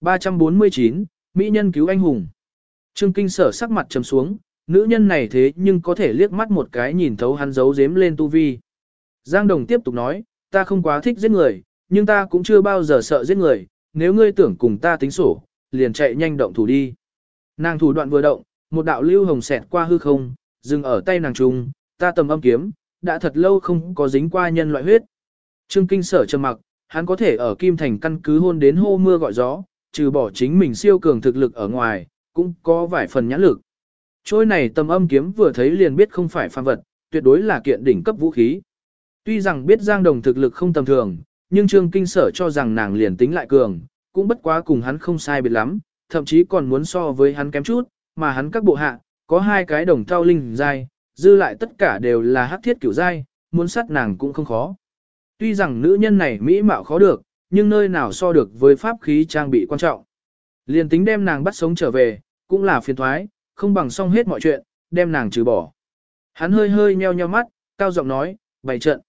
349, Mỹ nhân cứu anh hùng. Trương Kinh Sở sắc mặt trầm xuống, nữ nhân này thế nhưng có thể liếc mắt một cái nhìn thấu hắn giấu giếm lên tu vi. Giang Đồng tiếp tục nói, ta không quá thích giết người, nhưng ta cũng chưa bao giờ sợ giết người, nếu ngươi tưởng cùng ta tính sổ, liền chạy nhanh động thủ đi. Nàng thủ đoạn vừa động, một đạo lưu hồng xẹt qua hư không, dừng ở tay nàng trùng. ta tầm âm kiếm, đã thật lâu không có dính qua nhân loại huyết. Trương Kinh Sở trầm mặc, hắn có thể ở Kim Thành căn cứ hôn đến hô mưa gọi gió, trừ bỏ chính mình siêu cường thực lực ở ngoài, cũng có vài phần nhãn lực. Trôi này tầm âm kiếm vừa thấy liền biết không phải phàm vật, tuyệt đối là kiện đỉnh cấp vũ khí. Tuy rằng biết Giang Đồng thực lực không tầm thường, nhưng Trương Kinh Sở cho rằng nàng liền tính lại cường, cũng bất quá cùng hắn không sai biệt lắm, thậm chí còn muốn so với hắn kém chút, mà hắn các bộ hạ, có hai cái đồng thao linh giai, dư lại tất cả đều là hắc thiết kiểu giai, muốn sát nàng cũng không khó. Tuy rằng nữ nhân này mỹ mạo khó được, nhưng nơi nào so được với pháp khí trang bị quan trọng. Liền tính đem nàng bắt sống trở về, cũng là phiền thoái, không bằng xong hết mọi chuyện, đem nàng trừ bỏ. Hắn hơi hơi nheo nheo mắt, cao giọng nói, bày trận.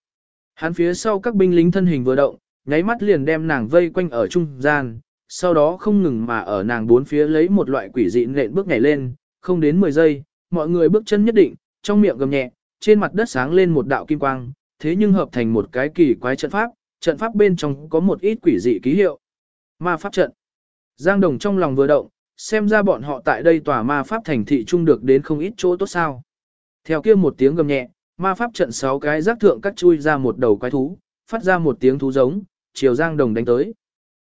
Hắn phía sau các binh lính thân hình vừa động, nháy mắt liền đem nàng vây quanh ở trung gian, sau đó không ngừng mà ở nàng bốn phía lấy một loại quỷ dị nện bước nhảy lên, không đến 10 giây, mọi người bước chân nhất định, trong miệng gầm nhẹ, trên mặt đất sáng lên một đạo kim quang, thế nhưng hợp thành một cái kỳ quái trận pháp, trận pháp bên trong có một ít quỷ dị ký hiệu. Ma pháp trận. Giang Đồng trong lòng vừa động, xem ra bọn họ tại đây tòa ma pháp thành thị trung được đến không ít chỗ tốt sao. Theo kia một tiếng gầm nhẹ, ma pháp trận sáu cái giác thượng cắt chui ra một đầu quái thú, phát ra một tiếng thú giống, chiều Giang Đồng đánh tới.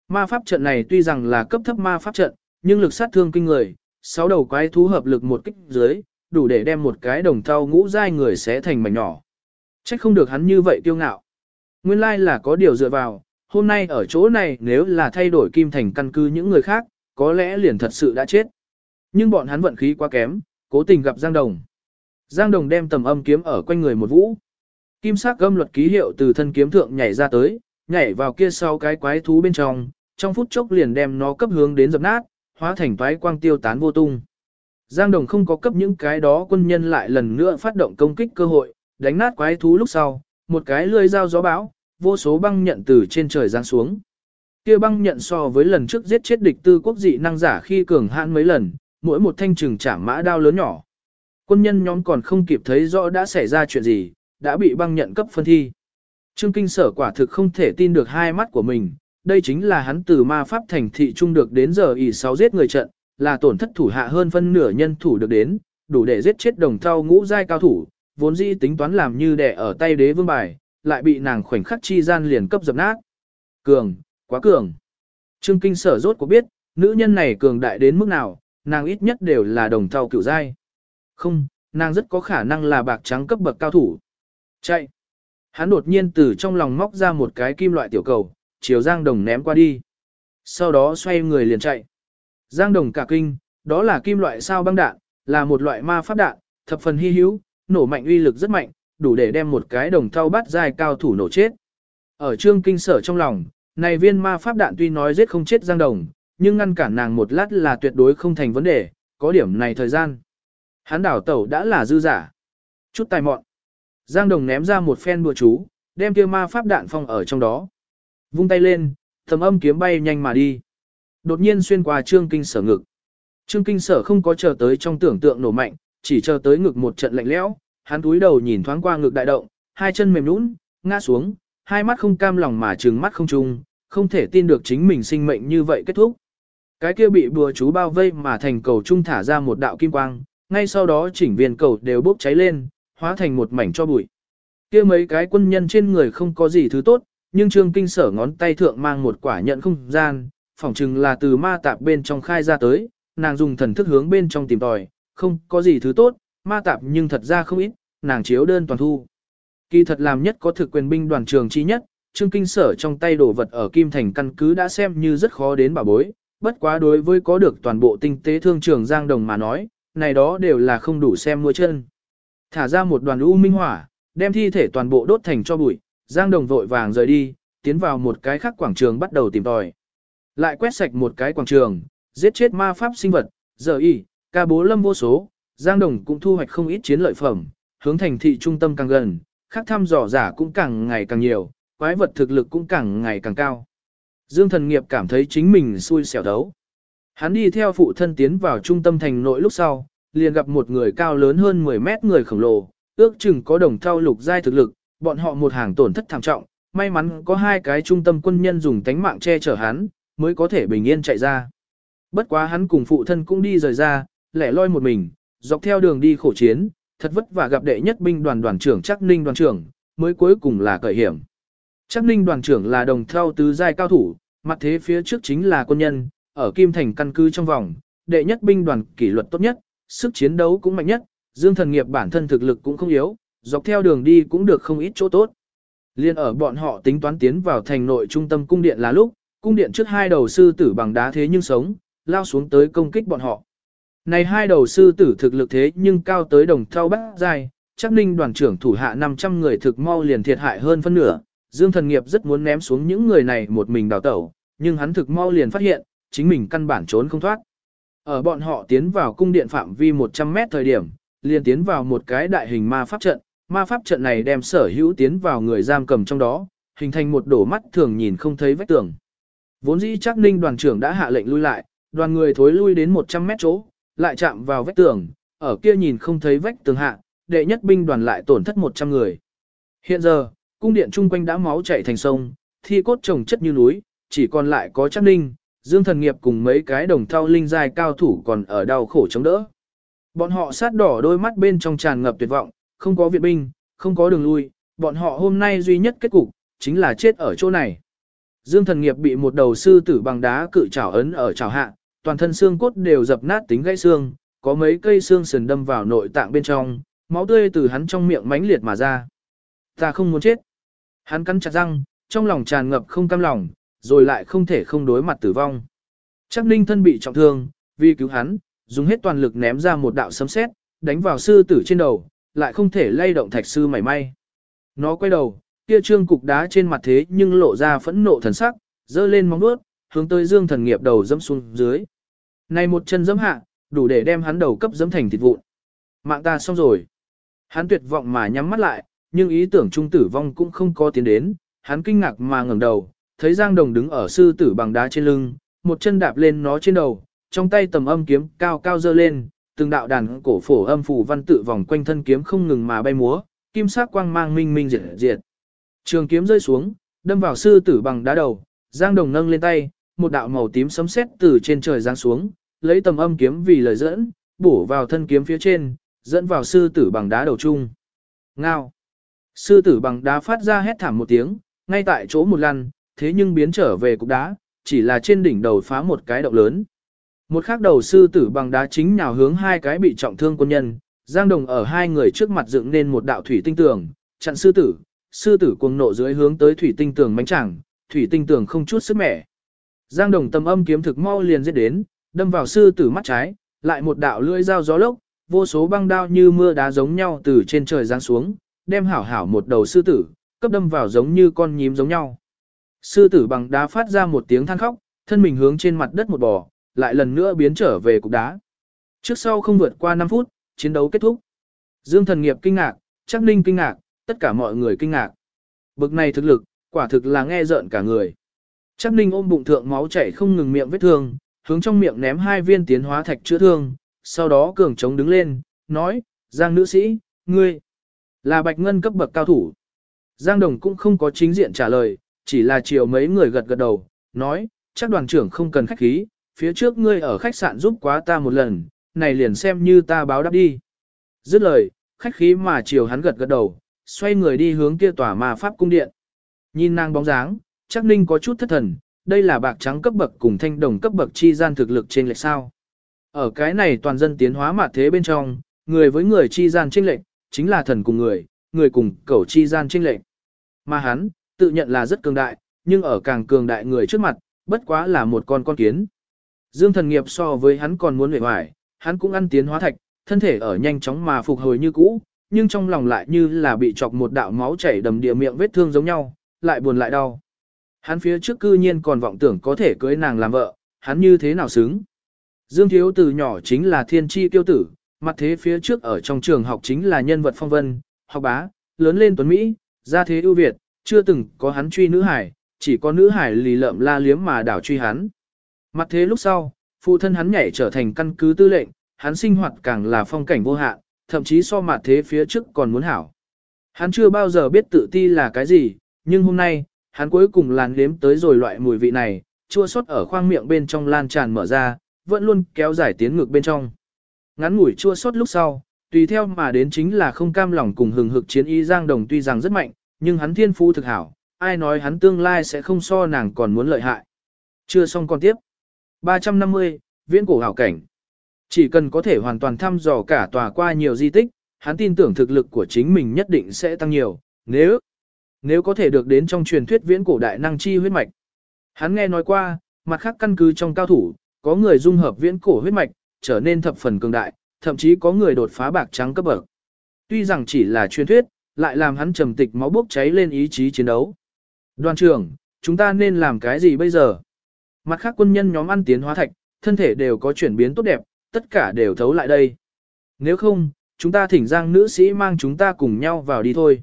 Ma pháp trận này tuy rằng là cấp thấp ma pháp trận, nhưng lực sát thương kinh người, sáu đầu quái thú hợp lực một kích dưới, đủ để đem một cái đồng thau ngũ giai người xé thành mảnh nhỏ. Trách không được hắn như vậy kiêu ngạo. Nguyên lai là có điều dựa vào, hôm nay ở chỗ này nếu là thay đổi kim thành căn cứ những người khác, có lẽ liền thật sự đã chết. Nhưng bọn hắn vận khí quá kém, cố tình gặp Giang Đồng. Giang Đồng đem tầm âm kiếm ở quanh người một vũ. Kim sắc gâm luật ký hiệu từ thân kiếm thượng nhảy ra tới, nhảy vào kia sau cái quái thú bên trong, trong phút chốc liền đem nó cấp hướng đến dập nát, hóa thành toái quang tiêu tán vô tung. Giang Đồng không có cấp những cái đó quân nhân lại lần nữa phát động công kích cơ hội, đánh nát quái thú lúc sau, một cái lưỡi dao gió bão, vô số băng nhận từ trên trời giáng xuống. Kia băng nhận so với lần trước giết chết địch tư quốc dị năng giả khi cường hãn mấy lần, mỗi một thanh trừng chạm mã đao lớn nhỏ. Quân nhân nhóm còn không kịp thấy rõ đã xảy ra chuyện gì, đã bị băng nhận cấp phân thi. Trương Kinh Sở quả thực không thể tin được hai mắt của mình, đây chính là hắn từ ma pháp thành thị trung được đến giờ ỷ 6 giết người trận, là tổn thất thủ hạ hơn phân nửa nhân thủ được đến, đủ để giết chết đồng thau ngũ giai cao thủ, vốn dĩ tính toán làm như đẻ ở tay đế vương bài, lại bị nàng khoảnh khắc chi gian liền cấp dập nát. Cường, quá cường. Trương Kinh Sở rốt có biết, nữ nhân này cường đại đến mức nào, nàng ít nhất đều là đồng thau cựu giai. Không, nàng rất có khả năng là bạc trắng cấp bậc cao thủ. Chạy. Hắn đột nhiên từ trong lòng móc ra một cái kim loại tiểu cầu, chiều Giang Đồng ném qua đi. Sau đó xoay người liền chạy. Giang Đồng cả kinh, đó là kim loại sao băng đạn, là một loại ma pháp đạn, thập phần hy hữu, nổ mạnh uy lực rất mạnh, đủ để đem một cái đồng thau bắt dài cao thủ nổ chết. Ở trương kinh sở trong lòng, này viên ma pháp đạn tuy nói giết không chết Giang Đồng, nhưng ngăn cản nàng một lát là tuyệt đối không thành vấn đề, có điểm này thời gian. Hắn đảo tẩu đã là dư giả. Chút tài mọn. Giang Đồng ném ra một phen bùa chú, đem kia ma pháp đạn phong ở trong đó. Vung tay lên, thầm âm kiếm bay nhanh mà đi. Đột nhiên xuyên qua trương kinh sở ngực. Trương kinh sở không có chờ tới trong tưởng tượng nổ mạnh, chỉ chờ tới ngực một trận lạnh lẽo, hắn túi đầu nhìn thoáng qua ngực đại động, hai chân mềm nhũn, ngã xuống, hai mắt không cam lòng mà trừng mắt không trung, không thể tin được chính mình sinh mệnh như vậy kết thúc. Cái kia bị bùa chú bao vây mà thành cầu trung thả ra một đạo kim quang, ngay sau đó chỉnh viên cầu đều bốc cháy lên, hóa thành một mảnh cho bụi. Kia mấy cái quân nhân trên người không có gì thứ tốt, nhưng Trương Kinh Sở ngón tay thượng mang một quả nhận không gian, phỏng chừng là từ ma tạp bên trong khai ra tới, nàng dùng thần thức hướng bên trong tìm tòi, không có gì thứ tốt, ma tạp nhưng thật ra không ít, nàng chiếu đơn toàn thu. Kỳ thật làm nhất có thực quyền binh đoàn trường chi nhất, Trương Kinh Sở trong tay đồ vật ở Kim Thành căn cứ đã xem như rất khó đến bảo bối, bất quá đối với có được toàn bộ tinh tế thương trường Giang Đồng mà nói, này đó đều là không đủ xem mua chân. Thả ra một đoàn u minh hỏa, đem thi thể toàn bộ đốt thành cho bụi, Giang Đồng vội vàng rời đi, tiến vào một cái khác quảng trường bắt đầu tìm tòi. Lại quét sạch một cái quảng trường, giết chết ma pháp sinh vật, giờ y, ca bố lâm vô số, Giang Đồng cũng thu hoạch không ít chiến lợi phẩm, hướng thành thị trung tâm càng gần, khác thăm dò giả cũng càng ngày càng nhiều, quái vật thực lực cũng càng ngày càng cao. Dương thần nghiệp cảm thấy chính mình xui xẻo đấu. Hắn đi theo phụ thân tiến vào trung tâm thành nội lúc sau, liền gặp một người cao lớn hơn 10 mét người khổng lồ, ước chừng có đồng thau lục giai thực lực, bọn họ một hàng tổn thất thảm trọng, may mắn có hai cái trung tâm quân nhân dùng tánh mạng che chở hắn, mới có thể bình yên chạy ra. Bất quá hắn cùng phụ thân cũng đi rời ra, lẻ loi một mình, dọc theo đường đi khổ chiến, thật vất vả gặp đệ nhất binh đoàn đoàn trưởng Chắc Ninh đoàn trưởng, mới cuối cùng là cởi hiểm. Chắc Ninh đoàn trưởng là đồng theo tứ giai cao thủ, mặt thế phía trước chính là quân nhân, ở Kim Thành căn cứ trong vòng, đệ nhất binh đoàn kỷ luật tốt nhất, sức chiến đấu cũng mạnh nhất, Dương Thần Nghiệp bản thân thực lực cũng không yếu, dọc theo đường đi cũng được không ít chỗ tốt. Liên ở bọn họ tính toán tiến vào thành nội trung tâm cung điện là lúc, cung điện trước hai đầu sư tử bằng đá thế nhưng sống, lao xuống tới công kích bọn họ. Này hai đầu sư tử thực lực thế nhưng cao tới đồng thao bát dài, chắc ninh đoàn trưởng thủ hạ 500 người thực mau liền thiệt hại hơn phân nửa. Dương thần nghiệp rất muốn ném xuống những người này một mình đào tẩu, nhưng hắn thực mau liền phát hiện, chính mình căn bản trốn không thoát. Ở bọn họ tiến vào cung điện phạm vi 100 mét thời điểm, liền tiến vào một cái đại hình ma pháp trận, ma pháp trận này đem sở hữu tiến vào người giam cầm trong đó, hình thành một đổ mắt thường nhìn không thấy vách tường. Vốn dĩ chắc ninh đoàn trưởng đã hạ lệnh lui lại, đoàn người thối lui đến 100 mét chỗ, lại chạm vào vách tường, ở kia nhìn không thấy vách tường hạ, đệ nhất binh đoàn lại tổn thất 100 người. Hiện giờ, cung điện chung quanh đã máu chảy thành sông, thi cốt trồng chất như núi, chỉ còn lại có chắc ninh, dương thần nghiệp cùng mấy cái đồng thao linh dài cao thủ còn ở đau khổ chống đỡ. Bọn họ sát đỏ đôi mắt bên trong tràn ngập tuyệt vọng, không có viện binh, không có đường lui, bọn họ hôm nay duy nhất kết cục, chính là chết ở chỗ này. Dương thần nghiệp bị một đầu sư tử bằng đá cự chảo ấn ở chảo hạ, toàn thân xương cốt đều dập nát tính gãy xương, có mấy cây xương sườn đâm vào nội tạng bên trong, máu tươi từ hắn trong miệng mãnh liệt mà ra. Ta không muốn chết. Hắn cắn chặt răng, trong lòng tràn ngập không cam lòng, rồi lại không thể không đối mặt tử vong. Chắc ninh thân bị trọng thương, vì cứu hắn, dùng hết toàn lực ném ra một đạo sấm sét, đánh vào sư tử trên đầu, lại không thể lay động thạch sư mảy may. Nó quay đầu, kia trương cục đá trên mặt thế nhưng lộ ra phẫn nộ thần sắc, dơ lên móng vuốt, hướng tới Dương Thần Nghiệp đầu dẫm xuống dưới. Này một chân dẫm hạ, đủ để đem hắn đầu cấp dẫm thành thịt vụn. Mạng ta xong rồi. Hắn tuyệt vọng mà nhắm mắt lại, nhưng ý tưởng trung tử vong cũng không có tiến đến, hắn kinh ngạc mà ngẩng đầu, thấy Giang Đồng đứng ở sư tử bằng đá trên lưng, một chân đạp lên nó trên đầu, trong tay tầm âm kiếm cao cao dơ lên, từng đạo đàn cổ phổ âm phù văn tự vòng quanh thân kiếm không ngừng mà bay múa, kim sắc quang mang minh minh diệt diệt. Trường kiếm rơi xuống, đâm vào sư tử bằng đá đầu, Giang Đồng nâng lên tay, một đạo màu tím sấm sét từ trên trời giáng xuống, lấy tầm âm kiếm vì lời dẫn, bổ vào thân kiếm phía trên, dẫn vào sư tử bằng đá đầu chung. Ngao. Sư tử bằng đá phát ra hét thảm một tiếng, ngay tại chỗ một lần, thế nhưng biến trở về cục đá, chỉ là trên đỉnh đầu phá một cái động lớn. Một khắc đầu sư tử bằng đá chính nào hướng hai cái bị trọng thương quân nhân, Giang Đồng ở hai người trước mặt dựng nên một đạo thủy tinh tường, chặn sư tử, sư tử cuồng nộ dưới hướng tới thủy tinh tường mánh chẳng, thủy tinh tường không chút sức mẻ. Giang Đồng tâm âm kiếm thực mau liền giết đến, đâm vào sư tử mắt trái, lại một đạo lưỡi dao gió lốc, vô số băng đao như mưa đá giống nhau từ trên trời giáng xuống, đem hảo hảo một đầu sư tử, cấp đâm vào giống như con nhím giống nhau. Sư tử bằng đá phát ra một tiếng than khóc, thân mình hướng trên mặt đất một bò, lại lần nữa biến trở về cục đá. Trước sau không vượt qua 5 phút, chiến đấu kết thúc. Dương thần nghiệp kinh ngạc, Trác ninh kinh ngạc, tất cả mọi người kinh ngạc. Bực này thực lực, quả thực là nghe rợn cả người. Chắc ninh ôm bụng thượng máu chảy không ngừng miệng vết thương, hướng trong miệng ném hai viên tiến hóa thạch chữa thương, sau đó cường trống đứng lên, nói, Giang nữ sĩ, ngươi, là bạch ngân cấp bậc cao thủ. Giang đồng cũng không có chính diện trả lời, chỉ là chiều mấy người gật gật đầu, nói, chắc đoàn trưởng không cần khách khí, phía trước ngươi ở khách sạn giúp quá ta một lần, này liền xem như ta báo đáp đi. Dứt lời, khách khí mà chiều hắn gật gật đầu, xoay người đi hướng kia tòa ma pháp cung điện. Nhìn nàng bóng dáng, chắc ninh có chút thất thần, đây là bạc trắng cấp bậc cùng thanh đồng cấp bậc chi gian thực lực trên lệch sao. Ở cái này toàn dân tiến hóa mà thế bên trong, người với người chi gian trên lệch, chính là thần cùng người, người cùng cẩu chi gian trên lệch. Mà hắn, tự nhận là rất cường đại, nhưng ở càng cường đại người trước mặt, bất quá là một con con kiến. Dương thần nghiệp so với hắn còn muốn vệ hoài, hắn cũng ăn tiến hóa thạch, thân thể ở nhanh chóng mà phục hồi như cũ, nhưng trong lòng lại như là bị chọc một đạo máu chảy đầm địa miệng vết thương giống nhau, lại buồn lại đau. Hắn phía trước cư nhiên còn vọng tưởng có thể cưới nàng làm vợ, hắn như thế nào xứng. Dương Thiếu từ nhỏ chính là thiên tri tiêu tử, mặt thế phía trước ở trong trường học chính là nhân vật phong vân, học bá, lớn lên tuấn Mỹ, gia thế ưu việt, chưa từng có hắn truy nữ hải, chỉ có nữ hải lì lợm la liếm mà đảo truy hắn. Mặt thế lúc sau, phụ thân hắn nhảy trở thành căn cứ tư lệnh, hắn sinh hoạt càng là phong cảnh vô hạn, thậm chí so mặt thế phía trước còn muốn hảo. Hắn chưa bao giờ biết tự ti là cái gì, nhưng hôm nay, hắn cuối cùng làn liếm tới rồi loại mùi vị này, chua xót ở khoang miệng bên trong lan tràn mở ra, vẫn luôn kéo dài tiến ngược bên trong. Ngắn ngủi chua xót lúc sau, tùy theo mà đến chính là không cam lòng cùng hừng hực chiến y Giang Đồng tuy rằng rất mạnh, nhưng hắn thiên phú thực hảo, ai nói hắn tương lai sẽ không so nàng còn muốn lợi hại. Chưa xong còn tiếp. 350, viễn cổ hảo cảnh. Chỉ cần có thể hoàn toàn thăm dò cả tòa qua nhiều di tích, hắn tin tưởng thực lực của chính mình nhất định sẽ tăng nhiều, nếu nếu có thể được đến trong truyền thuyết viễn cổ đại năng chi huyết mạch. Hắn nghe nói qua, mặt khác căn cứ trong cao thủ, có người dung hợp viễn cổ huyết mạch, trở nên thập phần cường đại, thậm chí có người đột phá bạc trắng cấp bậc. Tuy rằng chỉ là truyền thuyết, lại làm hắn trầm tịch máu bốc cháy lên ý chí chiến đấu. Đoàn trưởng, chúng ta nên làm cái gì bây giờ? Mặt khác quân nhân nhóm ăn tiến hóa thạch, thân thể đều có chuyển biến tốt đẹp, tất cả đều thấu lại đây. Nếu không, chúng ta thỉnh giang nữ sĩ mang chúng ta cùng nhau vào đi thôi.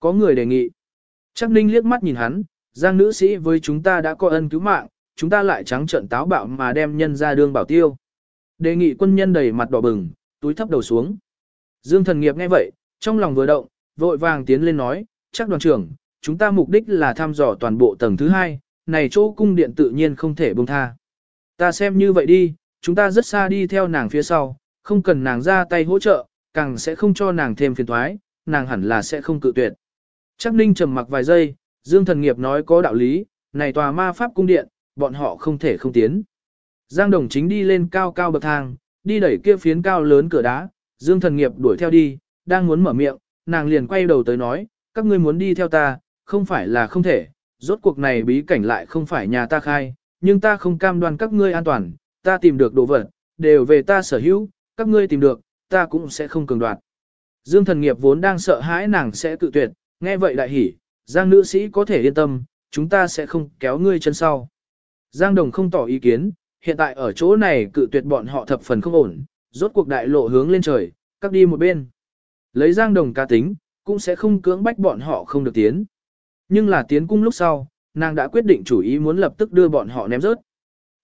Có người đề nghị. Chắc ninh liếc mắt nhìn hắn, giang nữ sĩ với chúng ta đã có ân cứu mạng, chúng ta lại trắng trợn táo bạo mà đem nhân ra đương bảo tiêu. Đề nghị quân nhân đầy mặt đỏ bừng, túi thấp đầu xuống. Dương thần nghiệp nghe vậy, trong lòng vừa động, vội vàng tiến lên nói, chắc đoàn trưởng, chúng ta mục đích là thăm dò toàn bộ tầng thứ hai, này chỗ cung điện tự nhiên không thể buông tha. Ta xem như vậy đi, chúng ta rất xa đi theo nàng phía sau, không cần nàng ra tay hỗ trợ, càng sẽ không cho nàng thêm phiền thoái, nàng hẳn là sẽ không cự tuyệt. Chắc ninh trầm mặc vài giây, Dương thần nghiệp nói có đạo lý, này tòa ma pháp cung điện, bọn họ không thể không tiến. Giang đồng chính đi lên cao cao bậc thang, đi đẩy kia phiến cao lớn cửa đá, Dương thần nghiệp đuổi theo đi, đang muốn mở miệng, nàng liền quay đầu tới nói, các ngươi muốn đi theo ta, không phải là không thể, rốt cuộc này bí cảnh lại không phải nhà ta khai, nhưng ta không cam đoan các ngươi an toàn, ta tìm được đồ vật, đều về ta sở hữu, các ngươi tìm được, ta cũng sẽ không cường đoạt. Dương thần nghiệp vốn đang sợ hãi nàng sẽ tự tuyệt, nghe vậy đại hỉ, Giang nữ sĩ có thể yên tâm, chúng ta sẽ không kéo ngươi chân sau. Giang đồng không tỏ ý kiến, hiện tại ở chỗ này cự tuyệt bọn họ thập phần không ổn, rốt cuộc đại lộ hướng lên trời, các đi một bên. Lấy Giang đồng ca tính, cũng sẽ không cưỡng bách bọn họ không được tiến. Nhưng là tiến cung lúc sau, nàng đã quyết định chủ ý muốn lập tức đưa bọn họ ném rớt.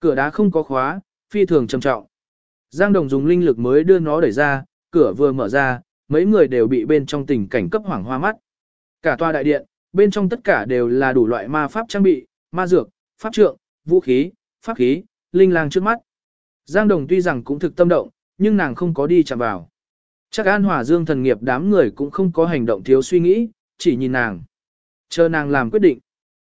Cửa đá không có khóa, phi thường trầm trọng. Giang Đồng dùng linh lực mới đưa nó đẩy ra, cửa vừa mở ra, mấy người đều bị bên trong tình cảnh cấp hoảng hoa mắt. Cả tòa đại điện, bên trong tất cả đều là đủ loại ma pháp trang bị, ma dược, pháp trượng, vũ khí, pháp khí, linh lang trước mắt. Giang Đồng tuy rằng cũng thực tâm động, nhưng nàng không có đi chạm vào. Chắc An Hòa Dương thần nghiệp đám người cũng không có hành động thiếu suy nghĩ, chỉ nhìn nàng. Chờ nàng làm quyết định.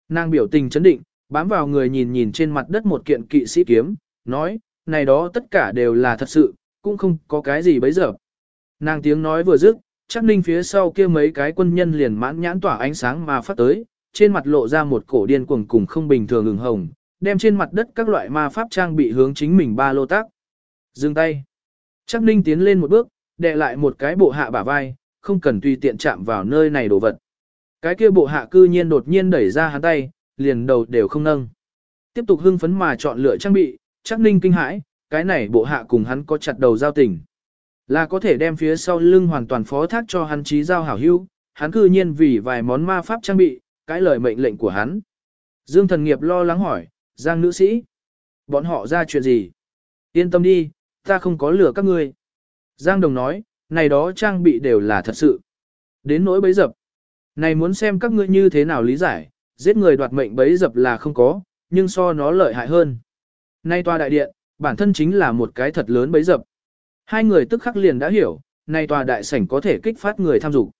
Nàng biểu tình chấn định, bám vào người nhìn nhìn trên mặt đất một kiện kỵ sĩ kiếm, nói, này đó tất cả đều là thật sự, cũng không có cái gì bấy giờ. Nàng tiếng nói vừa dứt, chắc ninh phía sau kia mấy cái quân nhân liền mãn nhãn tỏa ánh sáng mà phát tới, trên mặt lộ ra một cổ điên cuồng cùng không bình thường ửng hồng, đem trên mặt đất các loại ma pháp trang bị hướng chính mình ba lô tác. Dừng tay. Chắc ninh tiến lên một bước, đè lại một cái bộ hạ bả vai, không cần tùy tiện chạm vào nơi này đồ vật. Cái kia bộ hạ cư nhiên đột nhiên đẩy ra hắn tay, liền đầu đều không nâng. Tiếp tục hưng phấn mà chọn lựa trang bị, chắc ninh kinh hãi, cái này bộ hạ cùng hắn có chặt đầu giao tình. Là có thể đem phía sau lưng hoàn toàn phó thác cho hắn trí giao hảo hữu, hắn cư nhiên vì vài món ma pháp trang bị, cái lời mệnh lệnh của hắn. Dương thần nghiệp lo lắng hỏi, Giang nữ sĩ, bọn họ ra chuyện gì? Yên tâm đi, ta không có lừa các ngươi. Giang đồng nói, này đó trang bị đều là thật sự. Đến nỗi bấy dập. Này muốn xem các ngươi như thế nào lý giải, giết người đoạt mệnh bấy dập là không có, nhưng so nó lợi hại hơn. Nay toa đại điện, bản thân chính là một cái thật lớn bấy dập. Hai người tức khắc liền đã hiểu, nay tòa đại sảnh có thể kích phát người tham dục.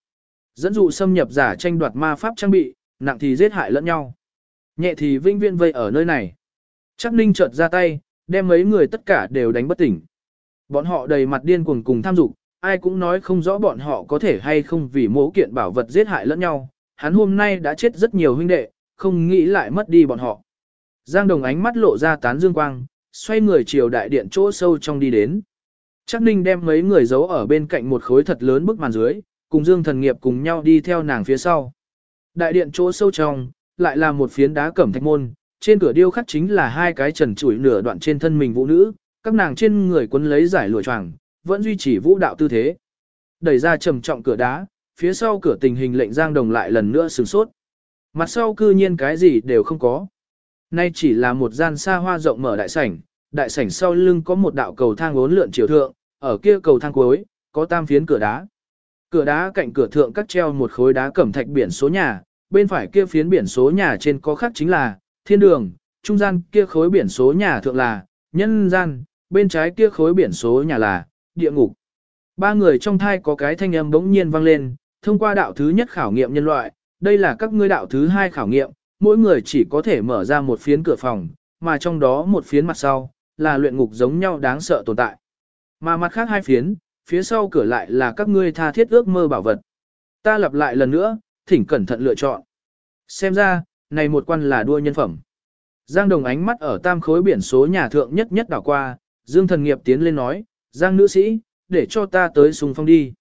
Dẫn dụ xâm nhập giả tranh đoạt ma pháp trang bị, nặng thì giết hại lẫn nhau. Nhẹ thì vinh viên vây ở nơi này. Chắc ninh chợt ra tay, đem mấy người tất cả đều đánh bất tỉnh. Bọn họ đầy mặt điên cuồng cùng tham dục, ai cũng nói không rõ bọn họ có thể hay không vì mố kiện bảo vật giết hại lẫn nhau. Hắn hôm nay đã chết rất nhiều huynh đệ, không nghĩ lại mất đi bọn họ. Giang Đồng ánh mắt lộ ra tán dương quang, xoay người chiều đại điện chỗ sâu trong đi đến. Chắc Ninh đem mấy người giấu ở bên cạnh một khối thật lớn bức màn dưới, cùng Dương Thần Nghiệp cùng nhau đi theo nàng phía sau. Đại điện chỗ sâu trong, lại là một phiến đá cẩm thạch môn, trên cửa điêu khắc chính là hai cái trần chuỗi nửa đoạn trên thân mình vũ nữ, các nàng trên người quấn lấy giải lụa choàng, vẫn duy trì vũ đạo tư thế. Đẩy ra trầm trọng cửa đá, phía sau cửa tình hình lệnh Giang Đồng lại lần nữa sửng sốt. Mặt sau cư nhiên cái gì đều không có. Nay chỉ là một gian xa hoa rộng mở đại sảnh, đại sảnh sau lưng có một đạo cầu thang uốn lượn chiều thượng, ở kia cầu thang cuối, có tam phiến cửa đá. Cửa đá cạnh cửa thượng cắt treo một khối đá cẩm thạch biển số nhà, bên phải kia phiến biển số nhà trên có khắc chính là thiên đường, trung gian kia khối biển số nhà thượng là nhân gian, bên trái kia khối biển số nhà là địa ngục. Ba người trong thai có cái thanh âm bỗng nhiên vang lên, thông qua đạo thứ nhất khảo nghiệm nhân loại, đây là các ngươi đạo thứ hai khảo nghiệm, mỗi người chỉ có thể mở ra một phiến cửa phòng, mà trong đó một phiến mặt sau, là luyện ngục giống nhau đáng sợ tồn tại. Mà mặt khác hai phiến, phía sau cửa lại là các ngươi tha thiết ước mơ bảo vật. Ta lặp lại lần nữa, thỉnh cẩn thận lựa chọn. Xem ra, này một quan là đua nhân phẩm. Giang Đồng ánh mắt ở tam khối biển số nhà thượng nhất nhất đảo qua, Dương Thần Nghiệp tiến lên nói, Giang nữ sĩ, để cho ta tới sùng phong đi.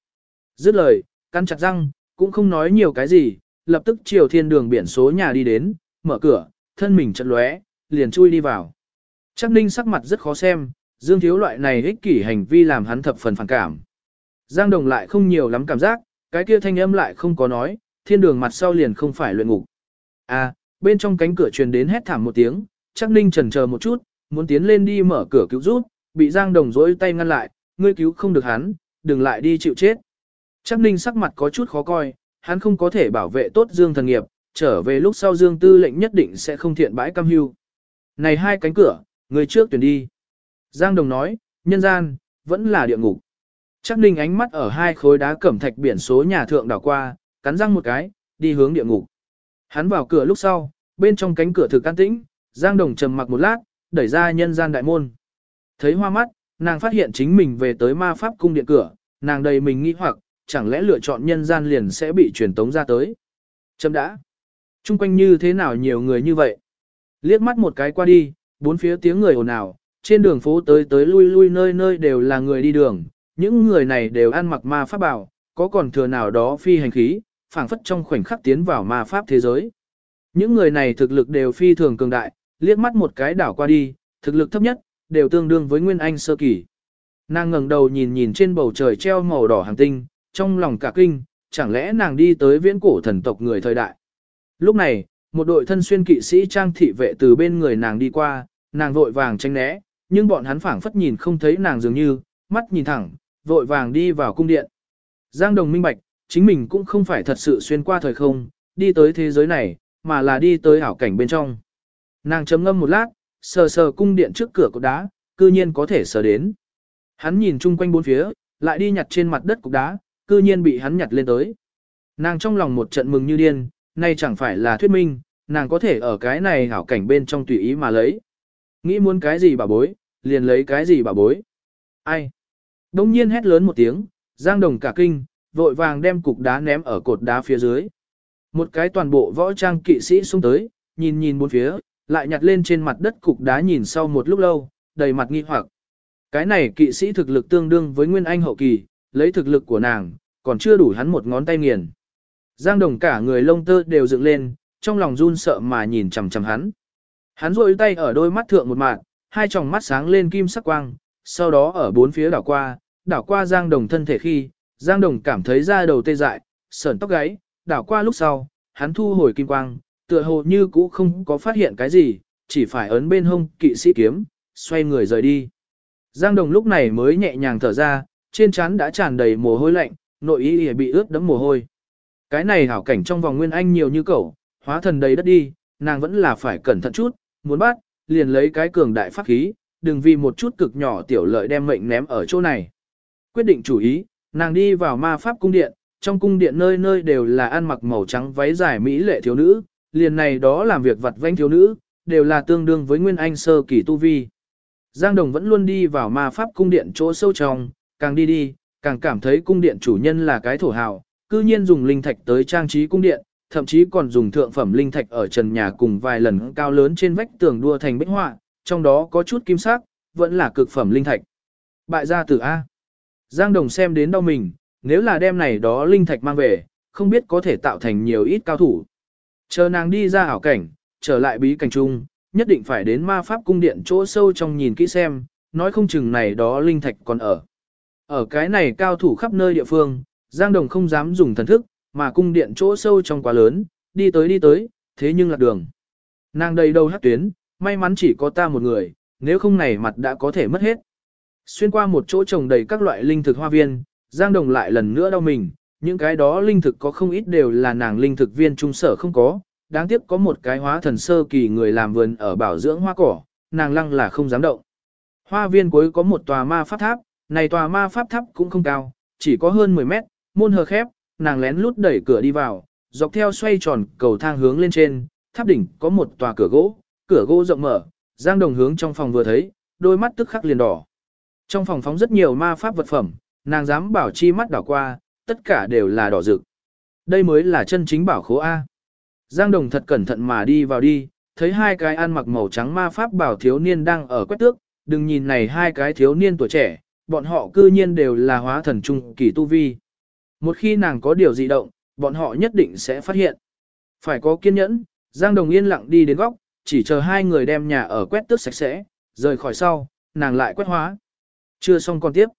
Dứt lời, căn chặt răng, cũng không nói nhiều cái gì, lập tức chiều thiên đường biển số nhà đi đến, mở cửa, thân mình chật lóe, liền chui đi vào. Chắc ninh sắc mặt rất khó xem, Dương Thiếu loại này ích kỷ hành vi làm hắn thập phần phản cảm. Giang Đồng lại không nhiều lắm cảm giác, cái kia thanh âm lại không có nói, thiên đường mặt sau liền không phải luyện ngục. À, bên trong cánh cửa truyền đến hét thảm một tiếng, chắc ninh chần chờ một chút, muốn tiến lên đi mở cửa cứu rút, bị Giang Đồng dối tay ngăn lại, ngươi cứu không được hắn, đừng lại đi chịu chết. Chắc ninh sắc mặt có chút khó coi, hắn không có thể bảo vệ tốt Dương thần nghiệp, trở về lúc sau Dương tư lệnh nhất định sẽ không thiện bãi cam hưu. Này hai cánh cửa, người trước tuyển đi. Giang Đồng nói, nhân gian, vẫn là địa ngục. Chắc ninh ánh mắt ở hai khối đá cẩm thạch biển số nhà thượng đảo qua, cắn răng một cái, đi hướng địa ngục. Hắn vào cửa lúc sau, bên trong cánh cửa thực can tĩnh, Giang Đồng trầm mặc một lát, đẩy ra nhân gian đại môn. Thấy hoa mắt, nàng phát hiện chính mình về tới ma pháp cung điện cửa, nàng đầy mình nghi hoặc, chẳng lẽ lựa chọn nhân gian liền sẽ bị truyền tống ra tới. Chấm đã. Trung quanh như thế nào nhiều người như vậy? Liếc mắt một cái qua đi, bốn phía tiếng người ồn ào, trên đường phố tới tới lui lui nơi nơi đều là người đi đường, những người này đều ăn mặc ma pháp bảo, có còn thừa nào đó phi hành khí, phảng phất trong khoảnh khắc tiến vào ma pháp thế giới. Những người này thực lực đều phi thường cường đại, liếc mắt một cái đảo qua đi, thực lực thấp nhất, đều tương đương với Nguyên Anh sơ kỳ. Nàng ngẩng đầu nhìn nhìn trên bầu trời treo màu đỏ hàng tinh, trong lòng cả kinh, chẳng lẽ nàng đi tới viễn cổ thần tộc người thời đại. Lúc này, một đội thân xuyên kỵ sĩ trang thị vệ từ bên người nàng đi qua, nàng vội vàng tránh né, nhưng bọn hắn phảng phất nhìn không thấy nàng dường như, mắt nhìn thẳng, vội vàng đi vào cung điện. Giang Đồng minh bạch, chính mình cũng không phải thật sự xuyên qua thời không, đi tới thế giới này, mà là đi tới ảo cảnh bên trong. Nàng chấm ngâm một lát, sờ sờ cung điện trước cửa cột đá, cư nhiên có thể sờ đến. Hắn nhìn chung quanh bốn phía, lại đi nhặt trên mặt đất cục đá, cư nhiên bị hắn nhặt lên tới. Nàng trong lòng một trận mừng như điên, nay chẳng phải là thuyết minh, nàng có thể ở cái này hảo cảnh bên trong tùy ý mà lấy. Nghĩ muốn cái gì bà bối, liền lấy cái gì bà bối. Ai? Đông nhiên hét lớn một tiếng, Giang Đồng cả kinh, vội vàng đem cục đá ném ở cột đá phía dưới. Một cái toàn bộ võ trang kỵ sĩ xuống tới, nhìn nhìn bốn phía, lại nhặt lên trên mặt đất cục đá nhìn sau một lúc lâu, đầy mặt nghi hoặc. Cái này kỵ sĩ thực lực tương đương với Nguyên Anh hậu kỳ, lấy thực lực của nàng, còn chưa đủ hắn một ngón tay nghiền. Giang Đồng cả người lông tơ đều dựng lên, trong lòng run sợ mà nhìn chằm chằm hắn. Hắn rôi tay ở đôi mắt thượng một mạng, hai tròng mắt sáng lên kim sắc quang, sau đó ở bốn phía đảo qua, đảo qua Giang Đồng thân thể khi, Giang Đồng cảm thấy da đầu tê dại, sởn tóc gáy, đảo qua lúc sau, hắn thu hồi kim quang, tựa hồ như cũ không có phát hiện cái gì, chỉ phải ấn bên hông kỵ sĩ kiếm, xoay người rời đi. Giang Đồng lúc này mới nhẹ nhàng thở ra, trên trán đã tràn đầy mồ hôi lạnh, nội y bị ướt đẫm mồ hôi. Cái này hảo cảnh trong vòng nguyên anh nhiều như cẩu, hóa thần đầy đất đi, nàng vẫn là phải cẩn thận chút, muốn bắt, liền lấy cái cường đại pháp khí, đừng vì một chút cực nhỏ tiểu lợi đem mệnh ném ở chỗ này. Quyết định chủ ý, nàng đi vào ma pháp cung điện, trong cung điện nơi nơi đều là ăn mặc màu trắng váy dài mỹ lệ thiếu nữ, liền này đó làm việc vặt vãnh thiếu nữ, đều là tương đương với nguyên anh sơ kỳ tu vi. Giang Đồng vẫn luôn đi vào ma pháp cung điện chỗ sâu trong, càng đi đi, càng cảm thấy cung điện chủ nhân là cái thổ hào, cư nhiên dùng linh thạch tới trang trí cung điện, thậm chí còn dùng thượng phẩm linh thạch ở trần nhà cùng vài lần cao lớn trên vách tường đua thành bích họa, trong đó có chút kim sắc, vẫn là cực phẩm linh thạch. Bại gia tử A. Giang Đồng xem đến đau mình, nếu là đem này đó linh thạch mang về, không biết có thể tạo thành nhiều ít cao thủ. Chờ nàng đi ra hảo cảnh, trở lại bí cảnh trung, nhất định phải đến ma pháp cung điện chỗ sâu trong nhìn kỹ xem, nói không chừng này đó linh thạch còn ở. Ở cái này cao thủ khắp nơi địa phương, Giang Đồng không dám dùng thần thức, mà cung điện chỗ sâu trong quá lớn, đi tới đi tới, thế nhưng lạc đường. Nàng đầy đầu hát tuyến, may mắn chỉ có ta một người, nếu không này mặt đã có thể mất hết. Xuyên qua một chỗ trồng đầy các loại linh thực hoa viên, Giang Đồng lại lần nữa đau mình, những cái đó linh thực có không ít đều là nàng linh thực viên trung sở không có, đáng tiếc có một cái hóa thần sơ kỳ người làm vườn ở bảo dưỡng hoa cỏ, nàng lăng là không dám động. Hoa viên cuối có một tòa ma pháp tháp, này tòa ma pháp tháp cũng không cao, chỉ có hơn 10 mét, môn hờ khép, nàng lén lút đẩy cửa đi vào, dọc theo xoay tròn cầu thang hướng lên trên, tháp đỉnh có một tòa cửa gỗ, cửa gỗ rộng mở, Giang Đồng hướng trong phòng vừa thấy, đôi mắt tức khắc liền đỏ. Trong phòng phóng rất nhiều ma pháp vật phẩm, nàng dám bảo chi mắt đảo qua, tất cả đều là đỏ rực. Đây mới là chân chính bảo khố A. Giang Đồng thật cẩn thận mà đi vào đi, thấy hai cái ăn mặc màu trắng ma pháp bảo thiếu niên đang ở quét tước, đừng nhìn này hai cái thiếu niên tuổi trẻ, bọn họ cư nhiên đều là hóa thần trung kỳ tu vi. Một khi nàng có điều dị động, bọn họ nhất định sẽ phát hiện. Phải có kiên nhẫn, Giang Đồng yên lặng đi đến góc, chỉ chờ hai người đem nhà ở quét tước sạch sẽ, rời khỏi sau, nàng lại quét hóa. Chưa xong còn tiếp.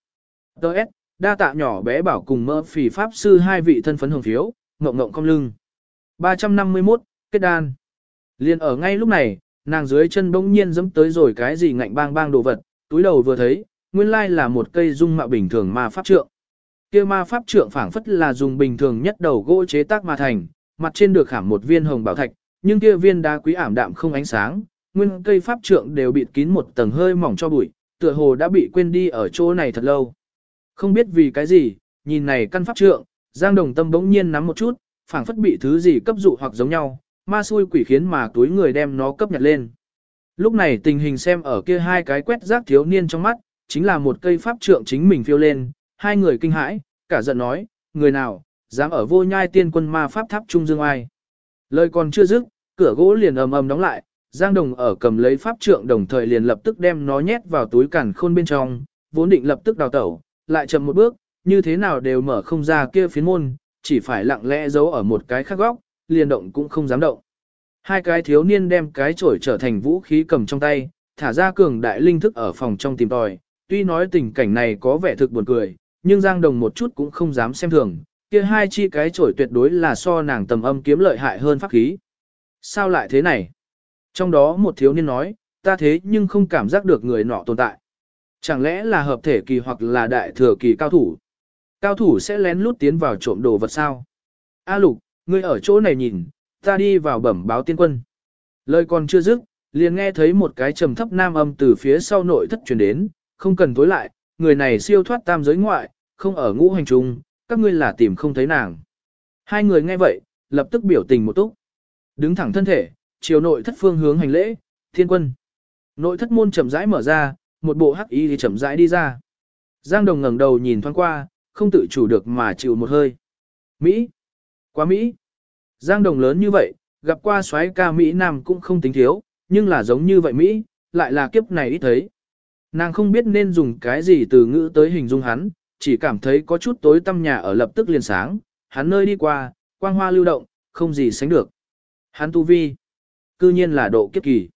Đợt, đa tạ nhỏ bé bảo cùng mơ phỉ pháp sư hai vị thân phấn hưởng phiếu, ngộng ngộng cong lưng. 351, kết đan. Liên ở ngay lúc này, nàng dưới chân bỗng nhiên dẫm tới rồi cái gì ngạnh bang bang đồ vật, túi đầu vừa thấy, nguyên lai là một cây dung mạo bình thường ma pháp trượng. Kia ma pháp trượng phảng phất là dùng bình thường nhất đầu gỗ chế tác mà thành, mặt trên được khảm một viên hồng bảo thạch, nhưng kia viên đá quý ảm đạm không ánh sáng, nguyên cây pháp trượng đều bịt kín một tầng hơi mỏng cho bụi, tựa hồ đã bị quên đi ở chỗ này thật lâu. Không biết vì cái gì, nhìn này căn pháp trượng, Giang Đồng Tâm bỗng nhiên nắm một chút, phảng phất bị thứ gì cấp dụ hoặc giống nhau, ma xui quỷ khiến mà túi người đem nó cấp nhặt lên. Lúc này tình hình xem ở kia hai cái quét rác thiếu niên trong mắt, chính là một cây pháp trượng chính mình phiêu lên, hai người kinh hãi, cả giận nói, người nào, dám ở vô nhai tiên quân ma pháp tháp trung dương ai. Lời còn chưa dứt, cửa gỗ liền ầm ầm đóng lại, Giang Đồng ở cầm lấy pháp trượng đồng thời liền lập tức đem nó nhét vào túi cản khôn bên trong, vốn định lập tức đào tẩu, lại chậm một bước, như thế nào đều mở không ra kia phiến môn, chỉ phải lặng lẽ giấu ở một cái khác góc, liền động cũng không dám động. Hai cái thiếu niên đem cái chổi trở thành vũ khí cầm trong tay, thả ra cường đại linh thức ở phòng trong tìm tòi, tuy nói tình cảnh này có vẻ thực buồn cười, nhưng Giang Đồng một chút cũng không dám xem thường, kia hai chi cái chổi tuyệt đối là so nàng tầm âm kiếm lợi hại hơn pháp khí. Sao lại thế này? Trong đó một thiếu niên nói, ta thế nhưng không cảm giác được người nọ tồn tại. Chẳng lẽ là hợp thể kỳ hoặc là đại thừa kỳ cao thủ? Cao thủ sẽ lén lút tiến vào trộm đồ vật sao? A lục, ngươi ở chỗ này nhìn, ta đi vào bẩm báo tiên quân. Lời còn chưa dứt, liền nghe thấy một cái trầm thấp nam âm từ phía sau nội thất truyền đến, không cần tối lại, người này siêu thoát tam giới ngoại, không ở ngũ hành trung, các ngươi là tìm không thấy nàng. Hai người nghe vậy, lập tức biểu tình một túc. Đứng thẳng thân thể, chiều nội thất phương hướng hành lễ, thiên quân. Nội thất môn chậm rãi mở ra, một bộ hắc y thì chậm rãi đi ra. Giang Đồng ngẩng đầu nhìn thoáng qua, không tự chủ được mà chịu một hơi. Mỹ! Quá Mỹ! Giang Đồng lớn như vậy, gặp qua xoáy ca Mỹ Nam cũng không tính thiếu, nhưng là giống như vậy Mỹ, lại là kiếp này ít thấy. Nàng không biết nên dùng cái gì từ ngữ tới hình dung hắn, chỉ cảm thấy có chút tối tăm nhà ở lập tức liền sáng, hắn nơi đi qua, quang hoa lưu động, không gì sánh được. Hắn tu vi, cư nhiên là độ kiếp kỳ.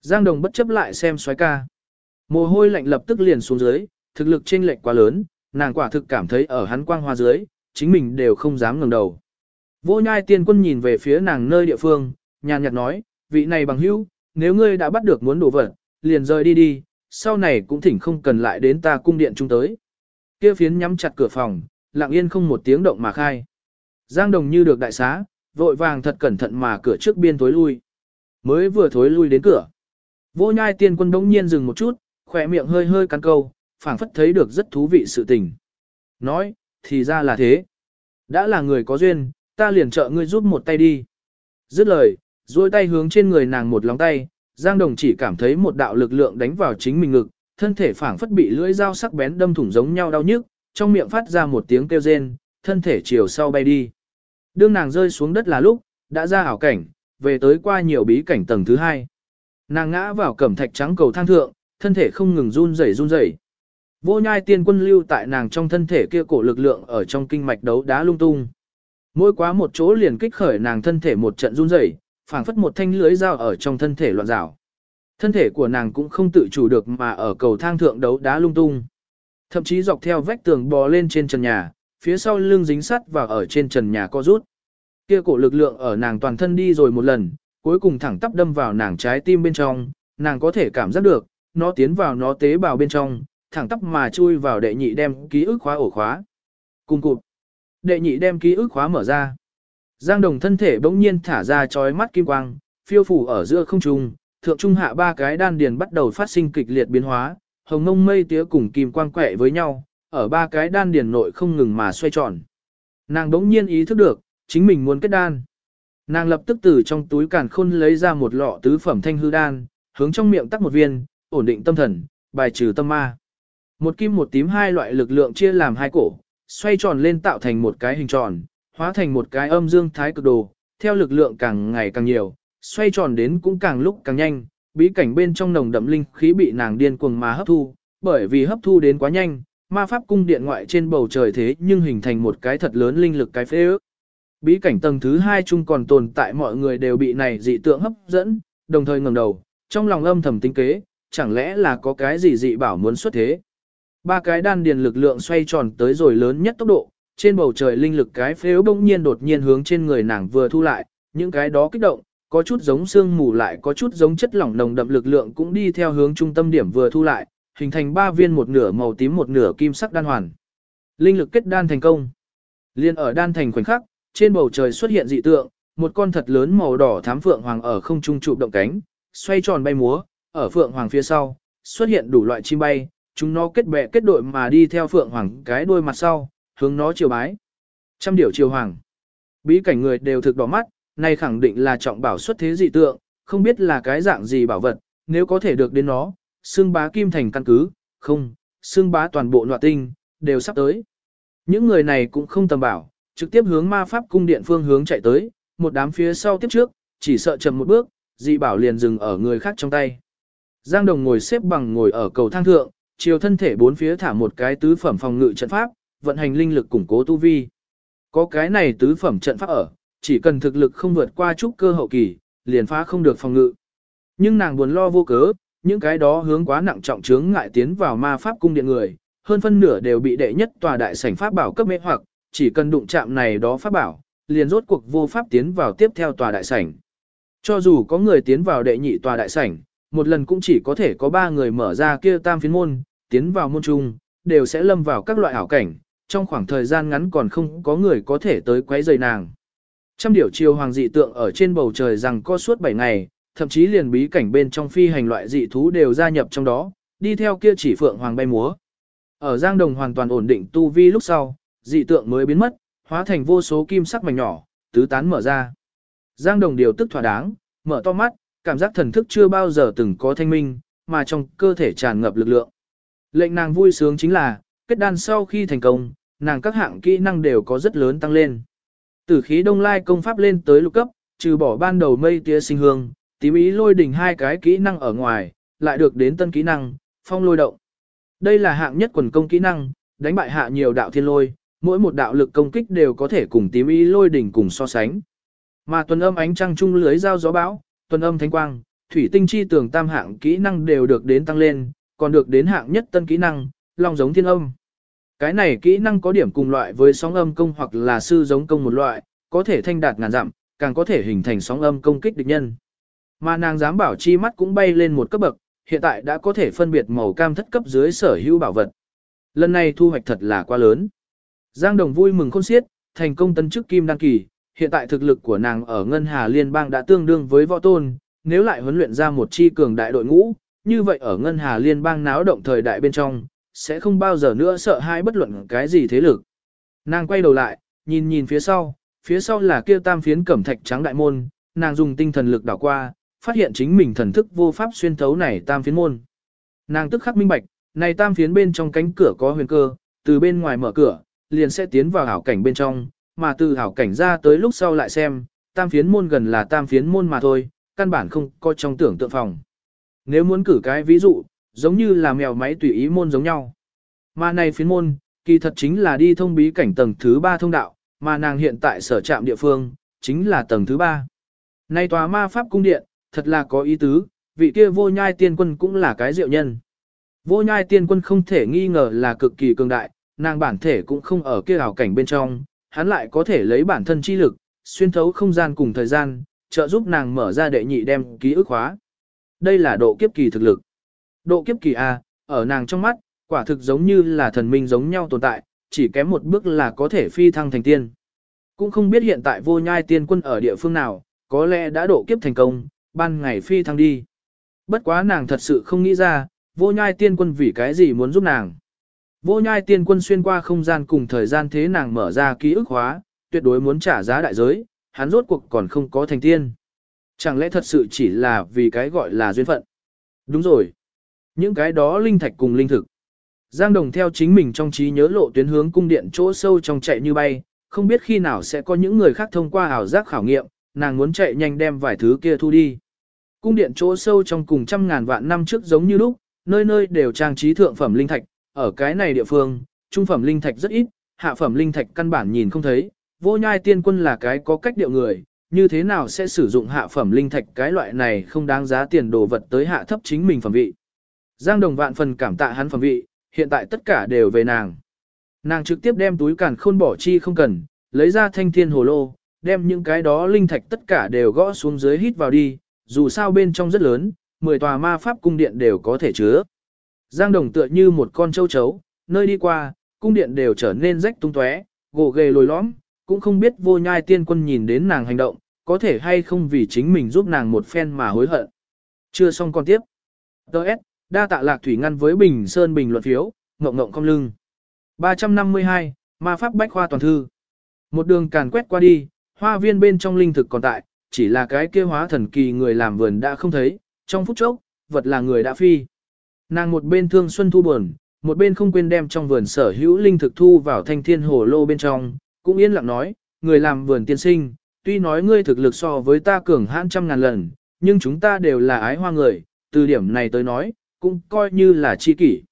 Giang Đồng bất chấp lại xem xoáy ca. Mồ hôi lạnh lập tức liền xuống dưới, thực lực chênh lệch quá lớn, nàng quả thực cảm thấy ở hắn quang hoa dưới, chính mình đều không dám ngẩng đầu. Vô nhai tiên quân nhìn về phía nàng nơi địa phương, nhàn nhạt nói, vị này bằng hữu, nếu ngươi đã bắt được muốn đổ vật, liền rời đi đi, sau này cũng thỉnh không cần lại đến ta cung điện chung tới. Kia phiến nhắm chặt cửa phòng, lặng yên không một tiếng động mà khai. Giang đồng như được đại xá, vội vàng thật cẩn thận mà cửa trước biên thối lui. Mới vừa thối lui đến cửa. Vô nhai tiên quân đống nhiên dừng một chút, khỏe miệng hơi hơi cắn câu, phảng phất thấy được rất thú vị sự tình. Nói, thì ra là thế. Đã là người có duyên, ta liền trợ ngươi giúp một tay đi. Dứt lời, duỗi tay hướng trên người nàng một lóng tay, Giang Đồng chỉ cảm thấy một đạo lực lượng đánh vào chính mình ngực, thân thể phảng phất bị lưỡi dao sắc bén đâm thủng giống nhau đau nhức, trong miệng phát ra một tiếng kêu rên, thân thể chiều sau bay đi. Đương nàng rơi xuống đất là lúc, đã ra ảo cảnh, về tới qua nhiều bí cảnh tầng thứ hai. Nàng ngã vào cẩm thạch trắng cầu thang thượng, thân thể không ngừng run rẩy run rẩy. Vô nhai tiên quân lưu tại nàng trong thân thể kia cổ lực lượng ở trong kinh mạch đấu đá lung tung. Mỗi quá một chỗ liền kích khởi nàng thân thể một trận run rẩy, phảng phất một thanh lưới dao ở trong thân thể loạn rảo. Thân thể của nàng cũng không tự chủ được mà ở cầu thang thượng đấu đá lung tung. Thậm chí dọc theo vách tường bò lên trên trần nhà, phía sau lưng dính sắt và ở trên trần nhà co rút. Kia cổ lực lượng ở nàng toàn thân đi rồi một lần, cuối cùng thẳng tắp đâm vào nàng trái tim bên trong, nàng có thể cảm giác được, nó tiến vào nó tế bào bên trong, thẳng tắp mà chui vào đệ nhị đem ký ức khóa ổ khóa. Cùng cụt. Đệ nhị đem ký ức khóa mở ra. Giang đồng thân thể bỗng nhiên thả ra chói mắt kim quang, phiêu phủ ở giữa không trung, thượng trung hạ ba cái đan điền bắt đầu phát sinh kịch liệt biến hóa, hồng ngông mây tía cùng kim quang quẹ với nhau, ở ba cái đan điền nội không ngừng mà xoay tròn. Nàng đống nhiên ý thức được, chính mình muốn kết đan. Nàng lập tức từ trong túi càn khôn lấy ra một lọ tứ phẩm thanh hư đan, hướng trong miệng tắc một viên, ổn định tâm thần, bài trừ tâm ma. Một kim một tím hai loại lực lượng chia làm hai cổ, xoay tròn lên tạo thành một cái hình tròn, hóa thành một cái âm dương thái cực đồ, theo lực lượng càng ngày càng nhiều, xoay tròn đến cũng càng lúc càng nhanh, bí cảnh bên trong nồng đậm linh khí bị nàng điên cuồng mà hấp thu, bởi vì hấp thu đến quá nhanh, ma pháp cung điện ngoại trên bầu trời thế nhưng hình thành một cái thật lớn linh lực cái phế ước. Bí cảnh tầng thứ hai chung còn tồn tại mọi người đều bị này dị tượng hấp dẫn, đồng thời ngẩng đầu, trong lòng âm thầm tính kế, chẳng lẽ là có cái gì dị bảo muốn xuất thế. Ba cái đan điền lực lượng xoay tròn tới rồi lớn nhất tốc độ, trên bầu trời linh lực cái phếu bỗng nhiên đột nhiên hướng trên người nàng vừa thu lại, những cái đó kích động, có chút giống xương mù lại có chút giống chất lỏng nồng đậm lực lượng cũng đi theo hướng trung tâm điểm vừa thu lại, hình thành ba viên một nửa màu tím một nửa kim sắc đan hoàn. Linh lực kết đan thành công. Liên ở đan thành khoảnh khắc, trên bầu trời xuất hiện dị tượng, một con thật lớn màu đỏ thám phượng hoàng ở không trung trụ động cánh, xoay tròn bay múa, ở phượng hoàng phía sau, xuất hiện đủ loại chim bay, chúng nó kết bè kết đội mà đi theo phượng hoàng cái đuôi mặt sau, hướng nó chiều bái. Trăm điểu chiều hoàng. Bí cảnh người đều thực đỏ mắt, này khẳng định là trọng bảo xuất thế dị tượng, không biết là cái dạng gì bảo vật, nếu có thể được đến nó, xương bá kim thành căn cứ, không, xương bá toàn bộ nọa tinh, đều sắp tới. Những người này cũng không tầm bảo, trực tiếp hướng ma pháp cung điện phương hướng chạy tới, một đám phía sau tiếp trước, chỉ sợ chậm một bước, dị bảo liền dừng ở người khác trong tay. Giang Đồng ngồi xếp bằng ngồi ở cầu thang thượng, chiều thân thể bốn phía thả một cái tứ phẩm phòng ngự trận pháp, vận hành linh lực củng cố tu vi. Có cái này tứ phẩm trận pháp ở, chỉ cần thực lực không vượt qua chút cơ hậu kỳ, liền phá không được phòng ngự. Nhưng nàng buồn lo vô cớ, những cái đó hướng quá nặng trọng chướng ngại tiến vào ma pháp cung điện người, hơn phân nửa đều bị đệ nhất tòa đại sảnh pháp bảo cấp mê hoặc, chỉ cần đụng chạm này đó pháp bảo, liền rốt cuộc vô pháp tiến vào tiếp theo tòa đại sảnh. Cho dù có người tiến vào đệ nhị tòa đại sảnh, một lần cũng chỉ có thể có ba người mở ra kia tam phiến môn, tiến vào môn trung, đều sẽ lâm vào các loại ảo cảnh, trong khoảng thời gian ngắn còn không có người có thể tới quấy rầy nàng. Trăm điểu chiều hoàng dị tượng ở trên bầu trời rằng có suốt 7 ngày, thậm chí liền bí cảnh bên trong phi hành loại dị thú đều gia nhập trong đó, đi theo kia chỉ phượng hoàng bay múa. Ở Giang Đồng hoàn toàn ổn định tu vi lúc sau, dị tượng mới biến mất, hóa thành vô số kim sắc mảnh nhỏ, tứ tán mở ra. Giang Đồng điều tức thỏa đáng, mở to mắt, cảm giác thần thức chưa bao giờ từng có thanh minh, mà trong cơ thể tràn ngập lực lượng. Lệnh nàng vui sướng chính là, kết đan sau khi thành công, nàng các hạng kỹ năng đều có rất lớn tăng lên. Tử khí đông lai công pháp lên tới lục cấp, trừ bỏ ban đầu mây tia sinh hương, tím ý lôi đỉnh hai cái kỹ năng ở ngoài, lại được đến tân kỹ năng, phong lôi động. Đây là hạng nhất quần công kỹ năng, đánh bại hạ nhiều đạo thiên lôi, mỗi một đạo lực công kích đều có thể cùng tím ý lôi đỉnh cùng so sánh. Mà tuần âm ánh trăng trung lưới giao gió bão, tuần âm thánh quang, thủy tinh chi tường tam hạng kỹ năng đều được đến tăng lên, còn được đến hạng nhất tân kỹ năng, long giống thiên âm. Cái này kỹ năng có điểm cùng loại với sóng âm công hoặc là sư giống công một loại, có thể thanh đạt ngàn dặm, càng có thể hình thành sóng âm công kích địch nhân. Mà nàng dám bảo chi mắt cũng bay lên một cấp bậc, hiện tại đã có thể phân biệt màu cam thất cấp dưới sở hữu bảo vật. Lần này thu hoạch thật là quá lớn. Giang Đồng vui mừng khôn xiết, thành công tấn chức kim đăng kỳ, hiện tại thực lực của nàng ở Ngân Hà Liên bang đã tương đương với võ tôn, nếu lại huấn luyện ra một chi cường đại đội ngũ, như vậy ở Ngân Hà Liên bang náo động thời đại bên trong, sẽ không bao giờ nữa sợ hai bất luận cái gì thế lực. Nàng quay đầu lại, nhìn nhìn phía sau, phía sau là kia tam phiến cẩm thạch trắng đại môn, nàng dùng tinh thần lực đảo qua, phát hiện chính mình thần thức vô pháp xuyên thấu này tam phiến môn. Nàng tức khắc minh bạch, này tam phiến bên trong cánh cửa có huyền cơ, từ bên ngoài mở cửa, liền sẽ tiến vào hảo cảnh bên trong, mà từ hảo cảnh ra tới lúc sau lại xem, tam phiến môn gần là tam phiến môn mà thôi, căn bản không có trong tưởng tượng phòng. Nếu muốn cử cái ví dụ, giống như là mèo máy tùy ý môn giống nhau. Mà này phiến môn, kỳ thật chính là đi thông bí cảnh tầng thứ 3 thông đạo, mà nàng hiện tại sở trạm địa phương, chính là tầng thứ 3. Nay tòa ma pháp cung điện, thật là có ý tứ, vị kia vô nhai tiên quân cũng là cái diệu nhân. Vô nhai tiên quân không thể nghi ngờ là cực kỳ cường đại, nàng bản thể cũng không ở kia ảo cảnh bên trong, hắn lại có thể lấy bản thân chi lực, xuyên thấu không gian cùng thời gian, trợ giúp nàng mở ra đệ nhị đem ký ức khóa. Đây là độ kiếp kỳ thực lực. Độ kiếp kỳ A, ở nàng trong mắt, quả thực giống như là thần minh giống nhau tồn tại, chỉ kém một bước là có thể phi thăng thành tiên. Cũng không biết hiện tại vô nhai tiên quân ở địa phương nào, có lẽ đã độ kiếp thành công, ban ngày phi thăng đi. Bất quá nàng thật sự không nghĩ ra, vô nhai tiên quân vì cái gì muốn giúp nàng. Vô nhai tiên quân xuyên qua không gian cùng thời gian thế nàng mở ra ký ức hóa, tuyệt đối muốn trả giá đại giới, hắn rốt cuộc còn không có thành tiên. Chẳng lẽ thật sự chỉ là vì cái gọi là duyên phận? Đúng rồi. Những cái đó linh thạch cùng linh thực. Giang Đồng theo chính mình trong trí nhớ lộ tuyến hướng cung điện chỗ sâu trong chạy như bay, không biết khi nào sẽ có những người khác thông qua ảo giác khảo nghiệm, nàng muốn chạy nhanh đem vài thứ kia thu đi. Cung điện chỗ sâu trong cùng trăm ngàn vạn năm trước giống như lúc, nơi nơi đều trang trí thượng phẩm linh thạch, ở cái này địa phương, trung phẩm linh thạch rất ít, hạ phẩm linh thạch căn bản nhìn không thấy, vô nhai tiên quân là cái có cách điệu người, như thế nào sẽ sử dụng hạ phẩm linh thạch cái loại này không đáng giá tiền đồ vật tới hạ thấp chính mình phẩm vị. Giang đồng vạn phần cảm tạ hắn phẩm vị, hiện tại tất cả đều về nàng. Nàng trực tiếp đem túi càn khôn bỏ chi không cần, lấy ra thanh thiên hồ lô, đem những cái đó linh thạch tất cả đều gõ xuống dưới hít vào đi, dù sao bên trong rất lớn, 10 tòa ma pháp cung điện đều có thể chứa. Giang đồng tựa như một con châu chấu, nơi đi qua, cung điện đều trở nên rách tung tóe, gồ ghề lồi lõm, cũng không biết vô nhai tiên quân nhìn đến nàng hành động, có thể hay không vì chính mình giúp nàng một phen mà hối hận. Chưa xong con tiếp. Đợt, đa tạ lạc thủy ngăn với Bình Sơn bình luận phiếu, ngộng ngộng không lưng. 352, ma pháp bách khoa toàn thư. Một đường càn quét qua đi, hoa viên bên trong linh thực còn tại, chỉ là cái kia hóa thần kỳ người làm vườn đã không thấy, trong phút chốc, vật là người đã phi. Nàng một bên thương xuân thu buồn, một bên không quên đem trong vườn sở hữu linh thực thu vào thanh thiên hồ lô bên trong, cũng yên lặng nói, người làm vườn tiên sinh, tuy nói ngươi thực lực so với ta cường hãn trăm ngàn lần, nhưng chúng ta đều là ái hoa người, từ điểm này tới nói, cũng coi như là chi kỷ.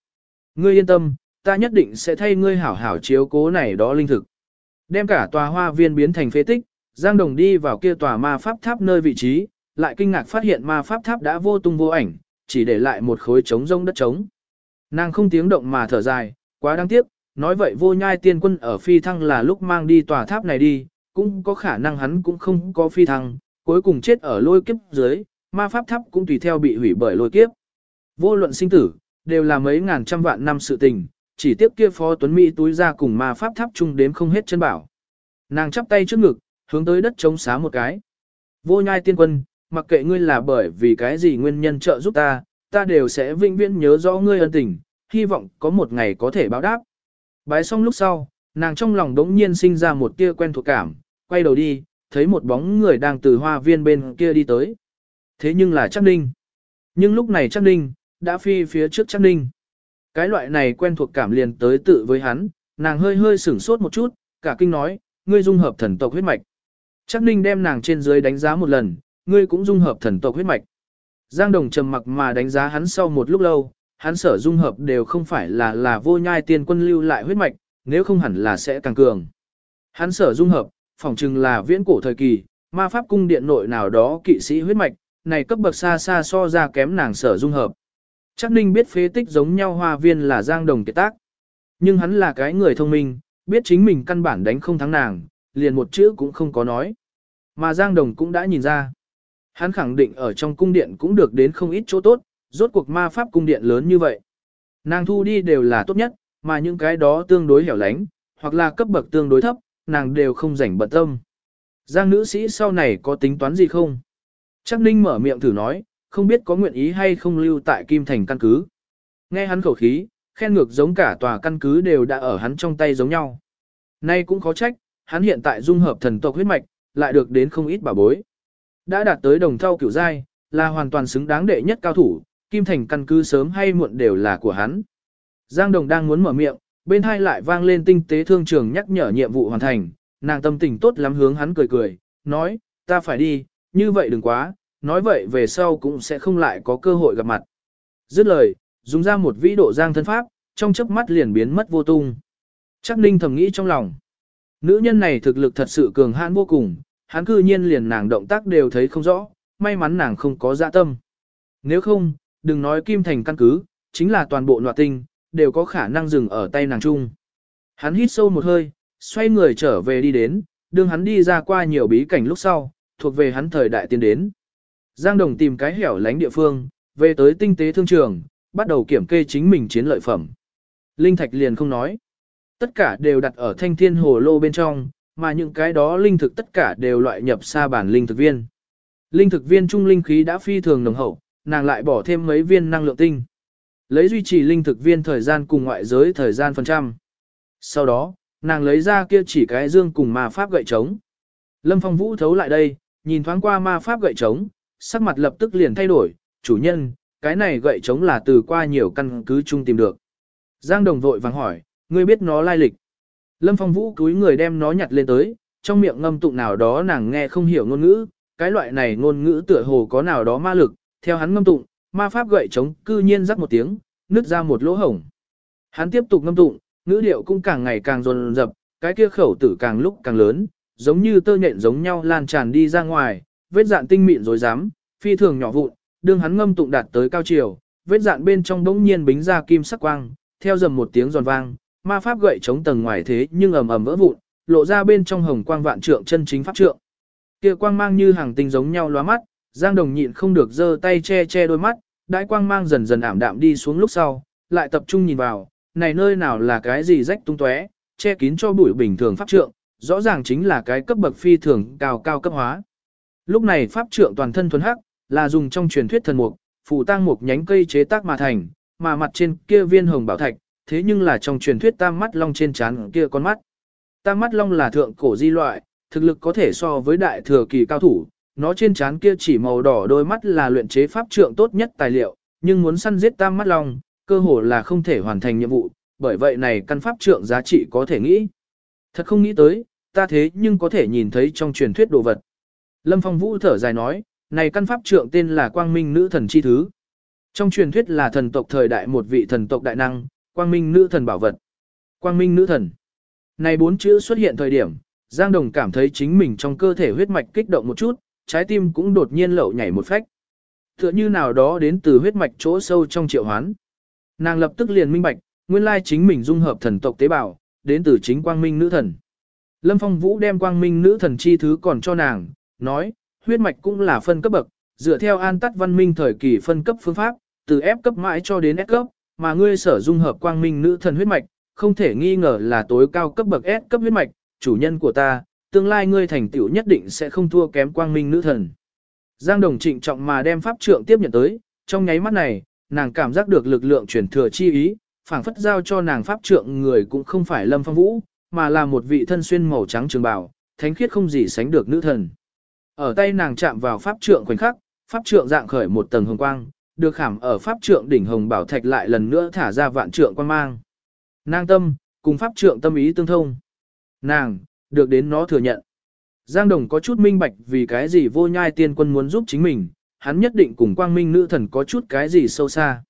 Ngươi yên tâm, ta nhất định sẽ thay ngươi hảo hảo chiếu cố này đó linh thực. Đem cả tòa hoa viên biến thành phế tích, Giang Đồng đi vào kia tòa ma pháp tháp nơi vị trí, lại kinh ngạc phát hiện ma pháp tháp đã vô tung vô ảnh, chỉ để lại một khối trống rông đất trống. Nàng không tiếng động mà thở dài, quá đáng tiếc, nói vậy vô nhai tiên quân ở phi thăng là lúc mang đi tòa tháp này đi, cũng có khả năng hắn cũng không có phi thăng, cuối cùng chết ở lôi kiếp dưới, ma pháp tháp cũng tùy theo bị hủy bởi lôi kiếp. Vô luận sinh tử, đều là mấy ngàn trăm vạn năm sự tình, chỉ tiếp kia phó tuấn Mỹ túi ra cùng ma pháp tháp chung đếm không hết chân bảo. Nàng chắp tay trước ngực, hướng tới đất chống xá một cái. Vô nhai tiên quân, mặc kệ ngươi là bởi vì cái gì nguyên nhân trợ giúp ta, ta đều sẽ vinh viễn nhớ rõ ngươi ân tình, hy vọng có một ngày có thể báo đáp. Bái xong lúc sau, nàng trong lòng đống nhiên sinh ra một tia quen thuộc cảm, quay đầu đi, thấy một bóng người đang từ hoa viên bên kia đi tới. Thế nhưng là chắc ninh. Nhưng lúc này chắc ninh, đã phi phía trước chắc ninh. Cái loại này quen thuộc cảm liền tới tự với hắn, nàng hơi hơi sửng sốt một chút, cả kinh nói, ngươi dung hợp thần tộc huyết mạch. Chắc ninh đem nàng trên dưới đánh giá một lần, ngươi cũng dung hợp thần tộc huyết mạch. Giang Đồng trầm mặc mà đánh giá hắn sau một lúc lâu, hắn sở dung hợp đều không phải là là vô nhai tiên quân lưu lại huyết mạch, nếu không hẳn là sẽ càng cường. Hắn sở dung hợp, phỏng chừng là viễn cổ thời kỳ, ma pháp cung điện nội nào đó kỵ sĩ huyết mạch, này cấp bậc xa xa so ra kém nàng sở dung hợp. Chắc ninh biết phế tích giống nhau hoa viên là giang đồng kiệt tác. Nhưng hắn là cái người thông minh, biết chính mình căn bản đánh không thắng nàng, liền một chữ cũng không có nói. Mà giang đồng cũng đã nhìn ra. Hắn khẳng định ở trong cung điện cũng được đến không ít chỗ tốt, rốt cuộc ma pháp cung điện lớn như vậy. Nàng thu đi đều là tốt nhất, mà những cái đó tương đối hẻo lánh, hoặc là cấp bậc tương đối thấp, nàng đều không rảnh bận tâm. Giang nữ sĩ sau này có tính toán gì không? Chắc ninh mở miệng thử nói, không biết có nguyện ý hay không lưu tại Kim Thành căn cứ. Nghe hắn khẩu khí, khen ngược giống cả tòa căn cứ đều đã ở hắn trong tay giống nhau. Nay cũng khó trách, hắn hiện tại dung hợp thần tộc huyết mạch, lại được đến không ít bảo bối. Đã đạt tới đồng thau kiểu giai, là hoàn toàn xứng đáng đệ nhất cao thủ, Kim Thành căn cứ sớm hay muộn đều là của hắn. Giang Đồng đang muốn mở miệng, bên hai lại vang lên tinh tế thương trường nhắc nhở nhiệm vụ hoàn thành, nàng tâm tình tốt lắm hướng hắn cười cười, nói, ta phải đi, như vậy đừng quá, nói vậy về sau cũng sẽ không lại có cơ hội gặp mặt. Dứt lời, dùng ra một vĩ độ giang thân pháp, trong chớp mắt liền biến mất vô tung. Chắc ninh thầm nghĩ trong lòng. Nữ nhân này thực lực thật sự cường hãn vô cùng, hắn cư nhiên liền nàng động tác đều thấy không rõ, may mắn nàng không có dạ tâm. Nếu không, đừng nói kim thành căn cứ, chính là toàn bộ nọa tinh, đều có khả năng dừng ở tay nàng chung. Hắn hít sâu một hơi, xoay người trở về đi đến, đường hắn đi ra qua nhiều bí cảnh lúc sau, thuộc về hắn thời đại tiến đến. Giang Đồng tìm cái hẻo lánh địa phương, về tới tinh tế thương trường, bắt đầu kiểm kê chính mình chiến lợi phẩm. Linh thạch liền không nói. Tất cả đều đặt ở thanh thiên hồ lô bên trong, mà những cái đó linh thực tất cả đều loại nhập xa bản linh thực viên. Linh thực viên trung linh khí đã phi thường nồng hậu, nàng lại bỏ thêm mấy viên năng lượng tinh. Lấy duy trì linh thực viên thời gian cùng ngoại giới thời gian phần trăm. Sau đó, nàng lấy ra kia chỉ cái dương cùng ma pháp gậy trống. Lâm Phong Vũ thấu lại đây, nhìn thoáng qua ma pháp gậy trống, sắc mặt lập tức liền thay đổi, chủ nhân, cái này gậy trống là từ qua nhiều căn cứ chung tìm được. Giang Đồng vội vàng hỏi, ngươi biết nó lai lịch. Lâm Phong Vũ cúi người đem nó nhặt lên tới, trong miệng ngâm tụng nào đó nàng nghe không hiểu ngôn ngữ, cái loại này ngôn ngữ tựa hồ có nào đó ma lực, theo hắn ngâm tụng, ma pháp gậy trống cư nhiên rắc một tiếng, nứt ra một lỗ hổng. Hắn tiếp tục ngâm tụng, ngữ điệu cũng càng ngày càng dồn dập, cái kia khẩu tử càng lúc càng lớn, giống như tơ nhện giống nhau lan tràn đi ra ngoài, vết dạn tinh mịn rồi dám, phi thường nhỏ vụn, đương hắn ngâm tụng đạt tới cao chiều, vết dạn bên trong bỗng nhiên bính ra kim sắc quang, theo dầm một tiếng giòn vang, ma pháp gậy chống tầng ngoài thế nhưng ầm ầm vỡ vụn, lộ ra bên trong hồng quang vạn trượng chân chính pháp trượng. Kia quang mang như hàng tinh giống nhau lóa mắt, Giang Đồng nhịn không được giơ tay che che đôi mắt, đãi quang mang dần dần ảm đạm đi xuống lúc sau, lại tập trung nhìn vào, này nơi nào là cái gì rách tung tóe, che kín cho bụi bình thường pháp trượng, rõ ràng chính là cái cấp bậc phi thường cao cao cấp hóa. Lúc này pháp trượng toàn thân thuần hắc, là dùng trong truyền thuyết thần mục, phù tang mục nhánh cây chế tác mà thành, mà mặt trên kia viên hồng bảo thạch, thế nhưng là trong truyền thuyết tam mắt long trên trán kia con mắt. Tam mắt long là thượng cổ di loại, thực lực có thể so với đại thừa kỳ cao thủ, nó trên trán kia chỉ màu đỏ đôi mắt là luyện chế pháp trượng tốt nhất tài liệu, nhưng muốn săn giết tam mắt long, cơ hồ là không thể hoàn thành nhiệm vụ, bởi vậy này căn pháp trượng giá trị có thể nghĩ. Thật không nghĩ tới, ta thế nhưng có thể nhìn thấy trong truyền thuyết đồ vật. Lâm Phong Vũ thở dài nói, này căn pháp trượng tên là Quang Minh Nữ Thần Chi Thứ. Trong truyền thuyết là thần tộc thời đại một vị thần tộc đại năng, Quang Minh Nữ Thần bảo vật. Quang Minh Nữ Thần. Này bốn chữ xuất hiện thời điểm, Giang Đồng cảm thấy chính mình trong cơ thể huyết mạch kích động một chút, trái tim cũng đột nhiên lậu nhảy một phách. Tựa như nào đó đến từ huyết mạch chỗ sâu trong triệu hoán. Nàng lập tức liền minh bạch, nguyên lai chính mình dung hợp thần tộc tế bào, đến từ chính quang minh nữ thần. Lâm Phong Vũ đem quang minh nữ thần chi thứ còn cho nàng, nói, huyết mạch cũng là phân cấp bậc, dựa theo an tắt văn minh thời kỳ phân cấp phương pháp, từ F cấp mãi cho đến S cấp, mà ngươi sở dung hợp quang minh nữ thần huyết mạch, không thể nghi ngờ là tối cao cấp bậc S cấp huyết mạch, chủ nhân của ta, tương lai ngươi thành tựu nhất định sẽ không thua kém quang minh nữ thần. Giang Đồng trịnh trọng mà đem pháp trượng tiếp nhận tới, trong nháy mắt này, nàng cảm giác được lực lượng chuyển thừa chi ý, phảng phất giao cho nàng pháp trượng người cũng không phải Lâm Phong Vũ, mà là một vị thân xuyên màu trắng trường bào, thánh khiết không gì sánh được nữ thần. Ở tay nàng chạm vào pháp trượng khoảnh khắc, pháp trượng dạng khởi một tầng hồng quang, được khảm ở pháp trượng đỉnh hồng bảo thạch lại lần nữa thả ra vạn trượng quan mang. Nàng tâm, cùng pháp trượng tâm ý tương thông. Nàng, được đến nó thừa nhận. Giang Đồng có chút minh bạch vì cái gì vô nhai tiên quân muốn giúp chính mình, hắn nhất định cùng quang minh nữ thần có chút cái gì sâu xa.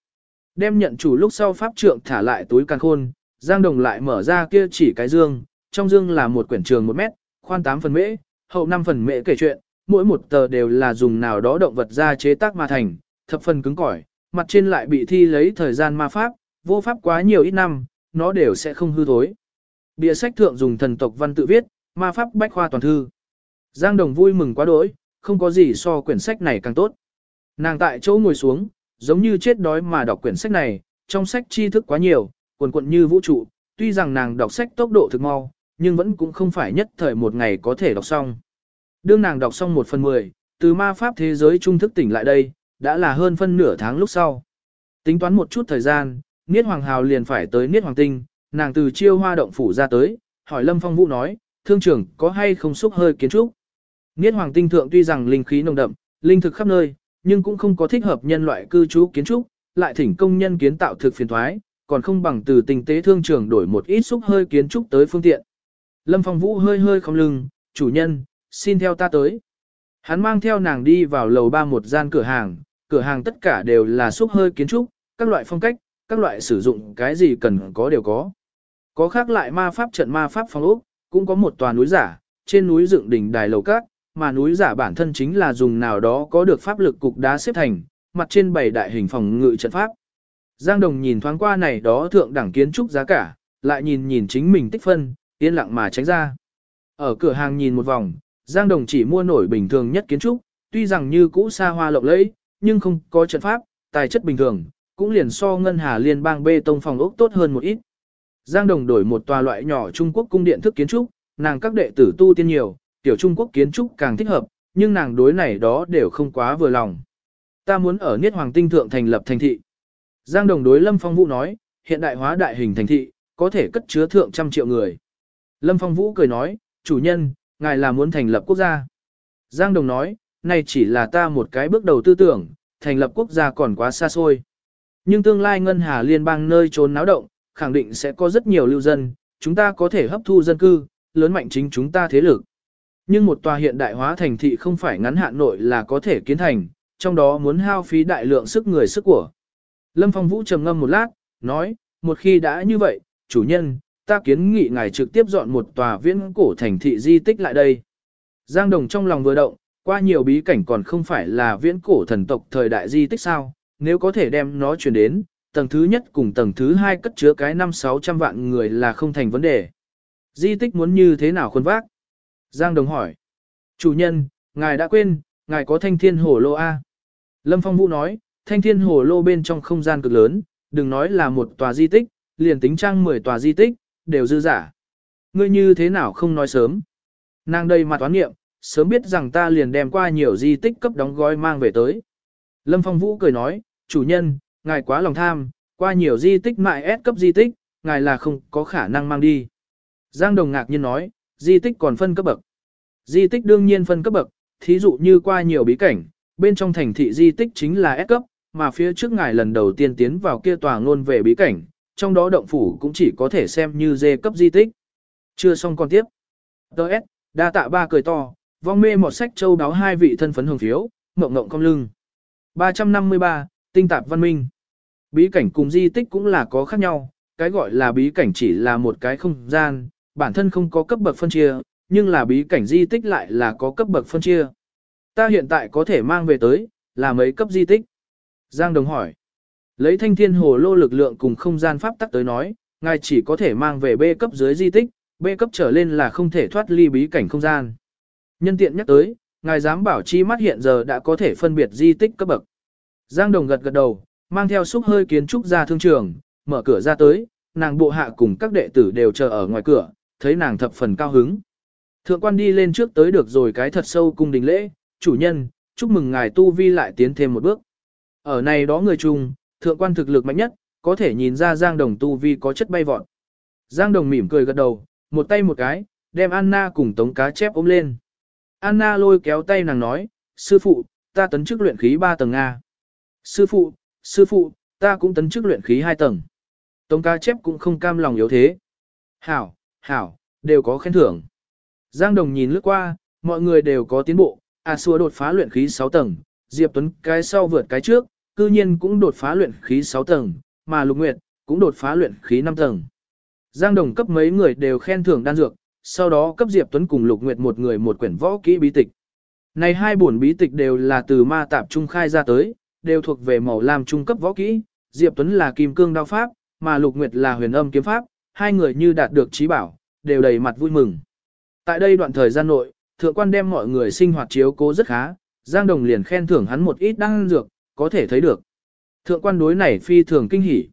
Đem nhận chủ lúc sau pháp trượng thả lại túi càng khôn, Giang Đồng lại mở ra kia chỉ cái dương, trong dương là một quyển trường 1 mét, khoan 8 phần mễ, hậu 5 phần mễ kể chuyện, mỗi một tờ đều là dùng nào đó động vật ra chế tác mà thành, thập phần cứng cỏi, mặt trên lại bị thi lấy thời gian ma pháp, vô pháp quá nhiều ít năm, nó đều sẽ không hư thối. Bìa sách thượng dùng thần tộc văn tự viết, ma pháp bách khoa toàn thư. Giang Đồng vui mừng quá đỗi, không có gì so quyển sách này càng tốt. Nàng tại chỗ ngồi xuống, giống như chết đói mà đọc quyển sách này, trong sách tri thức quá nhiều, cuồn cuộn như vũ trụ, tuy rằng nàng đọc sách tốc độ thực mau, nhưng vẫn cũng không phải nhất thời một ngày có thể đọc xong. Đương nàng đọc xong một phần mười, từ ma pháp thế giới trung thức tỉnh lại đây, đã là hơn phân nửa tháng lúc sau. Tính toán một chút thời gian, Niết Hoàng Hào liền phải tới Niết Hoàng Tinh, nàng từ chiêu hoa động phủ ra tới, hỏi Lâm Phong Vũ nói, thương trưởng có hay không xúc hơi kiến trúc. Niết Hoàng Tinh thượng tuy rằng linh khí nồng đậm, linh thực khắp nơi, nhưng cũng không có thích hợp nhân loại cư trú kiến trúc, lại thỉnh công nhân kiến tạo thực phiền thoái, còn không bằng từ tình tế thương trưởng đổi một ít xúc hơi kiến trúc tới phương tiện. Lâm Phong Vũ hơi hơi không lưng, chủ nhân, xin theo ta tới. Hắn mang theo nàng đi vào lầu ba một gian cửa hàng, cửa hàng tất cả đều là xúc hơi kiến trúc, các loại phong cách, các loại sử dụng cái gì cần có đều có. Có khác lại ma pháp trận ma pháp phong ốc, cũng có một tòa núi giả, trên núi dựng đỉnh đài lầu các, mà núi giả bản thân chính là dùng nào đó có được pháp lực cục đá xếp thành, mặt trên bảy đại hình phòng ngự trận pháp. Giang Đồng nhìn thoáng qua này đó thượng đẳng kiến trúc giá cả, lại nhìn nhìn chính mình tích phân, yên lặng mà tránh ra. Ở cửa hàng nhìn một vòng, Giang Đồng chỉ mua nổi bình thường nhất kiến trúc, tuy rằng như cũ xa hoa lộng lẫy, nhưng không có trận pháp, tài chất bình thường, cũng liền so ngân hà liên bang bê tông phòng ốc tốt hơn một ít. Giang Đồng đổi một tòa loại nhỏ Trung Quốc cung điện thức kiến trúc, nàng các đệ tử tu tiên nhiều, tiểu Trung Quốc kiến trúc càng thích hợp, nhưng nàng đối này đó đều không quá vừa lòng. Ta muốn ở Niết Hoàng Tinh Thượng thành lập thành thị. Giang Đồng đối Lâm Phong Vũ nói, hiện đại hóa đại hình thành thị, có thể cất chứa thượng trăm triệu người. Lâm Phong Vũ cười nói, chủ nhân, ngài là muốn thành lập quốc gia. Giang Đồng nói, này chỉ là ta một cái bước đầu tư tưởng, thành lập quốc gia còn quá xa xôi. Nhưng tương lai ngân hà liên bang nơi trốn náo động, khẳng định sẽ có rất nhiều lưu dân, chúng ta có thể hấp thu dân cư, lớn mạnh chính chúng ta thế lực. Nhưng một tòa hiện đại hóa thành thị không phải ngắn hạn nội là có thể kiến thành, trong đó muốn hao phí đại lượng sức người sức của. Lâm Phong Vũ trầm ngâm một lát, nói, một khi đã như vậy, chủ nhân, ta kiến nghị ngài trực tiếp dọn một tòa viễn cổ thành thị di tích lại đây. Giang Đồng trong lòng vừa động, qua nhiều bí cảnh còn không phải là viễn cổ thần tộc thời đại di tích sao, nếu có thể đem nó chuyển đến, tầng thứ nhất cùng tầng thứ hai cất chứa cái năm sáu trăm vạn người là không thành vấn đề. Di tích muốn như thế nào khuôn vác? Giang Đồng hỏi. Chủ nhân, ngài đã quên, ngài có thanh thiên hồ lô A. Lâm Phong Vũ nói, thanh thiên hồ lô bên trong không gian cực lớn, đừng nói là một tòa di tích, liền tính trang 10 tòa di tích, đều dư giả. Ngươi như thế nào không nói sớm? Nàng đây mặt toán nghiệm, sớm biết rằng ta liền đem qua nhiều di tích cấp đóng gói mang về tới. Lâm Phong Vũ cười nói, chủ nhân, ngài quá lòng tham, qua nhiều di tích mại S cấp di tích, ngài là không có khả năng mang đi. Giang Đồng ngạc nhiên nói, di tích còn phân cấp bậc. Di tích đương nhiên phân cấp bậc, thí dụ như qua nhiều bí cảnh, bên trong thành thị di tích chính là S cấp, mà phía trước ngài lần đầu tiên tiến vào kia tòa ngôn về bí cảnh, trong đó động phủ cũng chỉ có thể xem như dê cấp di tích. Chưa xong còn tiếp. Đợt, đa tạ ba cười to, vong mê một sách châu đáo hai vị thân phấn hưởng phiếu, mộng mộng cong lưng. 353, tinh tạp văn minh. Bí cảnh cùng di tích cũng là có khác nhau, cái gọi là bí cảnh chỉ là một cái không gian, bản thân không có cấp bậc phân chia, nhưng là bí cảnh di tích lại là có cấp bậc phân chia. Ta hiện tại có thể mang về tới, là mấy cấp di tích. Giang Đồng hỏi. Lấy thanh thiên hồ lô lực lượng cùng không gian pháp tắc tới nói, ngài chỉ có thể mang về B cấp dưới di tích, B cấp trở lên là không thể thoát ly bí cảnh không gian. Nhân tiện nhắc tới, ngài dám bảo chi mắt hiện giờ đã có thể phân biệt di tích cấp bậc. Giang Đồng gật gật đầu, mang theo xúc hơi kiến trúc ra thương trường, mở cửa ra tới, nàng bộ hạ cùng các đệ tử đều chờ ở ngoài cửa, thấy nàng thập phần cao hứng. Thượng quan đi lên trước tới được rồi cái thật sâu cung đình lễ, chủ nhân, chúc mừng ngài tu vi lại tiến thêm một bước. Ở này đó người chung, thượng quan thực lực mạnh nhất, có thể nhìn ra Giang Đồng tu vi có chất bay vọt. Giang Đồng mỉm cười gật đầu, một tay một cái, đem Anna cùng tống cá chép ôm lên. Anna lôi kéo tay nàng nói, sư phụ, ta tấn chức luyện khí 3 tầng A. Sư phụ, sư phụ, ta cũng tấn chức luyện khí 2 tầng. Tống cá chép cũng không cam lòng yếu thế. Hảo, hảo, đều có khen thưởng. Giang Đồng nhìn lướt qua, mọi người đều có tiến bộ, A xua đột phá luyện khí 6 tầng, Diệp Tuấn cái sau vượt cái trước, cư nhiên cũng đột phá luyện khí 6 tầng, mà Lục Nguyệt cũng đột phá luyện khí 5 tầng. Giang Đồng cấp mấy người đều khen thưởng đan dược, sau đó cấp Diệp Tuấn cùng Lục Nguyệt một người một quyển võ kỹ bí tịch. Này hai bổn bí tịch đều là từ ma tạp trung khai ra tới, đều thuộc về màu lam trung cấp võ kỹ, Diệp Tuấn là kim cương đao pháp, mà Lục Nguyệt là huyền âm kiếm pháp, hai người như đạt được trí bảo, đều đầy mặt vui mừng. Tại đây đoạn thời gian nội, thượng quan đem mọi người sinh hoạt chiếu cố rất khá, Giang Đồng liền khen thưởng hắn một ít đan dược, có thể thấy được. Thượng quan đối này phi thường kinh hỉ.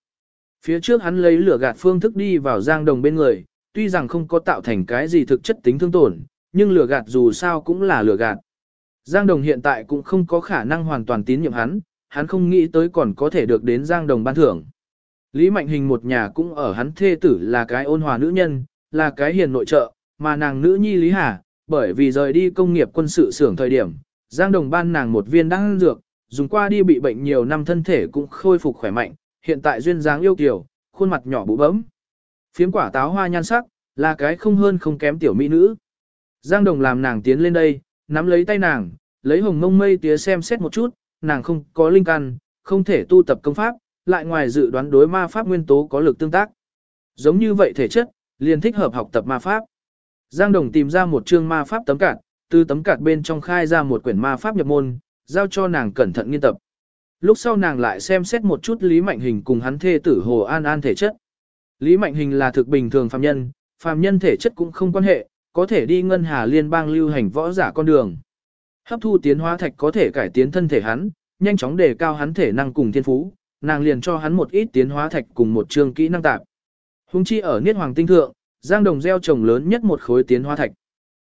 Phía trước hắn lấy lửa gạt phương thức đi vào Giang Đồng bên người, tuy rằng không có tạo thành cái gì thực chất tính thương tổn, nhưng lửa gạt dù sao cũng là lửa gạt. Giang Đồng hiện tại cũng không có khả năng hoàn toàn tín nhiệm hắn, hắn không nghĩ tới còn có thể được đến Giang Đồng ban thưởng. Lý Mạnh Hình một nhà cũng ở hắn thê tử là cái ôn hòa nữ nhân, là cái hiền nội trợ, mà nàng nữ nhi Lý Hà, bởi vì rời đi công nghiệp quân sự xưởng thời điểm, Giang Đồng ban nàng một viên đan dược, dùng qua đi bị bệnh nhiều năm thân thể cũng khôi phục khỏe mạnh, hiện tại duyên dáng yêu kiều, khuôn mặt nhỏ bụ bấm. Phiếm quả táo hoa nhan sắc, là cái không hơn không kém tiểu mỹ nữ. Giang Đồng làm nàng tiến lên đây, nắm lấy tay nàng, lấy hồng mông mây tía xem xét một chút, nàng không có linh căn, không thể tu tập công pháp, lại ngoài dự đoán đối ma pháp nguyên tố có lực tương tác. Giống như vậy thể chất, liền thích hợp học tập ma pháp. Giang Đồng tìm ra một chương ma pháp tấm cạt, từ tấm cạt bên trong khai ra một quyển ma pháp nhập môn, giao cho nàng cẩn thận nghiên tập. Lúc sau nàng lại xem xét một chút Lý Mạnh Hình cùng hắn thê tử Hồ An An thể chất. Lý Mạnh Hình là thực bình thường phàm nhân, phàm nhân thể chất cũng không quan hệ, có thể đi ngân hà liên bang lưu hành võ giả con đường. Hấp thu tiến hóa thạch có thể cải tiến thân thể hắn, nhanh chóng đề cao hắn thể năng cùng thiên phú, nàng liền cho hắn một ít tiến hóa thạch cùng một chương kỹ năng tạp. Hùng chi ở Niết Hoàng tinh thượng, Giang Đồng gieo trồng lớn nhất một khối tiến hóa thạch.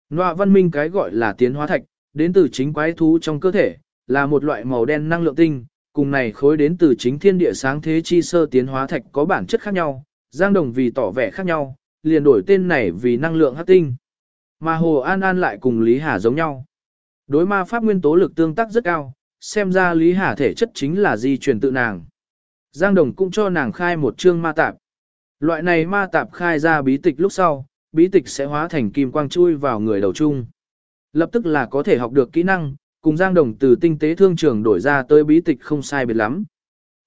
Nọa văn minh cái gọi là tiến hóa thạch, đến từ chính quái thú trong cơ thể, là một loại màu đen năng lượng tinh, cùng này khối đến từ chính thiên địa sáng thế chi sơ tiến hóa thạch có bản chất khác nhau, Giang Đồng vì tỏ vẻ khác nhau, liền đổi tên này vì năng lượng hắc tinh. Mà Hồ An An lại cùng Lý Hà giống nhau. Đối ma pháp nguyên tố lực tương tác rất cao, xem ra Lý Hà thể chất chính là di truyền tự nàng. Giang Đồng cũng cho nàng khai một chương ma tạp. Loại này ma tạp khai ra bí tịch lúc sau, bí tịch sẽ hóa thành kim quang chui vào người đầu chung. Lập tức là có thể học được kỹ năng, cùng Giang Đồng từ tinh tế thương trường đổi ra tới bí tịch không sai biệt lắm.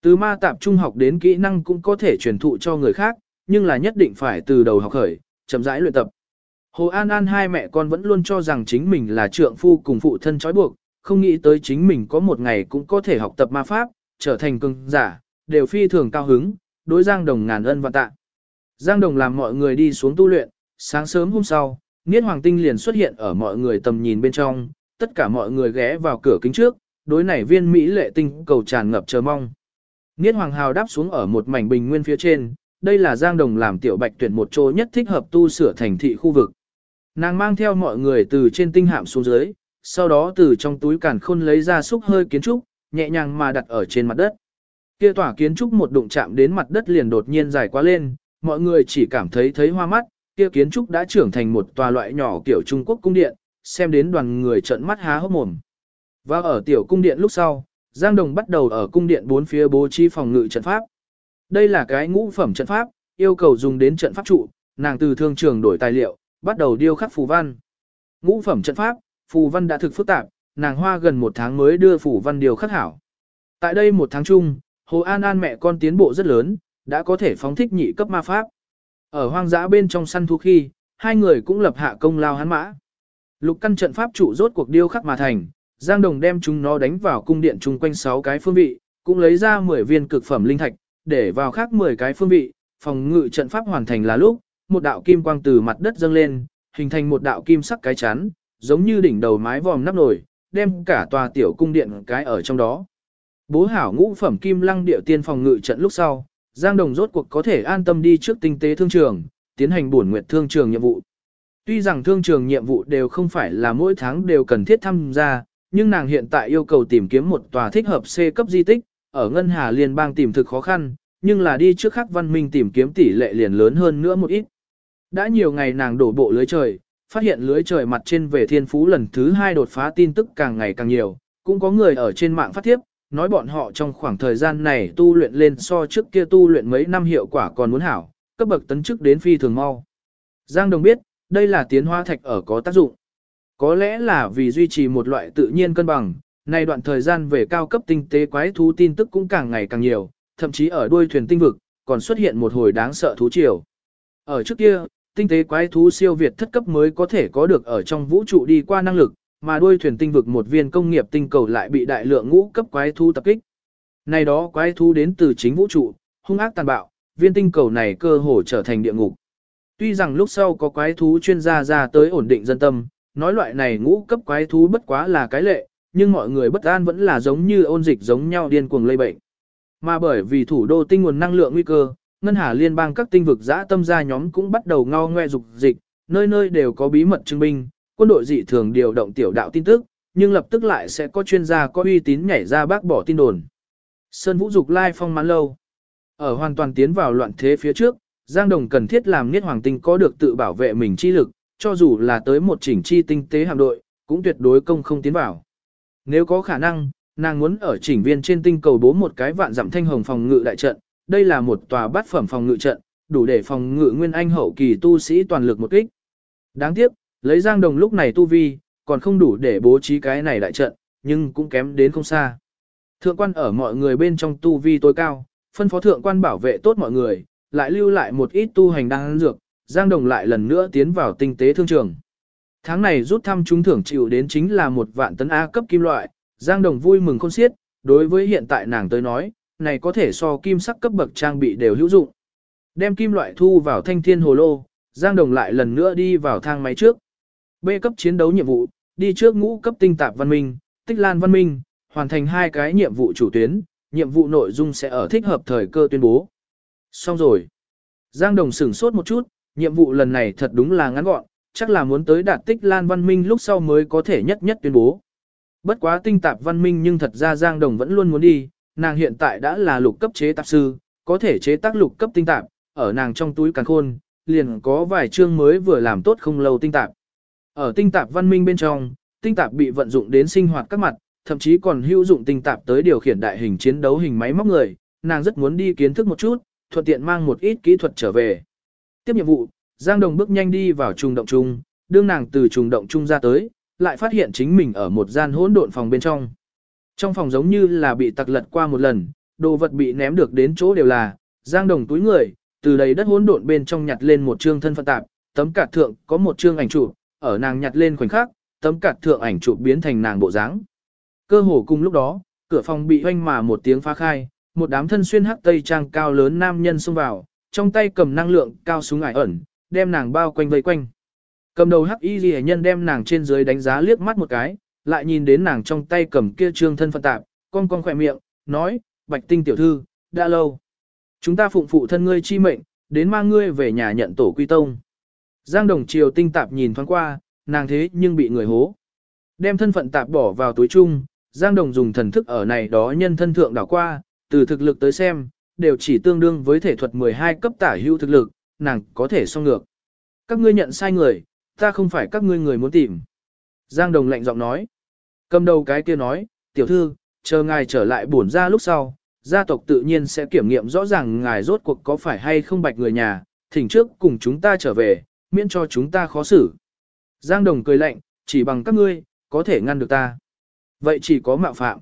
Từ ma tạp trung học đến kỹ năng cũng có thể truyền thụ cho người khác, nhưng là nhất định phải từ đầu học khởi, chậm rãi luyện tập. Hồ An An hai mẹ con vẫn luôn cho rằng chính mình là trượng phu cùng phụ thân trói buộc, không nghĩ tới chính mình có một ngày cũng có thể học tập ma pháp, trở thành cường giả, đều phi thường cao hứng, đối Giang Đồng ngàn ân và tạ. Giang Đồng làm mọi người đi xuống tu luyện, sáng sớm hôm sau, Niết Hoàng Tinh liền xuất hiện ở mọi người tầm nhìn bên trong, tất cả mọi người ghé vào cửa kính trước, đối nảy viên Mỹ lệ tinh cầu tràn ngập chờ mong. Niết Hoàng Hào đáp xuống ở một mảnh bình nguyên phía trên, đây là Giang Đồng làm tiểu bạch tuyển một chỗ nhất thích hợp tu sửa thành thị khu vực. Nàng mang theo mọi người từ trên tinh hạm xuống dưới, sau đó từ trong túi càn khôn lấy ra xúc hơi kiến trúc, nhẹ nhàng mà đặt ở trên mặt đất. Kia tỏa kiến trúc một đụng chạm đến mặt đất liền đột nhiên dài quá lên, mọi người chỉ cảm thấy thấy hoa mắt, kia kiến trúc đã trưởng thành một tòa loại nhỏ kiểu Trung Quốc cung điện, xem đến đoàn người trợn mắt há hốc mồm. Và ở tiểu cung điện lúc sau, Giang Đồng bắt đầu ở cung điện bốn phía bố trí phòng ngự trận pháp. Đây là cái ngũ phẩm trận pháp, yêu cầu dùng đến trận pháp trụ, nàng từ thương trường đổi tài liệu, bắt đầu điêu khắc phù văn. Ngũ phẩm trận pháp, phù văn đã thực phức tạp, nàng hoa gần một tháng mới đưa phù văn điều khắc hảo. Tại đây một tháng chung, Hồ An An mẹ con tiến bộ rất lớn, đã có thể phóng thích nhị cấp ma pháp. Ở hoang dã bên trong săn thú khi, hai người cũng lập hạ công lao hắn mã. Lục căn trận pháp trụ rốt cuộc điêu khắc mà thành, Giang Đồng đem chúng nó đánh vào cung điện chung quanh 6 cái phương vị, cũng lấy ra 10 viên cực phẩm linh thạch, để vào khác 10 cái phương vị, phòng ngự trận pháp hoàn thành là lúc, một đạo kim quang từ mặt đất dâng lên, hình thành một đạo kim sắc cái chắn, giống như đỉnh đầu mái vòm nắp nổi, đem cả tòa tiểu cung điện cái ở trong đó. Bố hảo ngũ phẩm kim lăng điệu tiên phòng ngự trận lúc sau, Giang Đồng rốt cuộc có thể an tâm đi trước tinh tế thương trường, tiến hành bổn nguyệt thương trường nhiệm vụ. Tuy rằng thương trường nhiệm vụ đều không phải là mỗi tháng đều cần thiết tham gia, nhưng nàng hiện tại yêu cầu tìm kiếm một tòa thích hợp C cấp di tích, ở Ngân Hà Liên bang tìm thực khó khăn, nhưng là đi trước khắc văn minh tìm kiếm tỷ lệ liền lớn hơn nữa một ít. Đã nhiều ngày nàng đổ bộ lưới trời, phát hiện lưới trời mặt trên về thiên phú lần thứ hai đột phá tin tức càng ngày càng nhiều, cũng có người ở trên mạng phát thiếp, nói bọn họ trong khoảng thời gian này tu luyện lên so trước kia tu luyện mấy năm hiệu quả còn muốn hảo, cấp bậc tấn chức đến phi thường mau. Giang Đồng biết, đây là tiến hóa thạch ở có tác dụng. Có lẽ là vì duy trì một loại tự nhiên cân bằng, nay đoạn thời gian về cao cấp tinh tế quái thú tin tức cũng càng ngày càng nhiều, thậm chí ở đuôi thuyền tinh vực, còn xuất hiện một hồi đáng sợ thú triều. Ở trước kia, tinh tế quái thú siêu việt thất cấp mới có thể có được ở trong vũ trụ đi qua năng lực, mà đuôi thuyền tinh vực một viên công nghiệp tinh cầu lại bị đại lượng ngũ cấp quái thú tập kích. Này đó quái thú đến từ chính vũ trụ, hung ác tàn bạo, viên tinh cầu này cơ hồ trở thành địa ngục. Tuy rằng lúc sau có quái thú chuyên gia ra tới ổn định dân tâm, nói loại này ngũ cấp quái thú bất quá là cái lệ, nhưng mọi người bất an vẫn là giống như ôn dịch giống nhau điên cuồng lây bệnh. Mà bởi vì thủ đô tinh nguồn năng lượng nguy cơ, ngân hà liên bang các tinh vực dã tâm gia nhóm cũng bắt đầu ngao ngoe dục dịch, nơi nơi đều có bí mật chứng minh, quân đội dị thường điều động tiểu đạo tin tức, nhưng lập tức lại sẽ có chuyên gia có uy tín nhảy ra bác bỏ tin đồn. Sơn Vũ Dục Lai phong mãn lâu. Ở hoàn toàn tiến vào loạn thế phía trước, Giang Đồng cần thiết làm Niết Hoàng Tinh có được tự bảo vệ mình chi lực, cho dù là tới một chỉnh chi tinh tế hạm đội, cũng tuyệt đối công không tiến vào. Nếu có khả năng, nàng muốn ở chỉnh viên trên tinh cầu bố một cái vạn dặm thanh hồng phòng ngự đại trận, đây là một tòa bát phẩm phòng ngự trận, đủ để phòng ngự nguyên anh hậu kỳ tu sĩ toàn lực một kích. Đáng tiếc, lấy Giang Đồng lúc này tu vi, còn không đủ để bố trí cái này đại trận, nhưng cũng kém đến không xa. Thượng quan ở mọi người bên trong tu vi tối cao, phân phó thượng quan bảo vệ tốt mọi người, lại lưu lại một ít tu hành đang dược, Giang Đồng lại lần nữa tiến vào tinh tế thương trường. Tháng này rút thăm trúng thưởng chịu đến chính là một vạn tấn A cấp kim loại, Giang Đồng vui mừng khôn xiết, đối với hiện tại nàng tới nói, này có thể so kim sắc cấp bậc trang bị đều hữu dụng. Đem kim loại thu vào thanh thiên hồ lô, Giang Đồng lại lần nữa đi vào thang máy trước, B cấp chiến đấu nhiệm vụ, đi trước ngũ cấp tinh tạp văn minh, tích lan văn minh, hoàn thành hai cái nhiệm vụ chủ tuyến, nhiệm vụ nội dung sẽ ở thích hợp thời cơ tuyên bố. Xong rồi. Giang Đồng sửng sốt một chút, nhiệm vụ lần này thật đúng là ngắn gọn, chắc là muốn tới đạt tích lan văn minh lúc sau mới có thể nhất nhất tuyên bố. Bất quá tinh tạp văn minh nhưng thật ra Giang Đồng vẫn luôn muốn đi, nàng hiện tại đã là lục cấp chế tạp sư, có thể chế tác lục cấp tinh tạp, ở nàng trong túi càng khôn, liền có vài chương mới vừa làm tốt không lâu tinh tạp. Ở tinh tạp văn minh bên trong, tinh tạp bị vận dụng đến sinh hoạt các mặt, thậm chí còn hữu dụng tinh tạp tới điều khiển đại hình chiến đấu hình máy móc người, nàng rất muốn đi kiến thức một chút, thuận tiện mang một ít kỹ thuật trở về. Tiếp nhiệm vụ, Giang Đồng bước nhanh đi vào trùng động trung, đương nàng từ trùng động trung ra tới, lại phát hiện chính mình ở một gian hỗn độn phòng bên trong. Trong phòng giống như là bị tặc lật qua một lần, đồ vật bị ném được đến chỗ đều là, Giang Đồng túi người, từ đầy đất hỗn độn bên trong nhặt lên một trương thân phận tạp, tấm cạt thượng có một trương ảnh chụp, ở nàng nhặt lên khoảnh khắc, tấm cạt thượng ảnh chụp biến thành nàng bộ dáng. Cơ hồ cùng lúc đó, cửa phòng bị hoanh mà một tiếng phá khai, một đám thân xuyên hắc tây trang cao lớn nam nhân xông vào, trong tay cầm năng lượng cao súng ải ẩn, đem nàng bao quanh vây quanh. Cầm đầu hắc y ghi nhân đem nàng trên dưới đánh giá liếc mắt một cái, lại nhìn đến nàng trong tay cầm kia trương thân phận tạp, con con khỏe miệng, nói, bạch tinh tiểu thư, đã lâu. Chúng ta phụng phụ thân ngươi chi mệnh, đến mang ngươi về nhà nhận tổ quy tông. Giang đồng triều tinh tạp nhìn thoáng qua, nàng thế nhưng bị người hố. Đem thân phận tạp bỏ vào túi chung, Giang đồng dùng thần thức ở này đó nhân thân thượng đảo qua, từ thực lực tới xem, đều chỉ tương đương với thể thuật 12 cấp tả hữu thực lực, nàng có thể song ngược. Các ngươi nhận sai người, ta không phải các ngươi người muốn tìm. Giang Đồng lạnh giọng nói. Cầm đầu cái kia nói, tiểu thư, chờ ngài trở lại bổn ra lúc sau, gia tộc tự nhiên sẽ kiểm nghiệm rõ ràng ngài rốt cuộc có phải hay không bạch người nhà, thỉnh trước cùng chúng ta trở về, miễn cho chúng ta khó xử. Giang Đồng cười lạnh, chỉ bằng các ngươi, có thể ngăn được ta. Vậy chỉ có mạo phạm.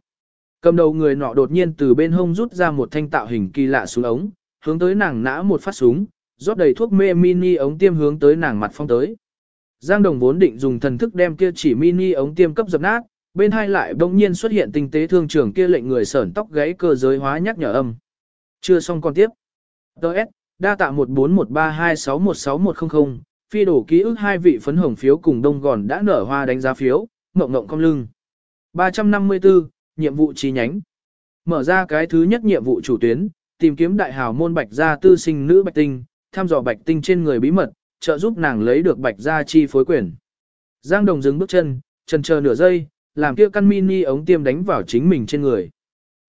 Cầm đầu người nọ đột nhiên từ bên hông rút ra một thanh tạo hình kỳ lạ xuống ống, hướng tới nàng nã một phát súng, rót đầy thuốc mê mini ống tiêm hướng tới nàng mặt phong tới. Giang Đồng vốn định dùng thần thức đem kia chỉ mini ống tiêm cấp dập nát, bên hai lại bỗng nhiên xuất hiện tinh tế thương trưởng kia lệnh người sởn tóc gáy cơ giới hóa nhắc nhở âm. Chưa xong con tiếp. Đợt, đa tạ 141326161100, phi đổ ký ức hai vị phấn hồng phiếu cùng đông gòn đã nở hoa đánh giá phiếu, ngộng ngộng cong lưng. 354, nhiệm vụ chi nhánh. Mở ra cái thứ nhất nhiệm vụ chủ tuyến, tìm kiếm đại hào môn bạch gia tư sinh nữ bạch tinh, thăm dò bạch tinh trên người bí mật, trợ giúp nàng lấy được bạch gia chi phối quyền. Giang Đồng dừng bước chân, chân chờ nửa giây, làm kia căn mini ống tiêm đánh vào chính mình trên người.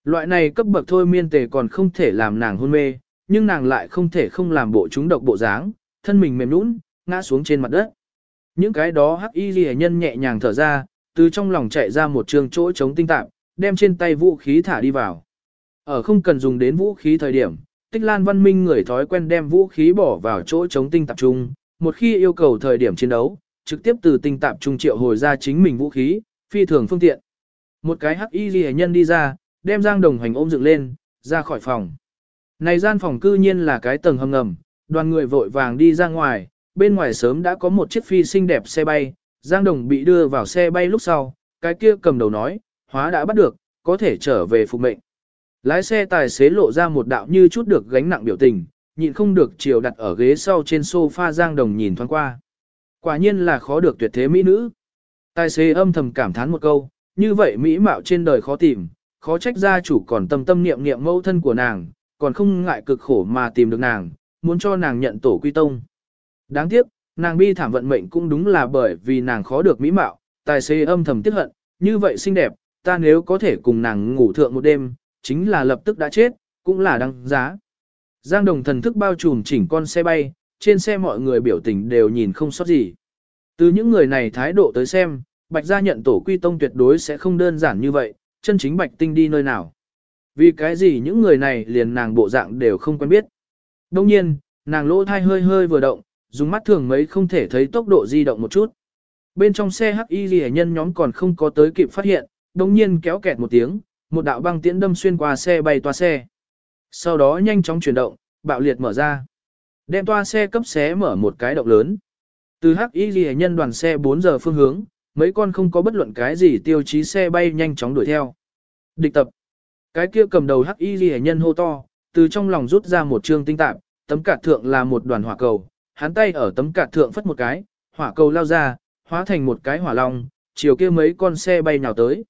Loại này cấp bậc thôi miên tề còn không thể làm nàng hôn mê, nhưng nàng lại không thể không làm bộ chúng độc bộ dáng, thân mình mềm nhũn, ngã xuống trên mặt đất. Những cái đó hắc y ghi nhân nhẹ nhàng thở ra, từ trong lòng chạy ra một trường chỗ chống tinh tạp, đem trên tay vũ khí thả đi vào. Ở không cần dùng đến vũ khí thời điểm, tích lan văn minh người thói quen đem vũ khí bỏ vào chỗ chống tinh tập trung, một khi yêu cầu thời điểm chiến đấu, trực tiếp từ tinh tạp trung triệu hồi ra chính mình vũ khí, phi thường phương tiện. Một cái hắc y ghi nhân đi ra, đem giang đồng hành ôm dựng lên, ra khỏi phòng. Này gian phòng cư nhiên là cái tầng hầm ngầm, đoàn người vội vàng đi ra ngoài, bên ngoài sớm đã có một chiếc phi xinh đẹp xe bay, giang đồng bị đưa vào xe bay lúc sau, cái kia cầm đầu nói, hóa đã bắt được, có thể trở về phục mệnh. Lái xe tài xế lộ ra một đạo như chút được gánh nặng biểu tình, nhịn không được chiều đặt ở ghế sau trên sofa Giang Đồng nhìn thoáng qua. Quả nhiên là khó được tuyệt thế mỹ nữ. Tài xế âm thầm cảm thán một câu, như vậy mỹ mạo trên đời khó tìm, khó trách gia chủ còn tâm tâm niệm niệm mẫu thân của nàng, còn không ngại cực khổ mà tìm được nàng, muốn cho nàng nhận tổ quy tông. Đáng tiếc, nàng bi thảm vận mệnh cũng đúng là bởi vì nàng khó được mỹ mạo, tài xế âm thầm tiếc hận, như vậy xinh đẹp, ta nếu có thể cùng nàng ngủ thượng một đêm, chính là lập tức đã chết, cũng là đăng giá. Giang đồng thần thức bao trùm chỉnh con xe bay, trên xe mọi người biểu tình đều nhìn không sót gì. Từ những người này thái độ tới xem, Bạch gia nhận tổ quy tông tuyệt đối sẽ không đơn giản như vậy, chân chính Bạch tinh đi nơi nào. Vì cái gì những người này liền nàng bộ dạng đều không quen biết. Đông nhiên, nàng lỗ thai hơi hơi vừa động, dùng mắt thường mấy không thể thấy tốc độ di động một chút. Bên trong xe hắc y ghi nhân nhóm còn không có tới kịp phát hiện, đồng nhiên kéo kẹt một tiếng, một đạo băng tiễn đâm xuyên qua xe bay toa xe. Sau đó nhanh chóng chuyển động, bạo liệt mở ra. Đem toa xe cấp xé mở một cái động lớn. Từ hắc y ghi nhân đoàn xe 4 giờ phương hướng, mấy con không có bất luận cái gì tiêu chí xe bay nhanh chóng đuổi theo. Địch tập. Cái kia cầm đầu hắc y ghi nhân hô to, từ trong lòng rút ra một trương tinh tạp, tấm cạt thượng là một đoàn hỏa cầu, hắn tay ở tấm cạt thượng phất một cái, hỏa cầu lao ra, hóa thành một cái hỏa long, chiều kia mấy con xe bay nhào tới.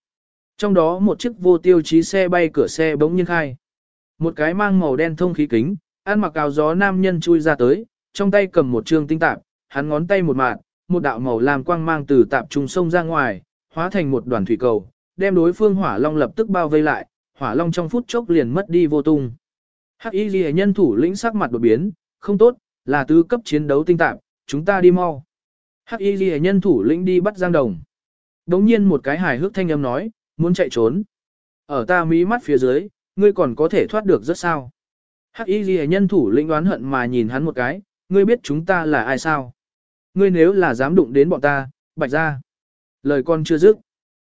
Trong đó một chiếc vô tiêu chí xe bay cửa xe bỗng nhiên khai. Một cái mang màu đen thông khí kính, ăn mặc áo gió nam nhân chui ra tới, trong tay cầm một trương tinh tạp, hắn ngón tay một mạt, một đạo màu làm quang mang từ tạp trung sông ra ngoài, hóa thành một đoàn thủy cầu, đem đối phương hỏa long lập tức bao vây lại, hỏa long trong phút chốc liền mất đi vô tung. Hắc y ghi nhân thủ lĩnh sắc mặt đột biến, không tốt, là tứ cấp chiến đấu tinh tạp, chúng ta đi mau. Hắc y ghi nhân thủ lĩnh đi bắt Giang Đồng. Đống nhiên một cái hài hước thanh âm nói, muốn chạy trốn. Ở ta mí mắt phía dưới, ngươi còn có thể thoát được rất sao. Hắc y ghi nhân thủ lĩnh đoán hận mà nhìn hắn một cái, ngươi biết chúng ta là ai sao? Ngươi nếu là dám đụng đến bọn ta, bạch ra. Lời con chưa dứt.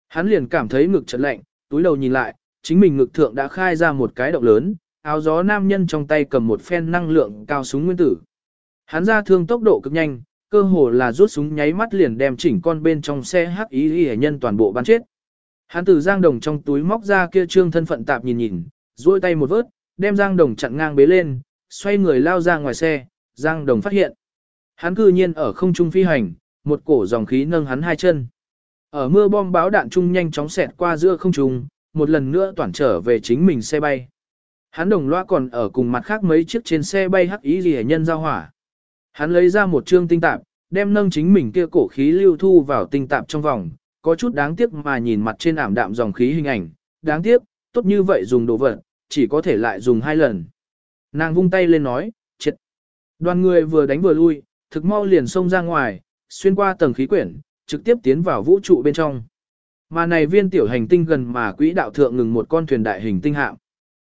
Hắn liền cảm thấy ngực chật lạnh, túi đầu nhìn lại, chính mình ngực thượng đã khai ra một cái động lớn, áo gió nam nhân trong tay cầm một phen năng lượng cao súng nguyên tử. Hắn ra thương tốc độ cực nhanh, cơ hồ là rút súng nháy mắt liền đem chỉnh con bên trong xe hắc ý hệ nhân toàn bộ bắn chết. Hắn từ giang đồng trong túi móc ra kia trương thân phận tạp nhìn nhìn, duỗi tay một vớt, đem giang đồng chặn ngang bế lên, xoay người lao ra ngoài xe, giang đồng phát hiện. Hắn cư nhiên ở không trung phi hành, một cổ dòng khí nâng hắn hai chân. Ở mưa bom báo đạn trung nhanh chóng xẹt qua giữa không trung, một lần nữa toàn trở về chính mình xe bay. Hắn đồng loa còn ở cùng mặt khác mấy chiếc trên xe bay hắc ý gì nhân giao hỏa. Hắn lấy ra một trương tinh tạp, đem nâng chính mình kia cổ khí lưu thu vào tinh tạp trong vòng, có chút đáng tiếc mà nhìn mặt trên ảm đạm dòng khí hình ảnh, đáng tiếc, tốt như vậy dùng đồ vật, chỉ có thể lại dùng hai lần. Nàng vung tay lên nói, chết. Đoàn người vừa đánh vừa lui, thực mau liền xông ra ngoài, xuyên qua tầng khí quyển, trực tiếp tiến vào vũ trụ bên trong. Mà này viên tiểu hành tinh gần mà quỹ đạo thượng ngừng một con thuyền đại hình tinh hạm.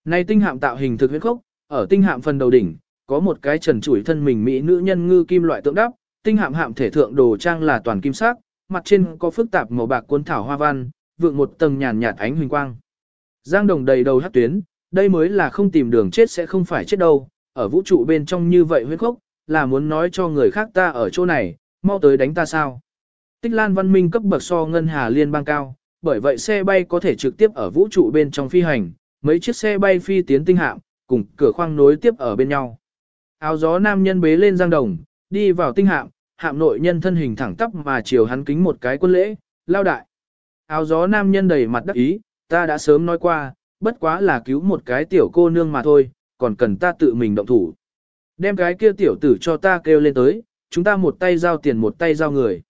Này tinh hạm tạo hình thực huyết khốc, ở tinh hạm phần đầu đỉnh, có một cái trần trụi thân mình mỹ nữ nhân ngư kim loại tượng đắp, tinh hạm hạm thể thượng đồ trang là toàn kim sắc, mặt trên có phức tạp màu bạc cuốn thảo hoa văn, vượng một tầng nhàn nhạt ánh huỳnh quang. Giang Đồng đầy đầu hắc tuyến, đây mới là không tìm đường chết sẽ không phải chết đâu, ở vũ trụ bên trong như vậy huyết khốc, là muốn nói cho người khác ta ở chỗ này, mau tới đánh ta sao. Tích Lan văn minh cấp bậc so ngân hà liên bang cao, bởi vậy xe bay có thể trực tiếp ở vũ trụ bên trong phi hành, mấy chiếc xe bay phi tiến tinh hạm, cùng cửa khoang nối tiếp ở bên nhau. Áo gió nam nhân bế lên giang đồng, đi vào tinh hạm, hạm nội nhân thân hình thẳng tắp mà chiều hắn kính một cái quân lễ, lao đại. Áo gió nam nhân đầy mặt đắc ý, ta đã sớm nói qua, bất quá là cứu một cái tiểu cô nương mà thôi, còn cần ta tự mình động thủ. Đem cái kia tiểu tử cho ta kêu lên tới, chúng ta một tay giao tiền một tay giao người.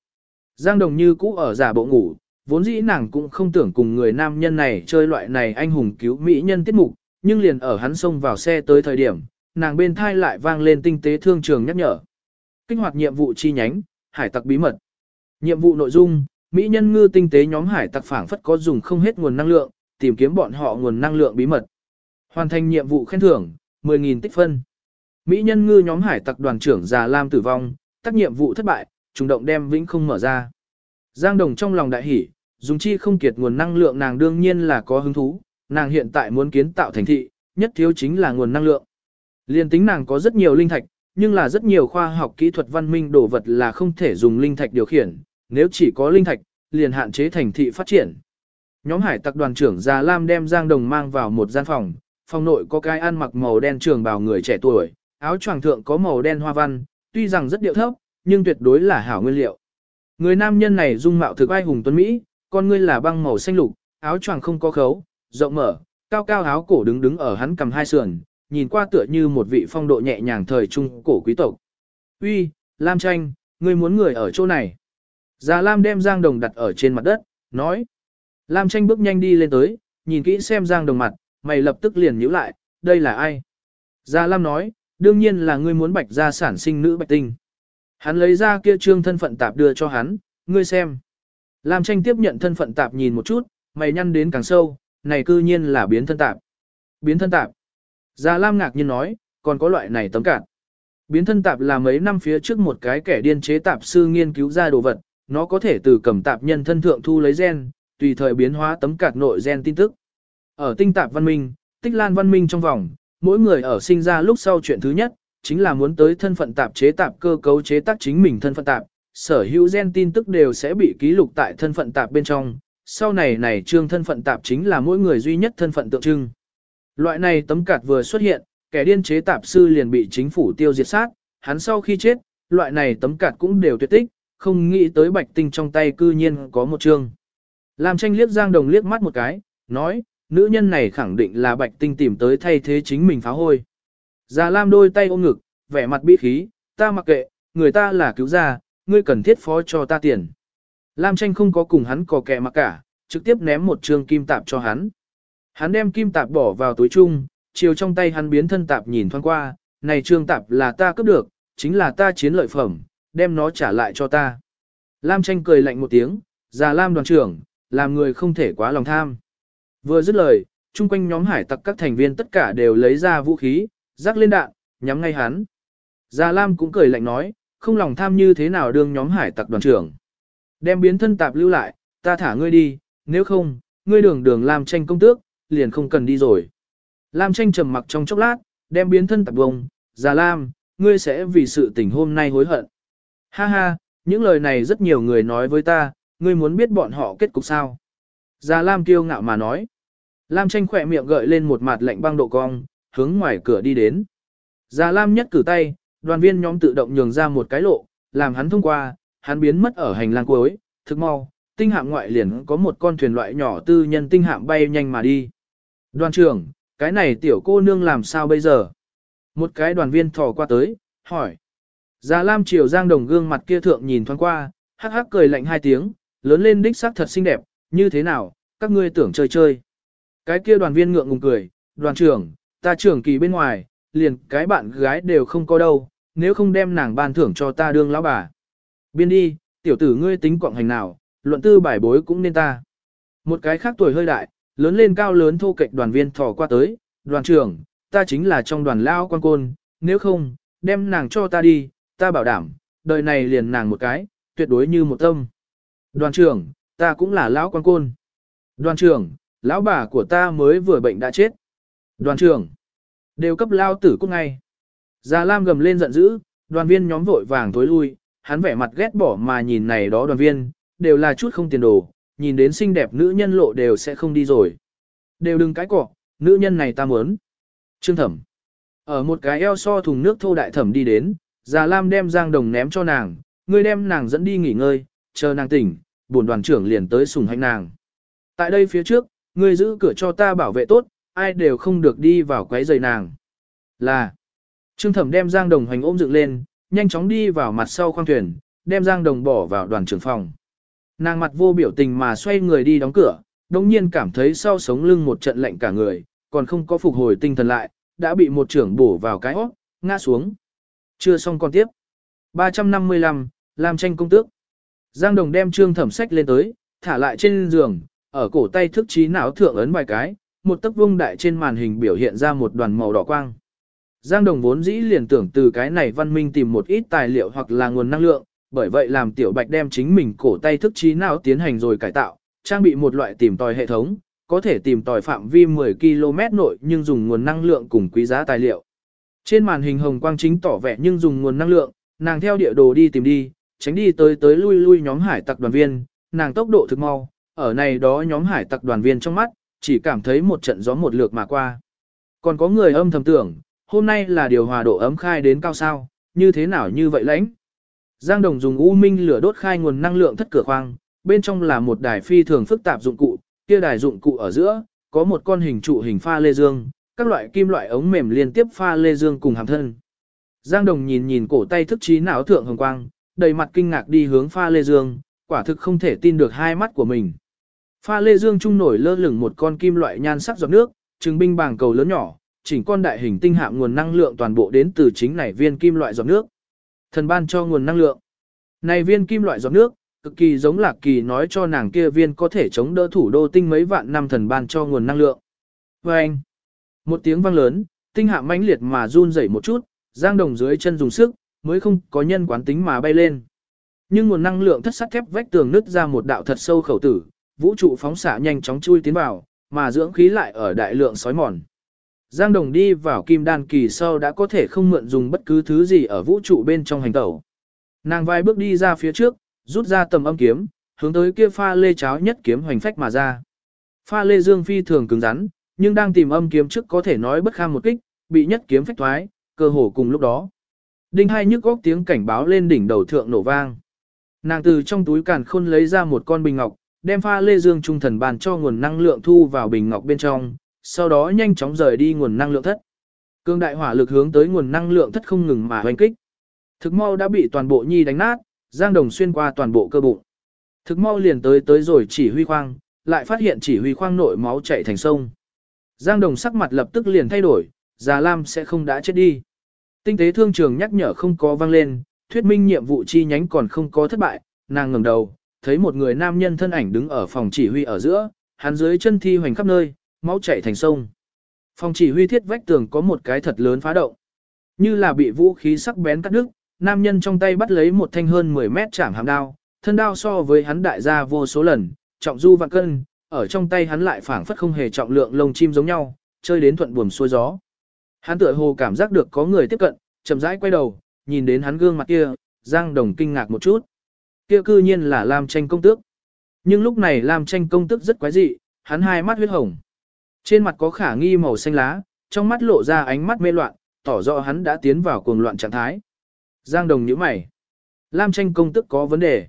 Giang đồng như cũ ở giả bộ ngủ, vốn dĩ nàng cũng không tưởng cùng người nam nhân này chơi loại này anh hùng cứu mỹ nhân tiết mục, nhưng liền ở hắn xông vào xe tới thời điểm, nàng bên thai lại vang lên tinh tế thương trường nhắc nhở. Kích hoạt nhiệm vụ chi nhánh, hải tặc bí mật. Nhiệm vụ nội dung, mỹ nhân ngư tinh tế nhóm hải tặc phảng phất có dùng không hết nguồn năng lượng, tìm kiếm bọn họ nguồn năng lượng bí mật. Hoàn thành nhiệm vụ khen thưởng, 10.000 tích phân. Mỹ nhân ngư nhóm hải tặc đoàn trưởng già Lam tử vong, tác nhiệm vụ thất bại, trùng động đem vĩnh không mở ra. Giang Đồng trong lòng đại hỉ, dùng chi không kiệt nguồn năng lượng nàng đương nhiên là có hứng thú, nàng hiện tại muốn kiến tạo thành thị, nhất thiếu chính là nguồn năng lượng. Liên tính nàng có rất nhiều linh thạch, nhưng là rất nhiều khoa học kỹ thuật văn minh đồ vật là không thể dùng linh thạch điều khiển, nếu chỉ có linh thạch, liền hạn chế thành thị phát triển. Nhóm hải tặc đoàn trưởng Già Lam đem Giang Đồng mang vào một gian phòng, phòng nội có cái ăn mặc màu đen trường bào người trẻ tuổi, áo choàng thượng có màu đen hoa văn, tuy rằng rất điệu thấp, nhưng tuyệt đối là hảo nguyên liệu. Người nam nhân này dung mạo thực ai hùng tuấn Mỹ, con ngươi là băng màu xanh lục, áo choàng không có khấu, rộng mở, cao cao áo cổ đứng đứng ở hắn cầm hai sườn, nhìn qua tựa như một vị phong độ nhẹ nhàng thời trung cổ quý tộc. Uy, Lam Tranh, ngươi muốn người ở chỗ này. Già Lam đem Giang Đồng đặt ở trên mặt đất, nói. Lam Tranh bước nhanh đi lên tới, nhìn kỹ xem Giang Đồng mặt, mày lập tức liền nhíu lại, đây là ai? Già Lam nói, đương nhiên là ngươi muốn bạch gia sản sinh nữ bạch tinh. Hắn lấy ra kia trương thân phận tạp đưa cho hắn, ngươi xem. Lam tranh tiếp nhận thân phận tạp nhìn một chút, mày nhăn đến càng sâu, này cư nhiên là biến thân tạp. Biến thân tạp. Già Lam ngạc nhiên nói, còn có loại này tấm cản, Biến thân tạp là mấy năm phía trước một cái kẻ điên chế tạp sư nghiên cứu ra đồ vật, nó có thể từ cầm tạp nhân thân thượng thu lấy gen, tùy thời biến hóa tấm cạt nội gen tin tức. Ở tinh tạp văn minh, tích lan văn minh trong vòng, mỗi người ở sinh ra lúc sau chuyện thứ nhất, chính là muốn tới thân phận tạp chế tạp cơ cấu chế tác chính mình thân phận tạp, sở hữu gen tin tức đều sẽ bị ký lục tại thân phận tạp bên trong, sau này này trương thân phận tạp chính là mỗi người duy nhất thân phận tượng trưng. Loại này tấm cạt vừa xuất hiện, kẻ điên chế tạp sư liền bị chính phủ tiêu diệt sát, hắn sau khi chết, loại này tấm cạt cũng đều tuyệt tích, không nghĩ tới bạch tinh trong tay cư nhiên có một chương. Lam tranh liếc Giang Đồng liếc mắt một cái, nói, nữ nhân này khẳng định là bạch tinh tìm tới thay thế chính mình phá hôi. Già Lam đôi tay ôm ngực, vẻ mặt bi khí, ta mặc kệ, người ta là cứu gia, ngươi cần thiết phó cho ta tiền. Lam tranh không có cùng hắn có kẻ mặc cả, trực tiếp ném một trương kim tạp cho hắn. Hắn đem kim tạp bỏ vào túi chung, chiều trong tay hắn biến thân tạp nhìn thoáng qua, này trương tạp là ta cướp được, chính là ta chiến lợi phẩm, đem nó trả lại cho ta. Lam tranh cười lạnh một tiếng, già Lam đoàn trưởng, làm người không thể quá lòng tham. Vừa dứt lời, chung quanh nhóm hải tặc các thành viên tất cả đều lấy ra vũ khí, rắc lên đạn, nhắm ngay hắn. Già Lam cũng cười lạnh nói, không lòng tham như thế nào đương nhóm hải tặc đoàn trưởng. Đem biến thân tạp lưu lại, ta thả ngươi đi, nếu không, ngươi đường đường làm tranh công tước, liền không cần đi rồi. Lam tranh trầm mặc trong chốc lát, đem biến thân tạp bông, già Lam, ngươi sẽ vì sự tình hôm nay hối hận. Ha ha, những lời này rất nhiều người nói với ta, ngươi muốn biết bọn họ kết cục sao. Già Lam kiêu ngạo mà nói. Lam tranh khỏe miệng gợi lên một mặt lạnh băng độ cong, hướng ngoài cửa đi đến. Già Lam nhất cử tay, đoàn viên nhóm tự động nhường ra một cái lộ, làm hắn thông qua, hắn biến mất ở hành lang cuối, thực mau, tinh hạm ngoại liền có một con thuyền loại nhỏ tư nhân tinh hạm bay nhanh mà đi. Đoàn trưởng, cái này tiểu cô nương làm sao bây giờ? Một cái đoàn viên thò qua tới, hỏi. Già Lam Triều Giang Đồng gương mặt kia thượng nhìn thoáng qua, hắc hắc cười lạnh hai tiếng, lớn lên đích sắc thật xinh đẹp, như thế nào, các ngươi tưởng chơi chơi. Cái kia đoàn viên ngượng ngùng cười, đoàn trưởng, ta trưởng kỳ bên ngoài, liền cái bạn gái đều không có đâu, nếu không đem nàng ban thưởng cho ta đương lão bà. Biên đi, tiểu tử ngươi tính quạng hành nào, luận tư bài bối cũng nên ta. Một cái khác tuổi hơi đại, lớn lên cao lớn thô kệch đoàn viên thò qua tới, đoàn trưởng, ta chính là trong đoàn lao quan côn, nếu không, đem nàng cho ta đi, ta bảo đảm, đời này liền nàng một cái, tuyệt đối như một tâm. Đoàn trưởng, ta cũng là lão quan côn. Đoàn trưởng, lão bà của ta mới vừa bệnh đã chết. Đoàn trưởng, đều cấp lao tử cút ngay. Già Lam gầm lên giận dữ, đoàn viên nhóm vội vàng tối lui, hắn vẻ mặt ghét bỏ mà nhìn này đó đoàn viên, đều là chút không tiền đồ, nhìn đến xinh đẹp nữ nhân lộ đều sẽ không đi rồi. Đều đừng cái cọ, nữ nhân này ta muốn. Trương thẩm. Ở một cái eo so thùng nước thô đại thẩm đi đến, Già Lam đem Giang Đồng ném cho nàng, ngươi đem nàng dẫn đi nghỉ ngơi, chờ nàng tỉnh, bổn đoàn trưởng liền tới sùng hành nàng. Tại đây phía trước, ngươi giữ cửa cho ta bảo vệ tốt, ai đều không được đi vào quấy rầy nàng. Là. Trương Thẩm đem Giang Đồng hành ôm dựng lên, nhanh chóng đi vào mặt sau khoang thuyền, đem Giang Đồng bỏ vào đoàn trưởng phòng. Nàng mặt vô biểu tình mà xoay người đi đóng cửa, đồng nhiên cảm thấy sau sống lưng một trận lạnh cả người, còn không có phục hồi tinh thần lại, đã bị một trưởng bổ vào cái óc, ngã xuống. Chưa xong còn tiếp. 355, làm tranh công tước. Giang Đồng đem trương thẩm sách lên tới, thả lại trên giường, ở cổ tay thức trí não thượng ấn vài cái, một tấc vung đại trên màn hình biểu hiện ra một đoàn màu đỏ quang. Giang Đồng vốn dĩ liền tưởng từ cái này văn minh tìm một ít tài liệu hoặc là nguồn năng lượng, bởi vậy làm tiểu bạch đem chính mình cổ tay thức trí não tiến hành rồi cải tạo, trang bị một loại tìm tòi hệ thống, có thể tìm tòi phạm vi 10 km nội nhưng dùng nguồn năng lượng cùng quý giá tài liệu. Trên màn hình hồng quang chính tỏ vẻ nhưng dùng nguồn năng lượng, nàng theo địa đồ đi tìm đi, tránh đi tới tới lui lui nhóm hải tặc đoàn viên, nàng tốc độ thực mau, ở này đó nhóm hải tặc đoàn viên trong mắt, chỉ cảm thấy một trận gió một lượt mà qua. Còn có người âm thầm tưởng, hôm nay là điều hòa độ ấm khai đến cao sao, như thế nào như vậy lãnh. Giang Đồng dùng u minh lửa đốt khai nguồn năng lượng thất cửa khoang, bên trong là một đài phi thường phức tạp dụng cụ, kia đài dụng cụ ở giữa, có một con hình trụ hình pha lê dương, các loại kim loại ống mềm liên tiếp pha lê dương cùng hàm thân. Giang Đồng nhìn nhìn cổ tay thức trí não thượng hồng quang, đầy mặt kinh ngạc đi hướng pha lê dương, quả thực không thể tin được hai mắt của mình. Pha lê dương trung nổi lơ lửng một con kim loại nhan sắc giọt nước, chứng binh bảng cầu lớn nhỏ, chỉnh con đại hình tinh hạm nguồn năng lượng toàn bộ đến từ chính này viên kim loại giọt nước. Thần ban cho nguồn năng lượng. Này viên kim loại giọt nước, cực kỳ giống lạc kỳ nói cho nàng kia viên có thể chống đỡ thủ đô tinh mấy vạn năm thần ban cho nguồn năng lượng. Và anh, một tiếng vang lớn, tinh hạ mãnh liệt mà run rẩy một chút, giang đồng dưới chân dùng sức, mới không có nhân quán tính mà bay lên. Nhưng nguồn năng lượng thất sắt thép vách tường nứt ra một đạo thật sâu khẩu tử, vũ trụ phóng xạ nhanh chóng chui tiến vào, mà dưỡng khí lại ở đại lượng sói mòn. Giang Đồng đi vào kim đan kỳ sau đã có thể không mượn dùng bất cứ thứ gì ở vũ trụ bên trong hành tẩu. Nàng vai bước đi ra phía trước, rút ra tầm âm kiếm, hướng tới kia pha lê cháo nhất kiếm hoành phách mà ra. Pha lê dương phi thường cứng rắn, nhưng đang tìm âm kiếm trước có thể nói bất kham một kích, bị nhất kiếm phách thoái, cơ hồ cùng lúc đó. Đinh hai nhức góc tiếng cảnh báo lên đỉnh đầu thượng nổ vang. Nàng từ trong túi càn khôn lấy ra một con bình ngọc, đem pha lê dương trung thần bàn cho nguồn năng lượng thu vào bình ngọc bên trong, sau đó nhanh chóng rời đi nguồn năng lượng thất. Cương đại hỏa lực hướng tới nguồn năng lượng thất không ngừng mà hoành kích. Thực mau đã bị toàn bộ nhi đánh nát, Giang Đồng xuyên qua toàn bộ cơ bụng. Thực mau liền tới tới rồi chỉ huy khoang, lại phát hiện chỉ huy khoang nội máu chảy thành sông. Giang Đồng sắc mặt lập tức liền thay đổi, Già Lam sẽ không đã chết đi. Tinh tế thương trường nhắc nhở không có vang lên, thuyết minh nhiệm vụ chi nhánh còn không có thất bại, nàng ngẩng đầu, thấy một người nam nhân thân ảnh đứng ở phòng chỉ huy ở giữa, hắn dưới chân thi hoành khắp nơi, máu chảy thành sông. Phòng chỉ huy thiết vách tường có một cái thật lớn phá động. Như là bị vũ khí sắc bén cắt đứt, nam nhân trong tay bắt lấy một thanh hơn 10 mét chảm hàm đao, thân đao so với hắn đại gia vô số lần, trọng du vạn cân, ở trong tay hắn lại phảng phất không hề trọng lượng lông chim giống nhau, chơi đến thuận buồm xuôi gió. Hắn tựa hồ cảm giác được có người tiếp cận, chậm rãi quay đầu, nhìn đến hắn gương mặt kia, Giang Đồng kinh ngạc một chút. Kia cư nhiên là Lam Tranh công tước. Nhưng lúc này Lam Tranh công tước rất quái dị, hắn hai mắt huyết hồng. Trên mặt có khả nghi màu xanh lá, trong mắt lộ ra ánh mắt mê loạn, tỏ rõ hắn đã tiến vào cuồng loạn trạng thái. Giang Đồng nhíu mày. Lam Tranh công tức có vấn đề.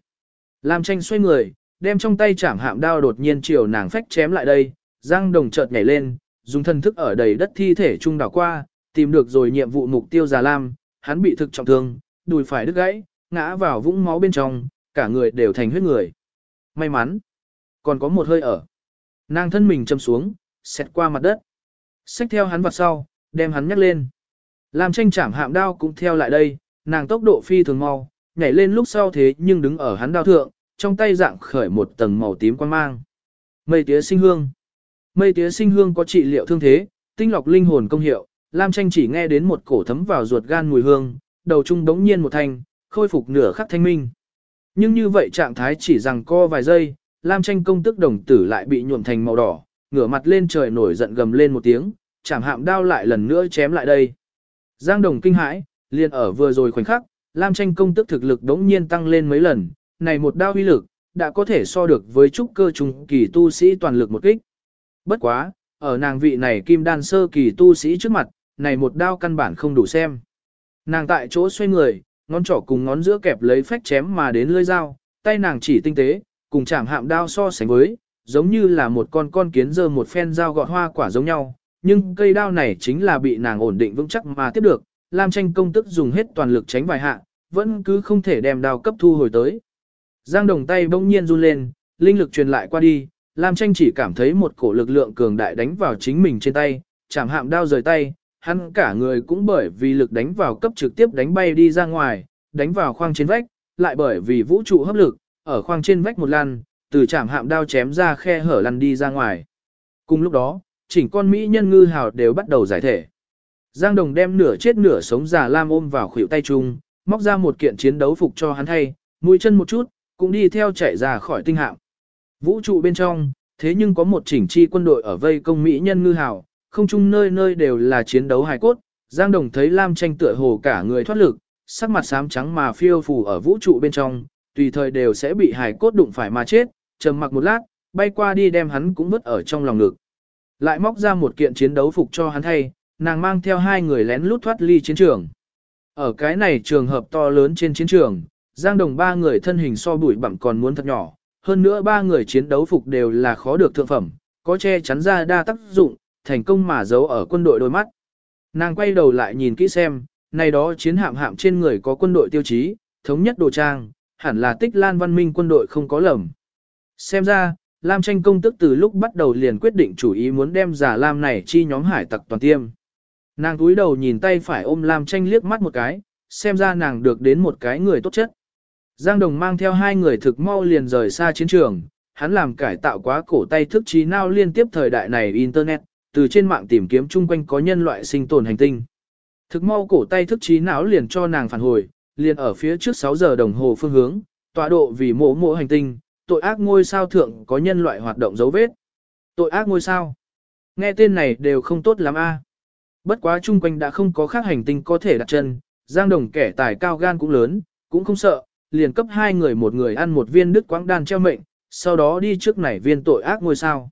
Lam Tranh xoay người, đem trong tay chảm hạm đao đột nhiên chiều nàng phách chém lại đây. Giang Đồng chợt nhảy lên, dùng thân thức ở đầy đất thi thể trung đảo qua, tìm được rồi nhiệm vụ mục tiêu già Lam, hắn bị thực trọng thương, đùi phải đứt gãy, ngã vào vũng máu bên trong, cả người đều thành huyết người. May mắn, còn có một hơi ở. Nàng thân mình châm xuống, xẹt qua mặt đất. Xách theo hắn vào sau, đem hắn nhắc lên. Lam tranh chảm hạm đao cũng theo lại đây, nàng tốc độ phi thường mau, nhảy lên lúc sau thế nhưng đứng ở hắn đao thượng, trong tay dạng khởi một tầng màu tím quan mang. Mây tía sinh hương. Mây tía sinh hương có trị liệu thương thế, tinh lọc linh hồn công hiệu, Lam tranh chỉ nghe đến một cổ thấm vào ruột gan mùi hương, đầu trung đống nhiên một thanh, khôi phục nửa khắc thanh minh. Nhưng như vậy trạng thái chỉ rằng co vài giây, Lam tranh công tức đồng tử lại bị nhuộm thành màu đỏ, ngửa mặt lên trời nổi giận gầm lên một tiếng, chảm hạm đao lại lần nữa chém lại đây. Giang đồng kinh hãi, liền ở vừa rồi khoảnh khắc, Lam tranh công tức thực lực đống nhiên tăng lên mấy lần, này một đao uy lực, đã có thể so được với trúc cơ trùng kỳ tu sĩ toàn lực một kích. Bất quá, ở nàng vị này kim đan sơ kỳ tu sĩ trước mặt, này một đao căn bản không đủ xem. Nàng tại chỗ xoay người, ngón trỏ cùng ngón giữa kẹp lấy phách chém mà đến lưỡi dao, tay nàng chỉ tinh tế, cùng chạm hạm đao so sánh với, giống như là một con con kiến dơ một phen dao gọt hoa quả giống nhau, nhưng cây đao này chính là bị nàng ổn định vững chắc mà tiếp được, Lam tranh công tức dùng hết toàn lực tránh vài hạ, vẫn cứ không thể đem đao cấp thu hồi tới. Giang đồng tay bỗng nhiên run lên, linh lực truyền lại qua đi, Lam tranh chỉ cảm thấy một cổ lực lượng cường đại đánh vào chính mình trên tay, chạm hạm đao rời tay, hắn cả người cũng bởi vì lực đánh vào cấp trực tiếp đánh bay đi ra ngoài, đánh vào khoang trên vách, lại bởi vì vũ trụ hấp lực, ở khoang trên vách một lần, từ chạm hạm đao chém ra khe hở lăn đi ra ngoài. Cùng lúc đó, chỉnh con Mỹ nhân ngư hào đều bắt đầu giải thể. Giang Đồng đem nửa chết nửa sống già lam ôm vào khuỷu tay chung, móc ra một kiện chiến đấu phục cho hắn thay, mũi chân một chút, cũng đi theo chạy ra khỏi tinh hạm. Vũ trụ bên trong, thế nhưng có một chỉnh chi quân đội ở vây công Mỹ nhân ngư hào, không chung nơi nơi đều là chiến đấu hài cốt. Giang Đồng thấy Lam tranh tựa hồ cả người thoát lực, sắc mặt xám trắng mà phiêu phù ở vũ trụ bên trong, tùy thời đều sẽ bị hài cốt đụng phải mà chết, trầm mặc một lát, bay qua đi đem hắn cũng vứt ở trong lòng ngực. Lại móc ra một kiện chiến đấu phục cho hắn thay, nàng mang theo hai người lén lút thoát ly chiến trường. Ở cái này trường hợp to lớn trên chiến trường, Giang Đồng ba người thân hình so bụi bặm còn muốn thật nhỏ, hơn nữa ba người chiến đấu phục đều là khó được thượng phẩm, có che chắn ra đa tác dụng, thành công mà giấu ở quân đội đôi mắt. Nàng quay đầu lại nhìn kỹ xem, này đó chiến hạm hạm trên người có quân đội tiêu chí, thống nhất đồ trang, hẳn là tích lan văn minh quân đội không có lầm. Xem ra, Lam tranh công tức từ lúc bắt đầu liền quyết định chủ ý muốn đem giả Lam này chi nhóm hải tặc toàn tiêm. Nàng túi đầu nhìn tay phải ôm Lam tranh liếc mắt một cái, xem ra nàng được đến một cái người tốt chất. Giang Đồng mang theo hai người thực mau liền rời xa chiến trường, hắn làm cải tạo quá cổ tay thức trí nào liên tiếp thời đại này Internet, từ trên mạng tìm kiếm chung quanh có nhân loại sinh tồn hành tinh. Thực mau cổ tay thức trí não liền cho nàng phản hồi, liền ở phía trước 6 giờ đồng hồ phương hướng, tọa độ vì mộ mộ hành tinh, tội ác ngôi sao thượng có nhân loại hoạt động dấu vết. Tội ác ngôi sao. Nghe tên này đều không tốt lắm a. Bất quá chung quanh đã không có khác hành tinh có thể đặt chân, Giang Đồng kẻ tài cao gan cũng lớn, cũng không sợ, liền cấp hai người một người ăn một viên đứt quãng đan treo mệnh, sau đó đi trước nảy viên tội ác ngôi sao.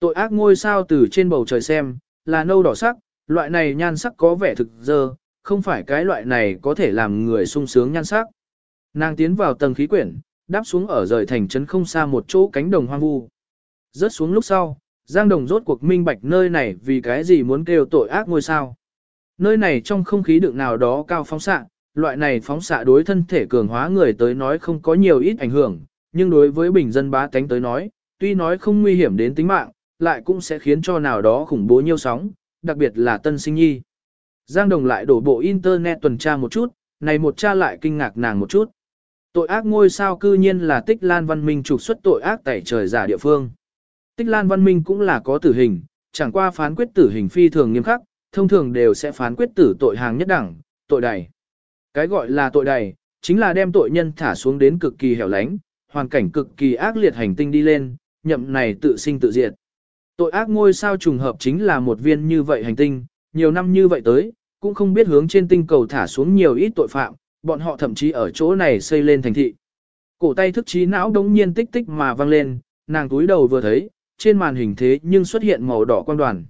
Tội ác ngôi sao từ trên bầu trời xem, là nâu đỏ sắc, loại này nhan sắc có vẻ thực dơ, không phải cái loại này có thể làm người sung sướng nhan sắc. Nàng tiến vào tầng khí quyển, đáp xuống ở rời thành trấn không xa một chỗ cánh đồng hoang vu. Rớt xuống lúc sau, Giang Đồng rốt cuộc minh bạch nơi này vì cái gì muốn kêu tội ác ngôi sao. Nơi này trong không khí đựng nào đó cao phóng xạ, loại này phóng xạ đối thân thể cường hóa người tới nói không có nhiều ít ảnh hưởng, nhưng đối với bình dân bá tánh tới nói, tuy nói không nguy hiểm đến tính mạng, lại cũng sẽ khiến cho nào đó khủng bố nhiều sóng, đặc biệt là tân sinh nhi. Giang Đồng lại đổ bộ internet tuần tra một chút, này một cha lại kinh ngạc nàng một chút. Tội ác ngôi sao cư nhiên là tích lan văn minh trục xuất tội ác tẩy trời giả địa phương. Tích lan văn minh cũng là có tử hình, chẳng qua phán quyết tử hình phi thường nghiêm khắc, thông thường đều sẽ phán quyết tử tội hàng nhất đẳng, tội đầy. Cái gọi là tội đầy, chính là đem tội nhân thả xuống đến cực kỳ hẻo lánh, hoàn cảnh cực kỳ ác liệt hành tinh đi lên, nhậm này tự sinh tự diệt. Tội ác ngôi sao trùng hợp chính là một viên như vậy hành tinh, nhiều năm như vậy tới, cũng không biết hướng trên tinh cầu thả xuống nhiều ít tội phạm, bọn họ thậm chí ở chỗ này xây lên thành thị. Cổ tay thức trí não đống nhiên tích tích mà vang lên, nàng túi đầu vừa thấy, trên màn hình thế nhưng xuất hiện màu đỏ quang đoàn.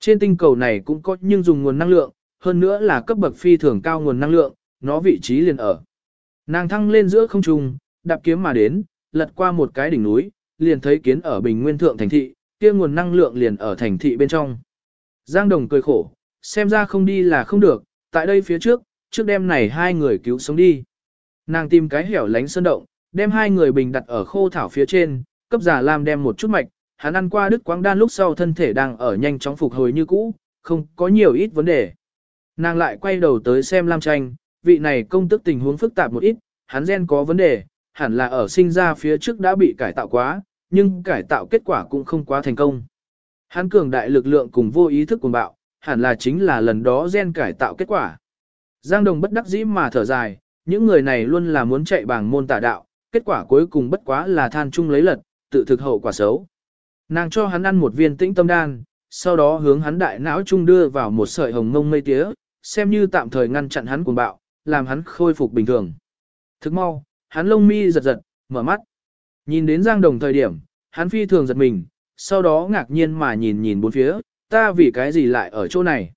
Trên tinh cầu này cũng có nhưng dùng nguồn năng lượng, hơn nữa là cấp bậc phi thường cao nguồn năng lượng, nó vị trí liền ở. Nàng thăng lên giữa không trung, đạp kiếm mà đến, lật qua một cái đỉnh núi, liền thấy kiến ở bình nguyên thượng thành thị, kia nguồn năng lượng liền ở thành thị bên trong. Giang Đồng cười khổ, xem ra không đi là không được, tại đây phía trước, trước đêm này hai người cứu sống đi. Nàng tìm cái hẻo lánh sơn động, đem hai người bình đặt ở khô thảo phía trên, cấp giả Lam đem một chút mạch, hắn ăn qua đứt quáng đan lúc sau thân thể đang ở nhanh chóng phục hồi như cũ, không có nhiều ít vấn đề. Nàng lại quay đầu tới xem Lam Tranh, vị này công tức tình huống phức tạp một ít, hắn gen có vấn đề, hẳn là ở sinh ra phía trước đã bị cải tạo quá, nhưng cải tạo kết quả cũng không quá thành công. Hắn cường đại lực lượng cùng vô ý thức cuồng bạo, hẳn là chính là lần đó gen cải tạo kết quả. Giang Đồng bất đắc dĩ mà thở dài, những người này luôn là muốn chạy bảng môn tà đạo, kết quả cuối cùng bất quá là than chung lấy lật, tự thực hậu quả xấu. Nàng cho hắn ăn một viên tĩnh tâm đan, sau đó hướng hắn đại não chung đưa vào một sợi hồng ngông mây tía, xem như tạm thời ngăn chặn hắn cuồng bạo, làm hắn khôi phục bình thường. Thức mau, hắn lông mi giật giật, mở mắt. Nhìn đến Giang Đồng thời điểm, hắn phi thường giật mình, sau đó ngạc nhiên mà nhìn nhìn bốn phía, ta vì cái gì lại ở chỗ này.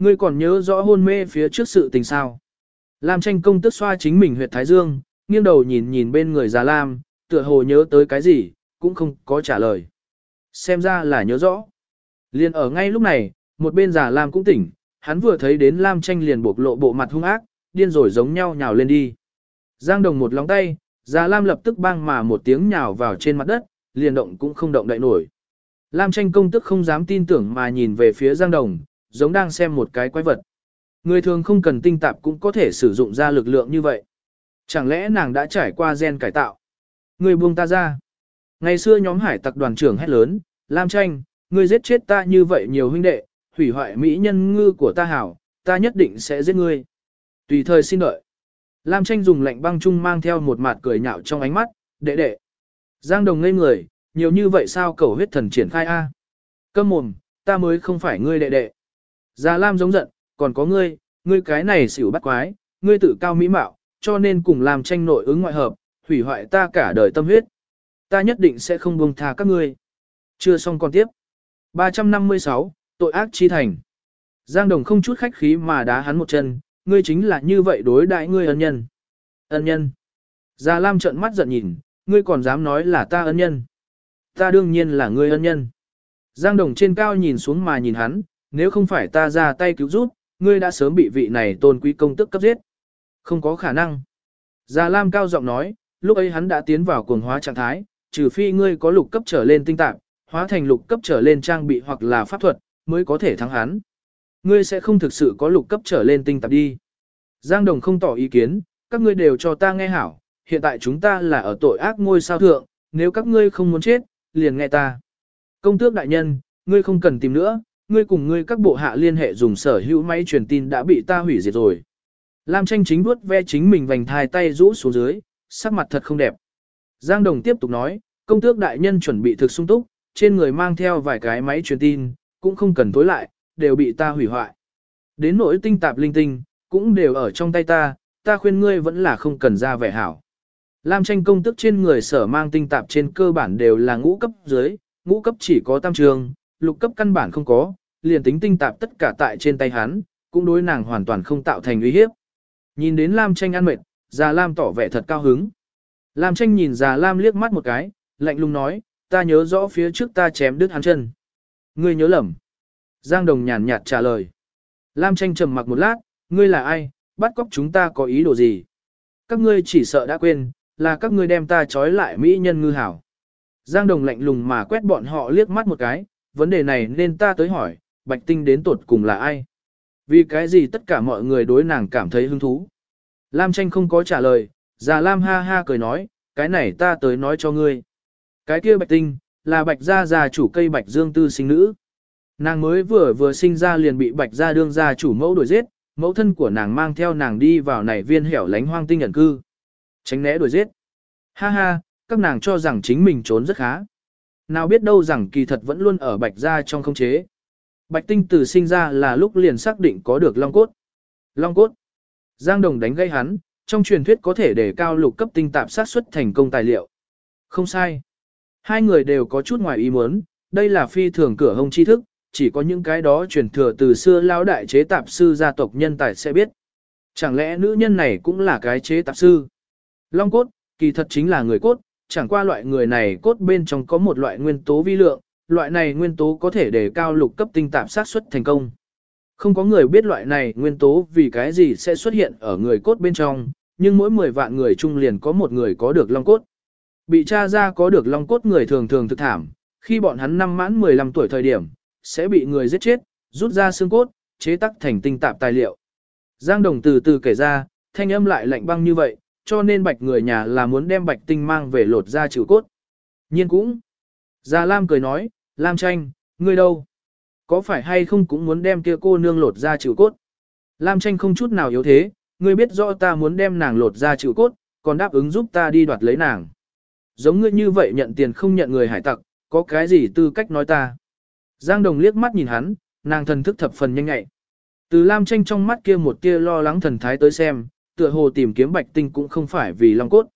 Ngươi còn nhớ rõ hôn mê phía trước sự tình sao. Lam tranh công tức xoa chính mình huyệt thái dương, nghiêng đầu nhìn nhìn bên người già Lam, tựa hồ nhớ tới cái gì, cũng không có trả lời. Xem ra là nhớ rõ. Liền ở ngay lúc này, một bên già Lam cũng tỉnh, hắn vừa thấy đến Lam tranh liền bộc lộ bộ mặt hung ác, điên rồi giống nhau nhào lên đi. Giang đồng một lòng tay, già Lam lập tức bang mà một tiếng nhào vào trên mặt đất, liền động cũng không động đậy nổi. Lam tranh công tức không dám tin tưởng mà nhìn về phía Giang đồng, giống đang xem một cái quái vật. Người thường không cần tinh tạp cũng có thể sử dụng ra lực lượng như vậy. Chẳng lẽ nàng đã trải qua gen cải tạo? Người buông ta ra. Ngày xưa nhóm hải tặc đoàn trưởng hét lớn, Lam tranh, ngươi giết chết ta như vậy nhiều huynh đệ, hủy hoại mỹ nhân ngư của ta hảo, ta nhất định sẽ giết ngươi. Tùy thời xin đợi. Lam tranh dùng lạnh băng chung mang theo một mặt cười nhạo trong ánh mắt, đệ đệ. Giang đồng ngây người, nhiều như vậy sao cầu huyết thần triển khai A. Câm mồm, ta mới không phải ngươi đệ đệ. Già Lam giống giận, còn có ngươi, ngươi cái này xỉu bắt quái, ngươi tự cao mỹ mạo, cho nên cùng làm tranh nội ứng ngoại hợp, hủy hoại ta cả đời tâm huyết. Ta nhất định sẽ không buông tha các ngươi. Chưa xong còn tiếp. 356, tội ác chi thành. Giang Đồng không chút khách khí mà đá hắn một chân, ngươi chính là như vậy đối đại ngươi ân nhân. Ân nhân. Già Lam trợn mắt giận nhìn, ngươi còn dám nói là ta ân nhân. Ta đương nhiên là ngươi ân nhân. Giang Đồng trên cao nhìn xuống mà nhìn hắn, nếu không phải ta ra tay cứu giúp, ngươi đã sớm bị vị này tôn quý công tức cấp giết. Không có khả năng. Già Lam cao giọng nói, lúc ấy hắn đã tiến vào cuồng hóa trạng thái, trừ phi ngươi có lục cấp trở lên tinh tạp, hóa thành lục cấp trở lên trang bị hoặc là pháp thuật, mới có thể thắng hắn. Ngươi sẽ không thực sự có lục cấp trở lên tinh tạp đi. Giang Đồng không tỏ ý kiến, các ngươi đều cho ta nghe hảo, hiện tại chúng ta là ở tội ác ngôi sao thượng, nếu các ngươi không muốn chết, liền nghe ta. Công tước đại nhân, ngươi không cần tìm nữa, ngươi cùng ngươi các bộ hạ liên hệ dùng sở hữu máy truyền tin đã bị ta hủy diệt rồi. Lam tranh chính vuốt ve chính mình vành thai tay rũ xuống dưới, sắc mặt thật không đẹp. Giang Đồng tiếp tục nói, công tước đại nhân chuẩn bị thực sung túc, trên người mang theo vài cái máy truyền tin, cũng không cần tối lại, đều bị ta hủy hoại. Đến nỗi tinh tạp linh tinh, cũng đều ở trong tay ta, ta khuyên ngươi vẫn là không cần ra vẻ hảo. Lam tranh công tức trên người sở mang tinh tạp trên cơ bản đều là ngũ cấp dưới, ngũ cấp chỉ có tam trường, lục cấp căn bản không có, liền tính tinh tạp tất cả tại trên tay hắn, cũng đối nàng hoàn toàn không tạo thành uy hiếp. Nhìn đến Lam tranh ăn mệt, già Lam tỏ vẻ thật cao hứng. Lam tranh nhìn già Lam liếc mắt một cái, lạnh lùng nói, ta nhớ rõ phía trước ta chém đứt hắn chân. Ngươi nhớ lầm. Giang Đồng nhàn nhạt trả lời. Lam tranh trầm mặc một lát, ngươi là ai, bắt cóc chúng ta có ý đồ gì? Các ngươi chỉ sợ đã quên, là các ngươi đem ta trói lại mỹ nhân ngư hảo. Giang Đồng lạnh lùng mà quét bọn họ liếc mắt một cái, vấn đề này nên ta tới hỏi, Bạch Tinh đến tột cùng là ai? Vì cái gì tất cả mọi người đối nàng cảm thấy hứng thú? Lam tranh không có trả lời, già Lam ha ha cười nói, cái này ta tới nói cho ngươi. Cái kia Bạch Tinh, là Bạch gia già chủ cây Bạch Dương Tư sinh nữ. Nàng mới vừa vừa sinh ra liền bị Bạch gia đương gia chủ mẫu đuổi giết, mẫu thân của nàng mang theo nàng đi vào này viên hẻo lánh hoang tinh ẩn cư. Tránh né đuổi giết. Ha ha, các nàng cho rằng chính mình trốn rất khá. Nào biết đâu rằng kỳ thật vẫn luôn ở Bạch gia trong không chế. Bạch tinh từ sinh ra là lúc liền xác định có được long cốt. Long cốt. Giang Đồng đánh gây hắn, trong truyền thuyết có thể để cao lục cấp tinh tạp sát xuất thành công tài liệu. Không sai. Hai người đều có chút ngoài ý muốn, đây là phi thường cửa hông tri thức, chỉ có những cái đó truyền thừa từ xưa lao đại chế tạp sư gia tộc nhân tài sẽ biết. Chẳng lẽ nữ nhân này cũng là cái chế tạp sư? Long cốt, kỳ thật chính là người cốt, chẳng qua loại người này cốt bên trong có một loại nguyên tố vi lượng, loại này nguyên tố có thể để cao lục cấp tinh tạp sát xuất thành công. Không có người biết loại này nguyên tố vì cái gì sẽ xuất hiện ở người cốt bên trong, nhưng mỗi 10 vạn người chung liền có một người có được long cốt. Bị tra ra có được long cốt người thường thường thực thảm, khi bọn hắn năm mãn 15 tuổi thời điểm, sẽ bị người giết chết, rút ra xương cốt, chế tắc thành tinh tạp tài liệu. Giang Đồng từ từ kể ra, thanh âm lại lạnh băng như vậy, cho nên bạch người nhà là muốn đem bạch tinh mang về lột ra trừ cốt. Nhiên cũng. Già Lam cười nói, Lam tranh, ngươi đâu? Có phải hay không cũng muốn đem kia cô nương lột ra chịu cốt? Lam tranh không chút nào yếu thế, ngươi biết rõ ta muốn đem nàng lột ra chịu cốt, còn đáp ứng giúp ta đi đoạt lấy nàng. Giống ngươi như vậy nhận tiền không nhận người hải tặc, có cái gì tư cách nói ta? Giang Đồng liếc mắt nhìn hắn, nàng thần thức thập phần nhanh nhạy. Từ Lam tranh trong mắt kia một tia lo lắng thần thái tới xem, tựa hồ tìm kiếm bạch tinh cũng không phải vì long cốt.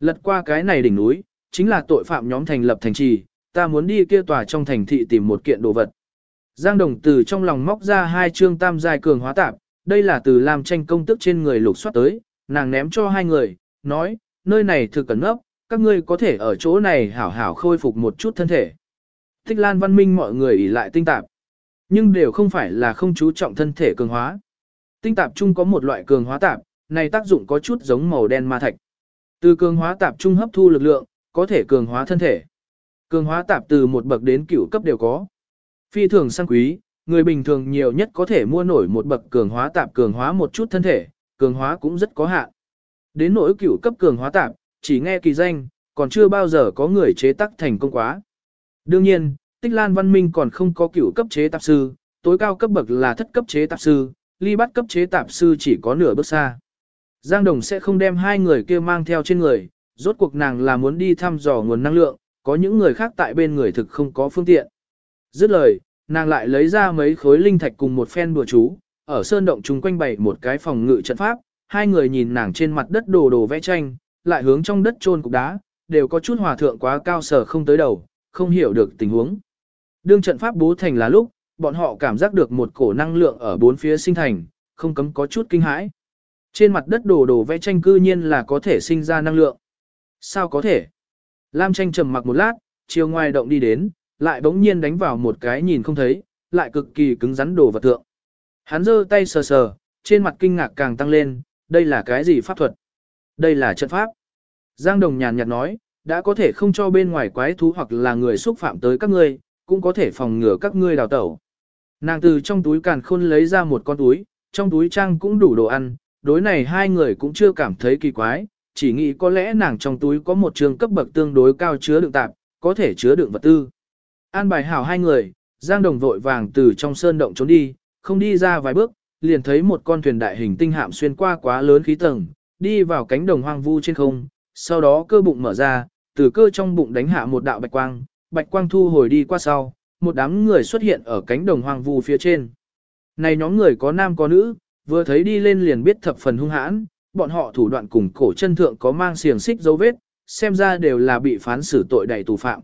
Lật qua cái này đỉnh núi, chính là tội phạm nhóm thành lập thành trì, ta muốn đi kia tòa trong thành thị tìm một kiện đồ vật. Giang Đồng từ trong lòng móc ra hai chương tam giai cường hóa tạp, đây là từ làm tranh công tức trên người lục soát tới, nàng ném cho hai người, nói, nơi này thực cẩn ngốc, các ngươi có thể ở chỗ này hảo hảo khôi phục một chút thân thể. Thích Lan văn minh mọi người ỉ lại tinh tạp, nhưng đều không phải là không chú trọng thân thể cường hóa. Tinh tạp chung có một loại cường hóa tạp, này tác dụng có chút giống màu đen ma thạch. Từ cường hóa tạp trung hấp thu lực lượng, có thể cường hóa thân thể. Cường hóa tạp từ một bậc đến cửu cấp đều có. Phi thường sang quý, người bình thường nhiều nhất có thể mua nổi một bậc cường hóa tạp cường hóa một chút thân thể, cường hóa cũng rất có hạn. Đến nỗi cửu cấp cường hóa tạp, chỉ nghe kỳ danh, còn chưa bao giờ có người chế tác thành công quá. Đương nhiên, Tích Lan Văn Minh còn không có cửu cấp chế tạp sư, tối cao cấp bậc là thất cấp chế tạp sư, ly bắt cấp chế tạp sư chỉ có nửa bước xa. Giang Đồng sẽ không đem hai người kia mang theo trên người, rốt cuộc nàng là muốn đi thăm dò nguồn năng lượng, có những người khác tại bên người thực không có phương tiện. Dứt lời, nàng lại lấy ra mấy khối linh thạch cùng một phen bùa chú, ở sơn động chung quanh bày một cái phòng ngự trận pháp, hai người nhìn nàng trên mặt đất đồ đồ vẽ tranh, lại hướng trong đất chôn cục đá, đều có chút hòa thượng quá cao sở không tới đầu, không hiểu được tình huống. Đương trận pháp bố thành là lúc, bọn họ cảm giác được một cổ năng lượng ở bốn phía sinh thành, không cấm có chút kinh hãi. Trên mặt đất đồ đồ vẽ tranh cư nhiên là có thể sinh ra năng lượng. Sao có thể? Lam tranh trầm mặc một lát, chiều ngoài động đi đến, lại bỗng nhiên đánh vào một cái nhìn không thấy, lại cực kỳ cứng rắn đồ vật tượng. Hắn giơ tay sờ sờ, trên mặt kinh ngạc càng tăng lên, đây là cái gì pháp thuật? Đây là trận pháp. Giang Đồng nhàn nhạt nói, đã có thể không cho bên ngoài quái thú hoặc là người xúc phạm tới các ngươi, cũng có thể phòng ngừa các ngươi đào tẩu. Nàng từ trong túi càn khôn lấy ra một con túi, trong túi trang cũng đủ đồ ăn, đối này hai người cũng chưa cảm thấy kỳ quái, chỉ nghĩ có lẽ nàng trong túi có một trường cấp bậc tương đối cao chứa đựng tạp, có thể chứa đựng vật tư. An bài hảo hai người, Giang Đồng vội vàng từ trong sơn động trốn đi, không đi ra vài bước, liền thấy một con thuyền đại hình tinh hạm xuyên qua quá lớn khí tầng, đi vào cánh đồng hoang vu trên không, sau đó cơ bụng mở ra, từ cơ trong bụng đánh hạ một đạo bạch quang, bạch quang thu hồi đi qua sau, một đám người xuất hiện ở cánh đồng hoang vu phía trên. Này nhóm người có nam có nữ, vừa thấy đi lên liền biết thập phần hung hãn, bọn họ thủ đoạn cùng cổ chân thượng có mang xiềng xích dấu vết, xem ra đều là bị phán xử tội đầy tù phạm.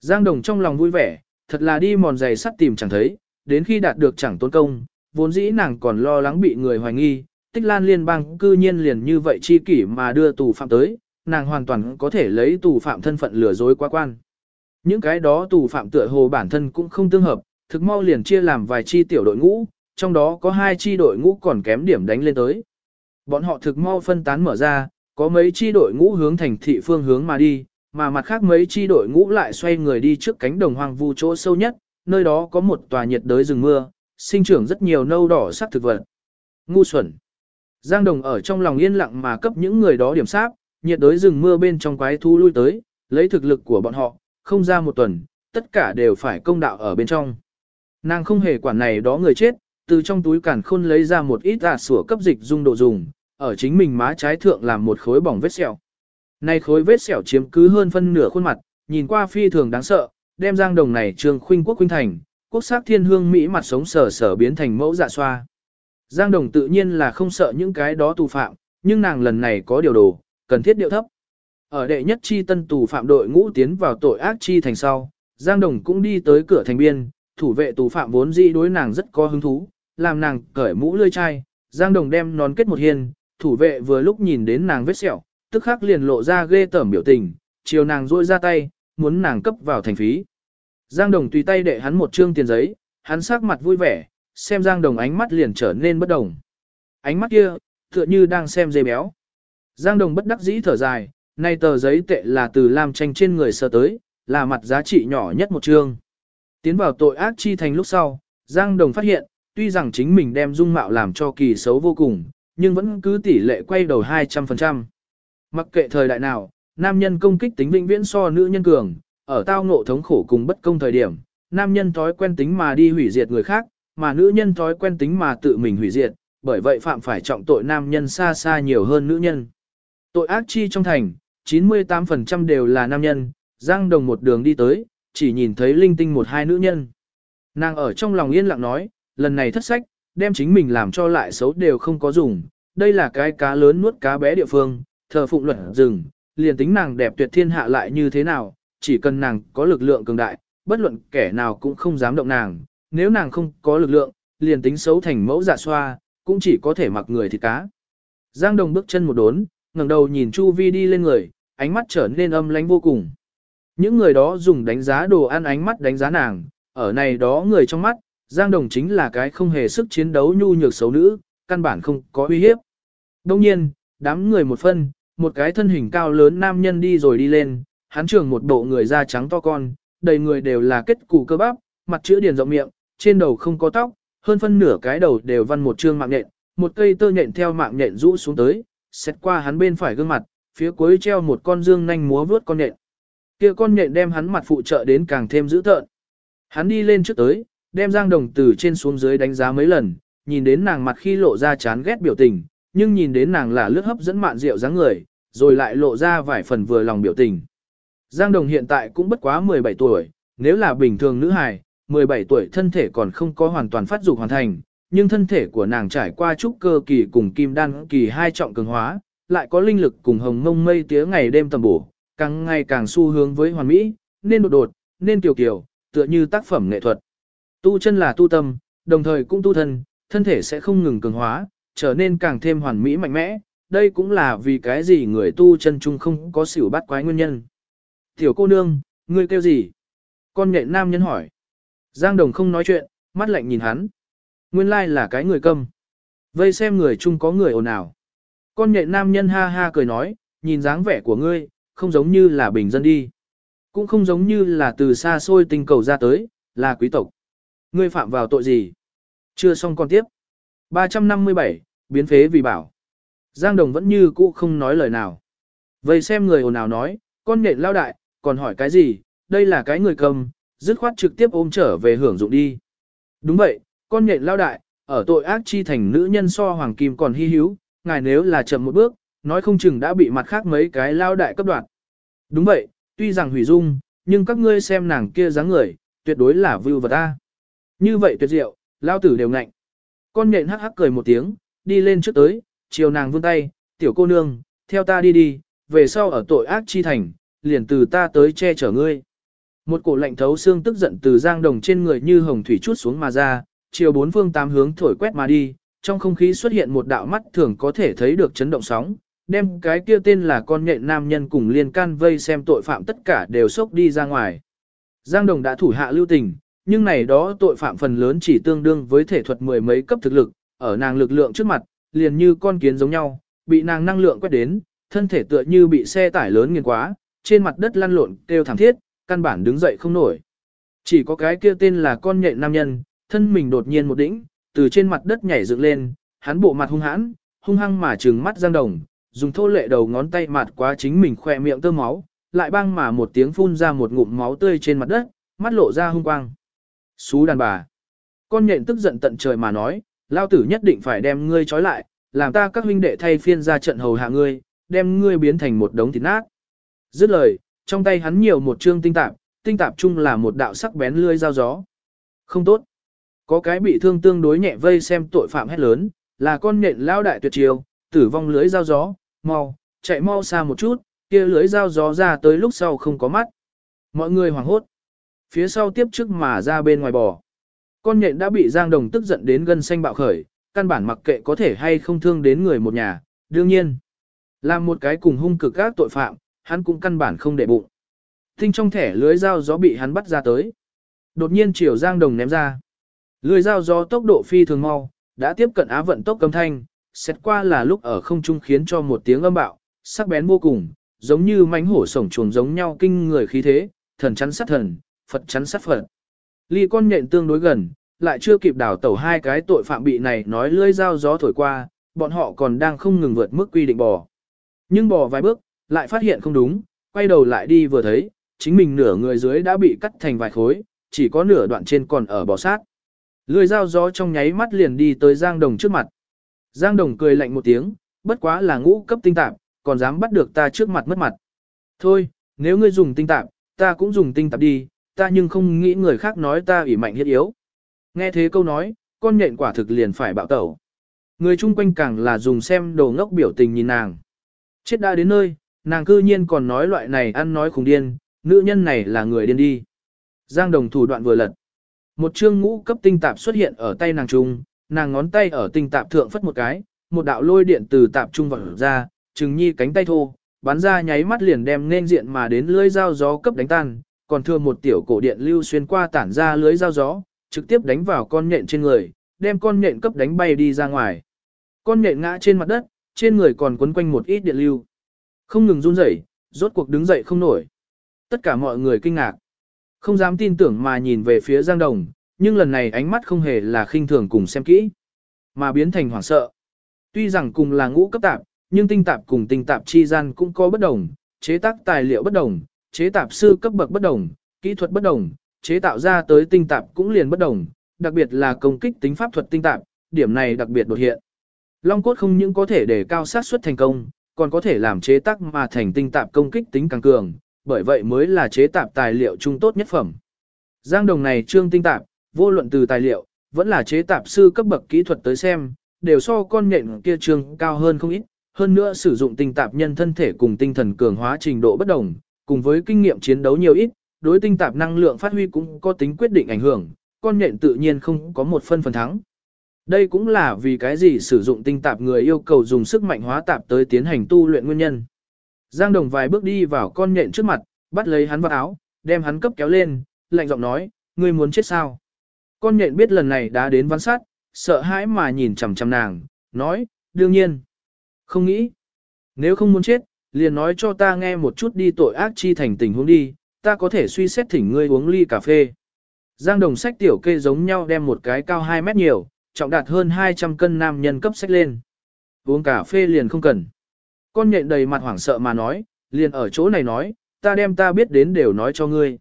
Giang Đồng trong lòng vui vẻ, thật là đi mòn giày sắt tìm chẳng thấy, đến khi đạt được chẳng tốn công, vốn dĩ nàng còn lo lắng bị người hoài nghi, tích lan liên bang cư nhiên liền như vậy chi kỷ mà đưa tù phạm tới, nàng hoàn toàn có thể lấy tù phạm thân phận lừa dối quá quan. Những cái đó tù phạm tựa hồ bản thân cũng không tương hợp, thực mau liền chia làm vài chi tiểu đội ngũ, trong đó có hai chi đội ngũ còn kém điểm đánh lên tới. Bọn họ thực mau phân tán mở ra, có mấy chi đội ngũ hướng thành thị phương hướng mà đi, mà mặt khác mấy chi đội ngũ lại xoay người đi trước cánh đồng hoang vu chỗ sâu nhất, nơi đó có một tòa nhiệt đới rừng mưa, sinh trưởng rất nhiều nâu đỏ sắc thực vật. Ngu xuẩn. Giang Đồng ở trong lòng yên lặng mà cấp những người đó điểm sát, nhiệt đới rừng mưa bên trong quái thu lui tới, lấy thực lực của bọn họ, không ra một tuần, tất cả đều phải công đạo ở bên trong. Nàng không hề quản này đó người chết, từ trong túi cản khôn lấy ra một ít ả sủa cấp dịch dung độ dùng, ở chính mình má trái thượng làm một khối bỏng vết sẹo. Này khối vết sẹo chiếm cứ hơn phân nửa khuôn mặt, nhìn qua phi thường đáng sợ, đem giang đồng này trường khuynh quốc khuynh thành, quốc sắc thiên hương Mỹ mặt sống sở sở biến thành mẫu dạ xoa. Giang đồng tự nhiên là không sợ những cái đó tù phạm, nhưng nàng lần này có điều đồ, cần thiết điệu thấp. Ở đệ nhất chi tân tù phạm đội ngũ tiến vào tội ác chi thành sau, Giang Đồng cũng đi tới cửa thành biên, thủ vệ tù phạm vốn dĩ đối nàng rất có hứng thú, làm nàng cởi mũ lươi chai, Giang Đồng đem nón kết một hiên, thủ vệ vừa lúc nhìn đến nàng vết sẹo, tức khắc liền lộ ra ghê tởm biểu tình, chiều nàng rôi ra tay, muốn nàng cấp vào thành phí. Giang Đồng tùy tay đệ hắn một trương tiền giấy, hắn sắc mặt vui vẻ, xem Giang Đồng ánh mắt liền trở nên bất đồng. Ánh mắt kia, tựa như đang xem dê béo. Giang Đồng bất đắc dĩ thở dài, nay tờ giấy tệ là từ Lam tranh trên người sơ tới, là mặt giá trị nhỏ nhất một trương. Tiến vào tội ác chi thành lúc sau, Giang Đồng phát hiện, tuy rằng chính mình đem dung mạo làm cho kỳ xấu vô cùng, nhưng vẫn cứ tỷ lệ quay đầu 200%. Mặc kệ thời đại nào, nam nhân công kích tính vĩnh viễn so nữ nhân cường, ở tao ngộ thống khổ cùng bất công thời điểm, nam nhân thói quen tính mà đi hủy diệt người khác, mà nữ nhân thói quen tính mà tự mình hủy diệt, bởi vậy phạm phải trọng tội nam nhân xa xa nhiều hơn nữ nhân. Tội ác chi trong thành, 98% đều là nam nhân, Giang Đồng một đường đi tới, chỉ nhìn thấy linh tinh một hai nữ nhân. Nàng ở trong lòng yên lặng nói, lần này thất sách, đem chính mình làm cho lại xấu đều không có dùng, đây là cái cá lớn nuốt cá bé địa phương, thờ phụng luật rừng, liền tính nàng đẹp tuyệt thiên hạ lại như thế nào, chỉ cần nàng có lực lượng cường đại, bất luận kẻ nào cũng không dám động nàng, nếu nàng không có lực lượng, liền tính xấu thành mẫu dạ xoa, cũng chỉ có thể mặc người thịt cá. Giang Đồng bước chân một đốn, ngẩng đầu nhìn Chu Vi đi lên người, ánh mắt trở nên âm lãnh vô cùng. Những người đó dùng đánh giá đồ ăn ánh mắt đánh giá nàng, ở này đó người trong mắt, Giang Đồng chính là cái không hề sức chiến đấu nhu nhược xấu nữ, căn bản không có uy hiếp. Đông nhiên, đám người một phân, một cái thân hình cao lớn nam nhân đi rồi đi lên, hắn trưởng một bộ người da trắng to con, đầy người đều là kết củ cơ bắp, mặt chữ điền rộng miệng, trên đầu không có tóc, hơn phân nửa cái đầu đều văn một trương mạng nhện, một cây tơ nhện theo mạng nhện rũ xuống tới, xét qua hắn bên phải gương mặt, phía cuối treo một con dương nhanh múa vướt con nhện. Kia con nhện đem hắn mặt phụ trợ đến càng thêm dữ tợn. Hắn đi lên trước tới, đem Giang Đồng từ trên xuống dưới đánh giá mấy lần, nhìn đến nàng mặt khi lộ ra chán ghét biểu tình, nhưng nhìn đến nàng là lướt hấp dẫn mạn rượu dáng người, rồi lại lộ ra vài phần vừa lòng biểu tình. Giang Đồng hiện tại cũng bất quá 17 tuổi, nếu là bình thường nữ hài, 17 tuổi thân thể còn không có hoàn toàn phát dục hoàn thành, nhưng thân thể của nàng trải qua trúc cơ kỳ cùng kim đan kỳ hai trọng cường hóa, lại có linh lực cùng hồng mông mây tía ngày đêm tầm bổ, càng ngày càng xu hướng với hoàn mỹ, nên đột đột, nên kiều kiều, tựa như tác phẩm nghệ thuật. Tu chân là tu tâm, đồng thời cũng tu thân, thân thể sẽ không ngừng cường hóa, trở nên càng thêm hoàn mỹ mạnh mẽ, đây cũng là vì cái gì người tu chân chung không có xỉu bắt quái nguyên nhân. Tiểu cô nương, ngươi kêu gì? Con nhện nam nhân hỏi. Giang Đồng không nói chuyện, mắt lạnh nhìn hắn. Nguyên lai là cái người câm. Vây xem người chung có người ồn ào. Con nhện nam nhân ha ha cười nói, nhìn dáng vẻ của ngươi, không giống như là bình dân đi. Cũng không giống như là từ xa xôi tinh cầu ra tới, là quý tộc. Ngươi phạm vào tội gì? Chưa xong con tiếp. 357, biến phế vì bảo. Giang Đồng vẫn như cũ không nói lời nào. Vây xem người ồn ào nói, con nện lao đại, còn hỏi cái gì, đây là cái người cầm, dứt khoát trực tiếp ôm trở về hưởng dụng đi. Đúng vậy, con nhện lao đại, ở tội ác chi thành nữ nhân so hoàng kim còn hy hữu, ngài nếu là chậm một bước, nói không chừng đã bị mặt khác mấy cái lao đại cấp đoạn. Đúng vậy, tuy rằng hủy dung, nhưng các ngươi xem nàng kia dáng người, tuyệt đối là vưu vật ta. Như vậy tuyệt diệu, lao tử đều ngạnh. Con nhện hắc hắc cười một tiếng, đi lên trước tới, chiều nàng vươn tay, tiểu cô nương, theo ta đi đi, về sau ở tội ác chi thành, liền từ ta tới che chở ngươi. Một cổ lạnh thấu xương tức giận từ giang đồng trên người như hồng thủy chút xuống mà ra, chiều bốn phương tám hướng thổi quét mà đi, trong không khí xuất hiện một đạo mắt thường có thể thấy được chấn động sóng, đem cái kia tên là con nhện nam nhân cùng liên can vây xem tội phạm tất cả đều sốc đi ra ngoài. Giang Đồng đã thủ hạ lưu tình, nhưng này đó tội phạm phần lớn chỉ tương đương với thể thuật mười mấy cấp thực lực, ở nàng lực lượng trước mặt, liền như con kiến giống nhau, bị nàng năng lượng quét đến, thân thể tựa như bị xe tải lớn nghiền quá, trên mặt đất lăn lộn kêu thảm thiết, căn bản đứng dậy không nổi. Chỉ có cái kia tên là con nhện nam nhân, thân mình đột nhiên một đỉnh, từ trên mặt đất nhảy dựng lên, hắn bộ mặt hung hãn, hung hăng mà trừng mắt Giang Đồng, dùng thô lệ đầu ngón tay mạt quá chính mình khỏe miệng tơ máu, lại băng mà một tiếng phun ra một ngụm máu tươi trên mặt đất, mắt lộ ra hung quang. Xú đàn bà. Con nhện tức giận tận trời mà nói, lao tử nhất định phải đem ngươi trói lại, làm ta các huynh đệ thay phiên ra trận hầu hạ ngươi, đem ngươi biến thành một đống thịt nát. Dứt lời, trong tay hắn nhiều một trương tinh tạp, tinh tạp chung là một đạo sắc bén lươi dao gió. Không tốt. Có cái bị thương tương đối nhẹ vây xem tội phạm hết lớn, là con nhện lao đại tuyệt chiêu, tử vong lưới dao gió, mau, chạy mau xa một chút, kia lưới dao gió ra tới lúc sau không có mắt. Mọi người hoảng hốt. Phía sau tiếp trước mà ra bên ngoài bò. Con nhện đã bị Giang Đồng tức giận đến gân xanh bạo khởi, căn bản mặc kệ có thể hay không thương đến người một nhà, đương nhiên. Làm một cái cùng hung cực các tội phạm, hắn cũng căn bản không để bụng. Tinh trong thẻ lưới dao gió bị hắn bắt ra tới. Đột nhiên chiều Giang Đồng ném ra. Lưới dao gió tốc độ phi thường mau, đã tiếp cận á vận tốc cấm thanh, xét qua là lúc ở không trung khiến cho một tiếng âm bạo, sắc bén vô cùng, giống như mánh hổ sổng chuồng giống nhau kinh người khí thế, thần chắn sát thần, Phật chắn sát Phật. Ly con nhện tương đối gần, lại chưa kịp đảo tẩu hai cái tội phạm bị này nói lưỡi dao gió thổi qua, bọn họ còn đang không ngừng vượt mức quy định bò. Nhưng bò vài bước, lại phát hiện không đúng, quay đầu lại đi vừa thấy, chính mình nửa người dưới đã bị cắt thành vài khối, chỉ có nửa đoạn trên còn ở bò sát. Lưỡi dao gió trong nháy mắt liền đi tới Giang Đồng trước mặt. Giang Đồng cười lạnh một tiếng, bất quá là ngũ cấp tinh tạp, còn dám bắt được ta trước mặt mất mặt. Thôi, nếu ngươi dùng tinh tạp, ta cũng dùng tinh tạp đi, ta nhưng không nghĩ người khác nói ta ủy mạnh hiết yếu. Nghe thế câu nói, con nhện quả thực liền phải bạo tẩu. Người chung quanh càng là dùng xem đồ ngốc biểu tình nhìn nàng. Chết đã đến nơi, nàng cư nhiên còn nói loại này ăn nói khùng điên, nữ nhân này là người điên đi. Giang đồng thủ đoạn vừa lật. Một chương ngũ cấp tinh tạp xuất hiện ở tay nàng trung, nàng ngón tay ở tinh tạp thượng phất một cái, một đạo lôi điện từ tạp trung vọt ra, trừng nhi cánh tay thô, bắn ra nháy mắt liền đem nên diện mà đến lưới dao gió cấp đánh tan, còn thừa một tiểu cổ điện lưu xuyên qua tản ra lưới dao gió, trực tiếp đánh vào con nhện trên người, đem con nhện cấp đánh bay đi ra ngoài. Con nhện ngã trên mặt đất, trên người còn quấn quanh một ít điện lưu. Không ngừng run rẩy, rốt cuộc đứng dậy không nổi. Tất cả mọi người kinh ngạc. Không dám tin tưởng mà nhìn về phía Giang Đồng, nhưng lần này ánh mắt không hề là khinh thường cùng xem kỹ, mà biến thành hoảng sợ. Tuy rằng cùng là ngũ cấp tạp, nhưng tinh tạp cùng tinh tạp chi gian cũng có bất đồng, chế tác tài liệu bất đồng, chế tạp sư cấp bậc bất đồng, kỹ thuật bất đồng, chế tạo ra tới tinh tạp cũng liền bất đồng, đặc biệt là công kích tính pháp thuật tinh tạp, điểm này đặc biệt đột hiện. Long cốt không những có thể để cao sát suất thành công, còn có thể làm chế tác mà thành tinh tạp công kích tính càng cường, bởi vậy mới là chế tạp tài liệu trung tốt nhất phẩm. Giang đồng này trương tinh tạp, vô luận từ tài liệu, vẫn là chế tạp sư cấp bậc kỹ thuật tới xem, đều so con nhện kia trường cao hơn không ít, hơn nữa sử dụng tinh tạp nhân thân thể cùng tinh thần cường hóa trình độ bất đồng, cùng với kinh nghiệm chiến đấu nhiều ít, đối tinh tạp năng lượng phát huy cũng có tính quyết định ảnh hưởng, con nhện tự nhiên không có một phân phần thắng. Đây cũng là vì cái gì sử dụng tinh tạp người yêu cầu dùng sức mạnh hóa tạp tới tiến hành tu luyện nguyên nhân. Giang Đồng vài bước đi vào con nhện trước mặt, bắt lấy hắn vào áo, đem hắn cấp kéo lên, lạnh giọng nói, ngươi muốn chết sao? Con nhện biết lần này đã đến văn sát, sợ hãi mà nhìn chằm chằm nàng, nói, đương nhiên. Không nghĩ. Nếu không muốn chết, liền nói cho ta nghe một chút đi tội ác chi thành tình huống đi, ta có thể suy xét thỉnh ngươi uống ly cà phê. Giang đồng sách tiểu kê giống nhau đem một cái cao 2 mét nhiều, trọng đạt hơn 200 cân nam nhân cấp sách lên. Uống cà phê liền không cần. Con nhện đầy mặt hoảng sợ mà nói, liền ở chỗ này nói, ta đem ta biết đến đều nói cho ngươi.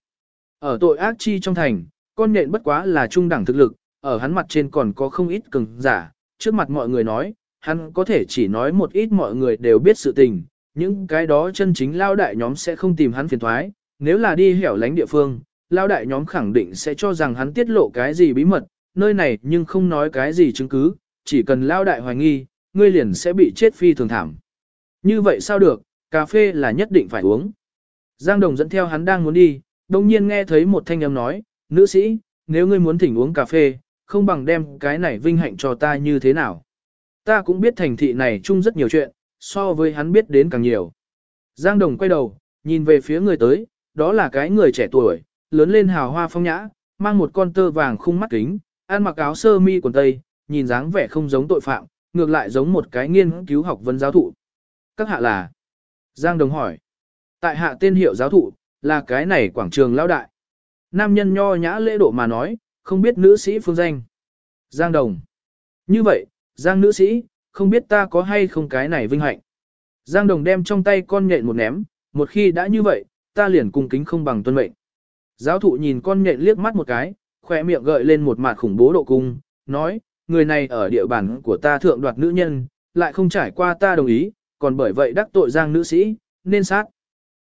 Ở tội ác chi trong thành, con nện bất quá là trung đẳng thực lực, ở hắn mặt trên còn có không ít cường giả, trước mặt mọi người nói, hắn có thể chỉ nói một ít mọi người đều biết sự tình, những cái đó chân chính lao đại nhóm sẽ không tìm hắn phiền thoái, nếu là đi hẻo lánh địa phương, lao đại nhóm khẳng định sẽ cho rằng hắn tiết lộ cái gì bí mật, nơi này nhưng không nói cái gì chứng cứ, chỉ cần lao đại hoài nghi, ngươi liền sẽ bị chết phi thường thảm. Như vậy sao được, cà phê là nhất định phải uống. Giang Đồng dẫn theo hắn đang muốn đi, đồng nhiên nghe thấy một thanh âm nói, nữ sĩ, nếu ngươi muốn thỉnh uống cà phê, không bằng đem cái này vinh hạnh cho ta như thế nào. Ta cũng biết thành thị này chung rất nhiều chuyện, so với hắn biết đến càng nhiều. Giang Đồng quay đầu, nhìn về phía người tới, đó là cái người trẻ tuổi, lớn lên hào hoa phong nhã, mang một con tơ vàng khung mắt kính, ăn mặc áo sơ mi quần tây, nhìn dáng vẻ không giống tội phạm, ngược lại giống một cái nghiên cứu học vấn giáo thụ. Các hạ là? Giang Đồng hỏi. Tại hạ tên hiệu giáo thụ, là cái này quảng trường lão đại. Nam nhân nho nhã lễ độ mà nói, không biết nữ sĩ phương danh. Giang Đồng. Như vậy, Giang nữ sĩ, không biết ta có hay không cái này vinh hạnh. Giang Đồng đem trong tay con nhện một ném, một khi đã như vậy, ta liền cung kính không bằng tuân mệnh. Giáo thụ nhìn con nhện liếc mắt một cái, khỏe miệng gợi lên một mặt khủng bố độ cung, nói, người này ở địa bàn của ta thượng đoạt nữ nhân, lại không trải qua ta đồng ý, còn bởi vậy đắc tội giang nữ sĩ, nên sát.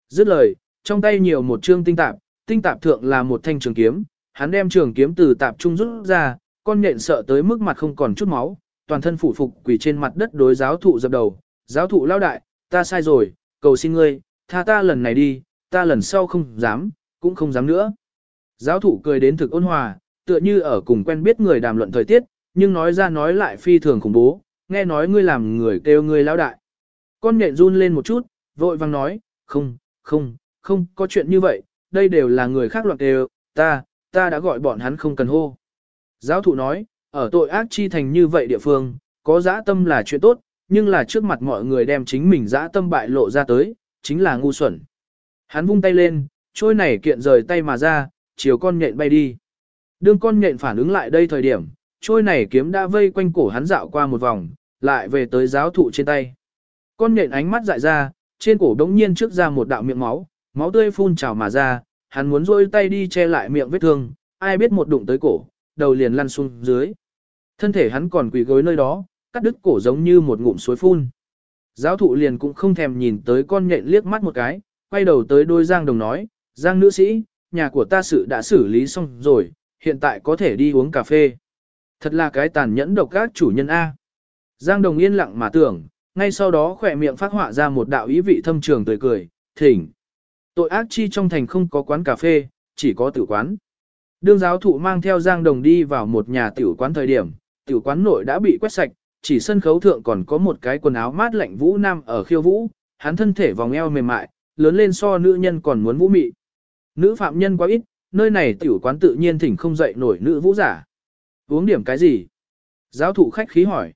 Dứt lời, trong tay nhiều một chương tinh tạp, tinh tạp thượng là một thanh trường kiếm, hắn đem trường kiếm từ tạp trung rút ra, con nhện sợ tới mức mặt không còn chút máu, toàn thân phủ phục quỳ trên mặt đất đối giáo thụ dập đầu, giáo thụ lao đại, ta sai rồi, cầu xin ngươi, tha ta lần này đi, ta lần sau không dám, cũng không dám nữa. Giáo thụ cười đến thực ôn hòa, tựa như ở cùng quen biết người đàm luận thời tiết, nhưng nói ra nói lại phi thường khủng bố, nghe nói ngươi làm người kêu ngươi lao đại. Con nhện run lên một chút, vội vang nói, không, không, không có chuyện như vậy, đây đều là người khác loạn đều, ta, ta đã gọi bọn hắn không cần hô. Giáo thụ nói, ở tội ác chi thành như vậy địa phương, có dã tâm là chuyện tốt, nhưng là trước mặt mọi người đem chính mình dã tâm bại lộ ra tới, chính là ngu xuẩn. Hắn vung tay lên, trôi này kiện rời tay mà ra, chiều con nhện bay đi. Đương con nhện phản ứng lại đây thời điểm, trôi này kiếm đã vây quanh cổ hắn dạo qua một vòng, lại về tới giáo thụ trên tay. Con nhện ánh mắt dại ra, trên cổ đống nhiên trước ra một đạo miệng máu, máu tươi phun trào mà ra, hắn muốn rôi tay đi che lại miệng vết thương, ai biết một đụng tới cổ, đầu liền lăn xuống dưới. Thân thể hắn còn quỳ gối nơi đó, cắt đứt cổ giống như một ngụm suối phun. Giáo thụ liền cũng không thèm nhìn tới con nhện liếc mắt một cái, quay đầu tới đôi Giang Đồng nói, Giang nữ sĩ, nhà của ta sự đã xử lý xong rồi, hiện tại có thể đi uống cà phê. Thật là cái tàn nhẫn độc các chủ nhân A. Giang Đồng yên lặng mà tưởng, ngay sau đó khỏe miệng phát họa ra một đạo ý vị thâm trường tươi cười, thỉnh. Tội ác chi trong thành không có quán cà phê, chỉ có tử quán. Đương giáo thụ mang theo Giang Đồng đi vào một nhà tiểu quán thời điểm, tiểu quán nội đã bị quét sạch, chỉ sân khấu thượng còn có một cái quần áo mát lạnh vũ nam ở khiêu vũ, hắn thân thể vòng eo mềm mại, lớn lên so nữ nhân còn muốn vũ mị. Nữ phạm nhân quá ít, nơi này tiểu quán tự nhiên thỉnh không dậy nổi nữ vũ giả. Uống điểm cái gì? Giáo thụ khách khí hỏi.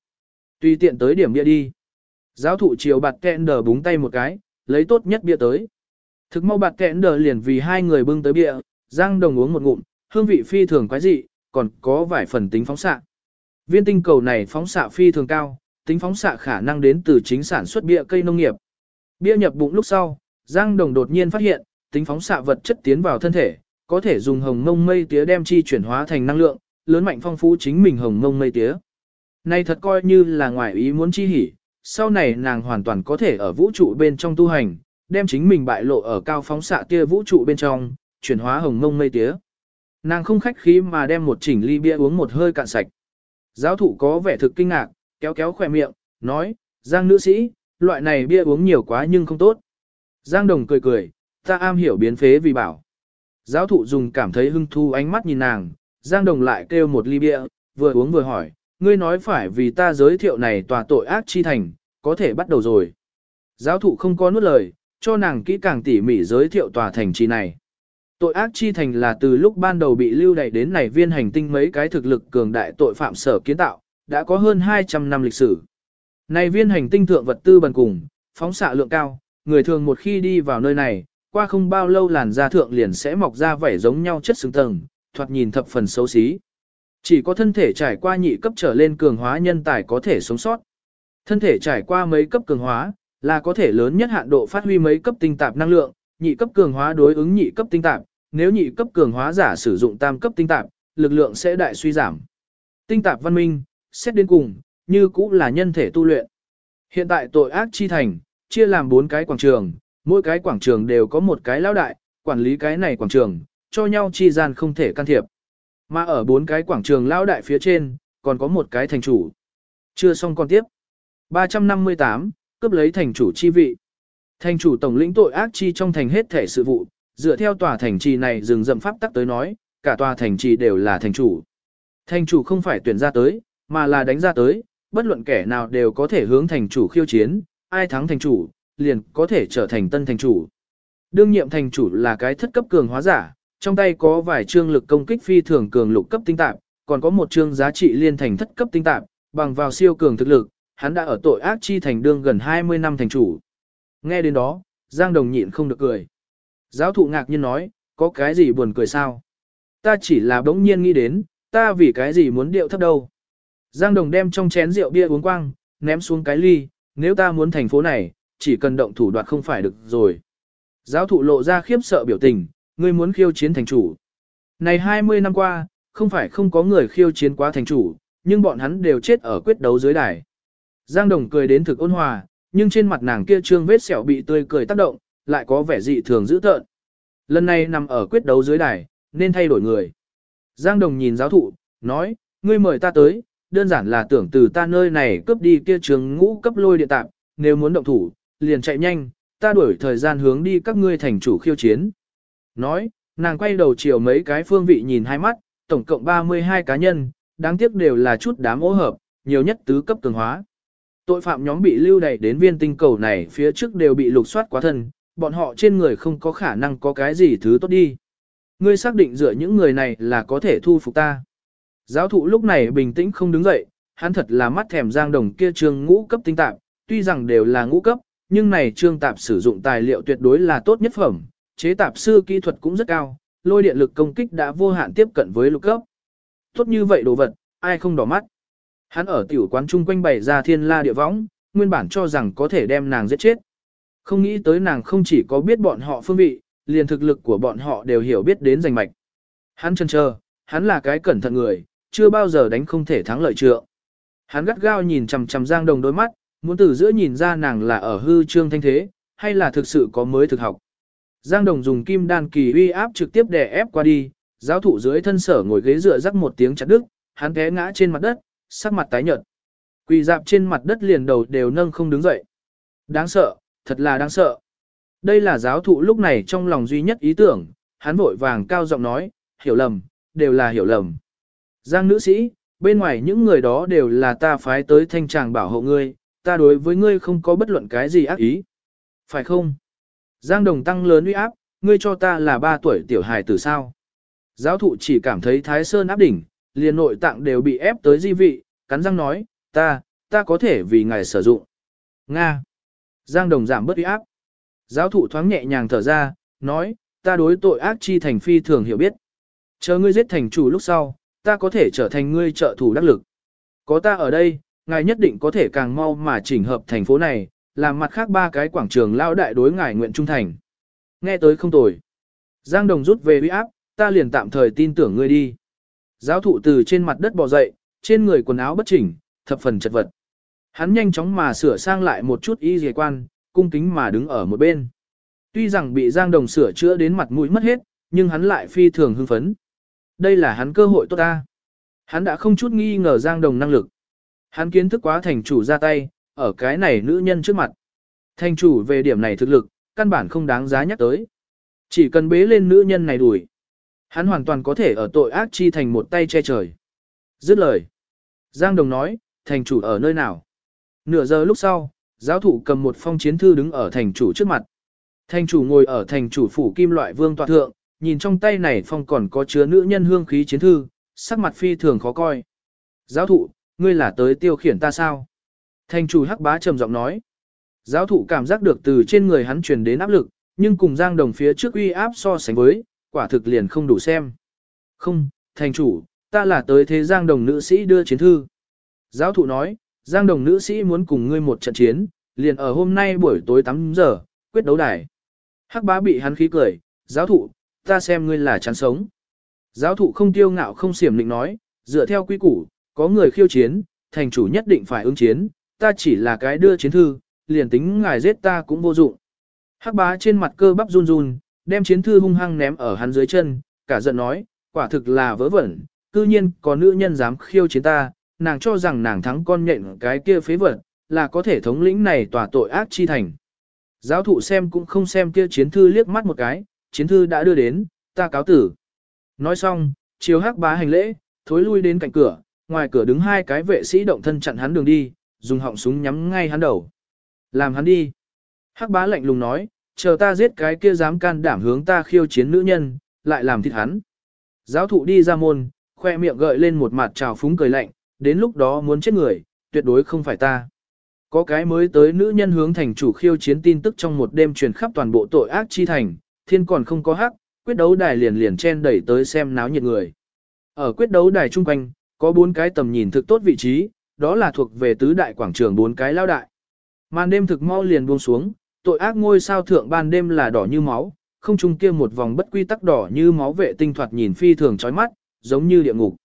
Tùy tiện tới điểm bia đi. Giáo thụ chiều bạt kẹn đờ búng tay một cái, lấy tốt nhất bia tới. Thực mau bạt kẹn đờ liền vì hai người bưng tới bia, Giang Đồng uống một ngụm, hương vị phi thường quái dị, còn có vài phần tính phóng xạ. Viên tinh cầu này phóng xạ phi thường cao, tính phóng xạ khả năng đến từ chính sản xuất bia cây nông nghiệp. Bia nhập bụng lúc sau, Giang Đồng đột nhiên phát hiện, tính phóng xạ vật chất tiến vào thân thể, có thể dùng hồng mông mây tía đem chi chuyển hóa thành năng lượng, lớn mạnh phong phú chính mình hồng mông mây tía. Này thật coi như là ngoài ý muốn chi hỉ, sau này nàng hoàn toàn có thể ở vũ trụ bên trong tu hành, đem chính mình bại lộ ở cao phóng xạ tia vũ trụ bên trong, chuyển hóa hồng ngông mây tía. Nàng không khách khí mà đem một chỉnh ly bia uống một hơi cạn sạch. Giáo thụ có vẻ thực kinh ngạc, kéo kéo khỏe miệng, nói, Giang nữ sĩ, loại này bia uống nhiều quá nhưng không tốt. Giang đồng cười cười, ta am hiểu biến phế vì bảo. Giáo thụ dùng cảm thấy hưng thu ánh mắt nhìn nàng, Giang đồng lại kêu một ly bia, vừa uống vừa hỏi, ngươi nói phải vì ta giới thiệu này tòa tội ác chi thành, có thể bắt đầu rồi. Giáo thụ không có nuốt lời, cho nàng kỹ càng tỉ mỉ giới thiệu tòa thành trì này. Tội ác chi thành là từ lúc ban đầu bị lưu đày đến này viên hành tinh mấy cái thực lực cường đại tội phạm sở kiến tạo, đã có hơn 200 năm lịch sử. Này viên hành tinh thượng vật tư bần cùng, phóng xạ lượng cao, người thường một khi đi vào nơi này, qua không bao lâu làn da thượng liền sẽ mọc ra vảy giống nhau chất xứng tầng, thoạt nhìn thập phần xấu xí. Chỉ có thân thể trải qua nhị cấp trở lên cường hóa nhân tài có thể sống sót. Thân thể trải qua mấy cấp cường hóa, là có thể lớn nhất hạn độ phát huy mấy cấp tinh tạp năng lượng, nhị cấp cường hóa đối ứng nhị cấp tinh tạp, nếu nhị cấp cường hóa giả sử dụng tam cấp tinh tạp, lực lượng sẽ đại suy giảm. Tinh tạp văn minh, xét đến cùng, như cũng là nhân thể tu luyện. Hiện tại tội ác chi thành, chia làm bốn cái quảng trường, mỗi cái quảng trường đều có một cái lão đại, quản lý cái này quảng trường, cho nhau chi gian không thể can thiệp. Mà ở bốn cái quảng trường lão đại phía trên, còn có một cái thành chủ. Chưa xong còn tiếp. 358, cướp lấy thành chủ chi vị. Thành chủ tổng lĩnh tội ác chi trong thành hết thể sự vụ, dựa theo tòa thành trì này dừng dậm pháp tắc tới nói, cả tòa thành trì đều là thành chủ. Thành chủ không phải tuyển ra tới, mà là đánh ra tới, bất luận kẻ nào đều có thể hướng thành chủ khiêu chiến, ai thắng thành chủ, liền có thể trở thành tân thành chủ. Đương nhiệm thành chủ là cái thất cấp cường hóa giả, trong tay có vài chương lực công kích phi thường cường lục cấp tinh tạp, còn có một chương giá trị liên thành thất cấp tinh tạp, bằng vào siêu cường thực lực, hắn đã ở tội ác chi thành đương gần 20 năm thành chủ. Nghe đến đó, Giang Đồng nhịn không được cười. Giáo thụ ngạc nhiên nói, có cái gì buồn cười sao? Ta chỉ là bỗng nhiên nghĩ đến, ta vì cái gì muốn điệu thấp đâu. Giang Đồng đem trong chén rượu bia uống quang, ném xuống cái ly, nếu ta muốn thành phố này, chỉ cần động thủ đoạt không phải được rồi. Giáo thụ lộ ra khiếp sợ biểu tình, ngươi muốn khiêu chiến thành chủ. Này 20 năm qua, không phải không có người khiêu chiến quá thành chủ, nhưng bọn hắn đều chết ở quyết đấu dưới đài. Giang Đồng cười đến thực ôn hòa, nhưng trên mặt nàng kia trương vết sẹo bị tươi cười tác động, lại có vẻ dị thường dữ tợn. Lần này nằm ở quyết đấu dưới đài, nên thay đổi người. Giang Đồng nhìn giáo thụ, nói, ngươi mời ta tới, đơn giản là tưởng từ ta nơi này cướp đi kia trường ngũ cấp lôi điện tạp, nếu muốn động thủ, liền chạy nhanh, ta đuổi thời gian hướng đi các ngươi thành chủ khiêu chiến. Nói, nàng quay đầu chiều mấy cái phương vị nhìn hai mắt, tổng cộng 32 cá nhân, đáng tiếc đều là chút đám ố hợp, nhiều nhất tứ cấp cường hóa. Tội phạm nhóm bị lưu đày đến viên tinh cầu này phía trước đều bị lục soát quá thân, bọn họ trên người không có khả năng có cái gì thứ tốt đi. Ngươi xác định dựa những người này là có thể thu phục ta. Giáo thụ lúc này bình tĩnh không đứng dậy, hắn thật là mắt thèm giang đồng kia trương ngũ cấp tinh tạp, tuy rằng đều là ngũ cấp, nhưng này trương tạp sử dụng tài liệu tuyệt đối là tốt nhất phẩm, chế tạp sư kỹ thuật cũng rất cao, lôi điện lực công kích đã vô hạn tiếp cận với lục cấp. Tốt như vậy đồ vật, ai không đỏ mắt. Hắn ở tiểu quán chung quanh bày ra thiên la địa võng, nguyên bản cho rằng có thể đem nàng giết chết. Không nghĩ tới nàng không chỉ có biết bọn họ phương vị, liền thực lực của bọn họ đều hiểu biết đến giành mạch. Hắn chân chờ, hắn là cái cẩn thận người, chưa bao giờ đánh không thể thắng lợi trượng. Hắn gắt gao nhìn chằm chằm Giang Đồng đôi mắt, muốn từ giữa nhìn ra nàng là ở hư trương thanh thế, hay là thực sự có mới thực học. Giang Đồng dùng kim đan kỳ uy áp trực tiếp đè ép qua đi, giáo thụ dưới thân sở ngồi ghế dựa rắc một tiếng chặt đứt, hắn té ngã trên mặt đất, sắc mặt tái nhợt. Quỳ dạp trên mặt đất liền đầu đều nâng không đứng dậy. Đáng sợ, thật là đáng sợ. Đây là giáo thụ lúc này trong lòng duy nhất ý tưởng, hắn vội vàng cao giọng nói, hiểu lầm, đều là hiểu lầm. Giang nữ sĩ, bên ngoài những người đó đều là ta phái tới thanh tràng bảo hộ ngươi, ta đối với ngươi không có bất luận cái gì ác ý. Phải không? Giang đồng tăng lớn uy áp, ngươi cho ta là ba tuổi tiểu hài tử sao? Giáo thụ chỉ cảm thấy thái sơn áp đỉnh, liền nội tạng đều bị ép tới di vị, cắn răng nói, ta, ta có thể vì ngài sử dụng. Nga. Giang đồng giảm bớt uy áp. Giáo thụ thoáng nhẹ nhàng thở ra, nói, ta đối tội ác chi thành phi thường hiểu biết. Chờ ngươi giết thành chủ lúc sau, ta có thể trở thành ngươi trợ thủ đắc lực. Có ta ở đây, ngài nhất định có thể càng mau mà chỉnh hợp thành phố này, làm mặt khác ba cái quảng trường lao đại đối ngài nguyện trung thành. Nghe tới không tồi. Giang Đồng rút về uy áp, ta liền tạm thời tin tưởng ngươi đi. Giáo thụ từ trên mặt đất bò dậy, trên người quần áo bất chỉnh, thập phần chật vật. Hắn nhanh chóng mà sửa sang lại một chút y dề quan, cung kính mà đứng ở một bên. Tuy rằng bị Giang Đồng sửa chữa đến mặt mũi mất hết, nhưng hắn lại phi thường hưng phấn. Đây là hắn cơ hội tốt ta. Hắn đã không chút nghi ngờ Giang Đồng năng lực. Hắn kiến thức quá thành chủ ra tay, ở cái này nữ nhân trước mặt. Thành chủ về điểm này thực lực, căn bản không đáng giá nhắc tới. Chỉ cần bế lên nữ nhân này đuổi. Hắn hoàn toàn có thể ở tội ác chi thành một tay che trời. Dứt lời. Giang Đồng nói, thành chủ ở nơi nào? Nửa giờ lúc sau, giáo thụ cầm một phong chiến thư đứng ở thành chủ trước mặt. Thành chủ ngồi ở thành chủ phủ kim loại vương tọa thượng, nhìn trong tay này phong còn có chứa nữ nhân hương khí chiến thư, sắc mặt phi thường khó coi. Giáo thụ, ngươi là tới tiêu khiển ta sao? Thành chủ hắc bá trầm giọng nói. Giáo thụ cảm giác được từ trên người hắn truyền đến áp lực, nhưng cùng giang đồng phía trước uy áp so sánh với, quả thực liền không đủ xem. Không, thành chủ, ta là tới thế giang đồng nữ sĩ đưa chiến thư. Giáo thụ nói, giang đồng nữ sĩ muốn cùng ngươi một trận chiến, liền ở hôm nay buổi tối 8 giờ, quyết đấu đài. Hắc bá bị hắn khí cười, giáo thụ, ta xem ngươi là chán sống. Giáo thụ không tiêu ngạo không xiểm định nói, dựa theo quy củ, có người khiêu chiến, thành chủ nhất định phải ứng chiến, ta chỉ là cái đưa chiến thư, liền tính ngài giết ta cũng vô dụng. Hắc bá trên mặt cơ bắp run run, đem chiến thư hung hăng ném ở hắn dưới chân, cả giận nói, quả thực là vớ vẩn, cư nhiên có nữ nhân dám khiêu chiến ta, nàng cho rằng nàng thắng con nhện cái kia phế vật, là có thể thống lĩnh này tòa tội ác chi thành. Giáo thụ xem cũng không xem kia chiến thư liếc mắt một cái, chiến thư đã đưa đến, ta cáo tử. Nói xong, chiếu hắc bá hành lễ, thối lui đến cạnh cửa, ngoài cửa đứng hai cái vệ sĩ động thân chặn hắn đường đi, dùng họng súng nhắm ngay hắn đầu. Làm hắn đi. Hắc bá lạnh lùng nói, chờ ta giết cái kia dám can đảm hướng ta khiêu chiến nữ nhân, lại làm thịt hắn. Giáo thụ đi ra môn, khoe miệng gợi lên một mặt trào phúng cười lạnh, đến lúc đó muốn chết người, tuyệt đối không phải ta. Có cái mới tới nữ nhân hướng thành chủ khiêu chiến tin tức trong một đêm truyền khắp toàn bộ tội ác chi thành, thiên còn không có hắc, quyết đấu đài liền liền chen đẩy tới xem náo nhiệt người. Ở quyết đấu đài trung quanh, có bốn cái tầm nhìn thực tốt vị trí, đó là thuộc về tứ đại quảng trường bốn cái lao đại. Màn đêm thực mau liền buông xuống, tội ác ngôi sao thượng ban đêm là đỏ như máu, không trung kia một vòng bất quy tắc đỏ như máu vệ tinh thoạt nhìn phi thường chói mắt, giống như địa ngục.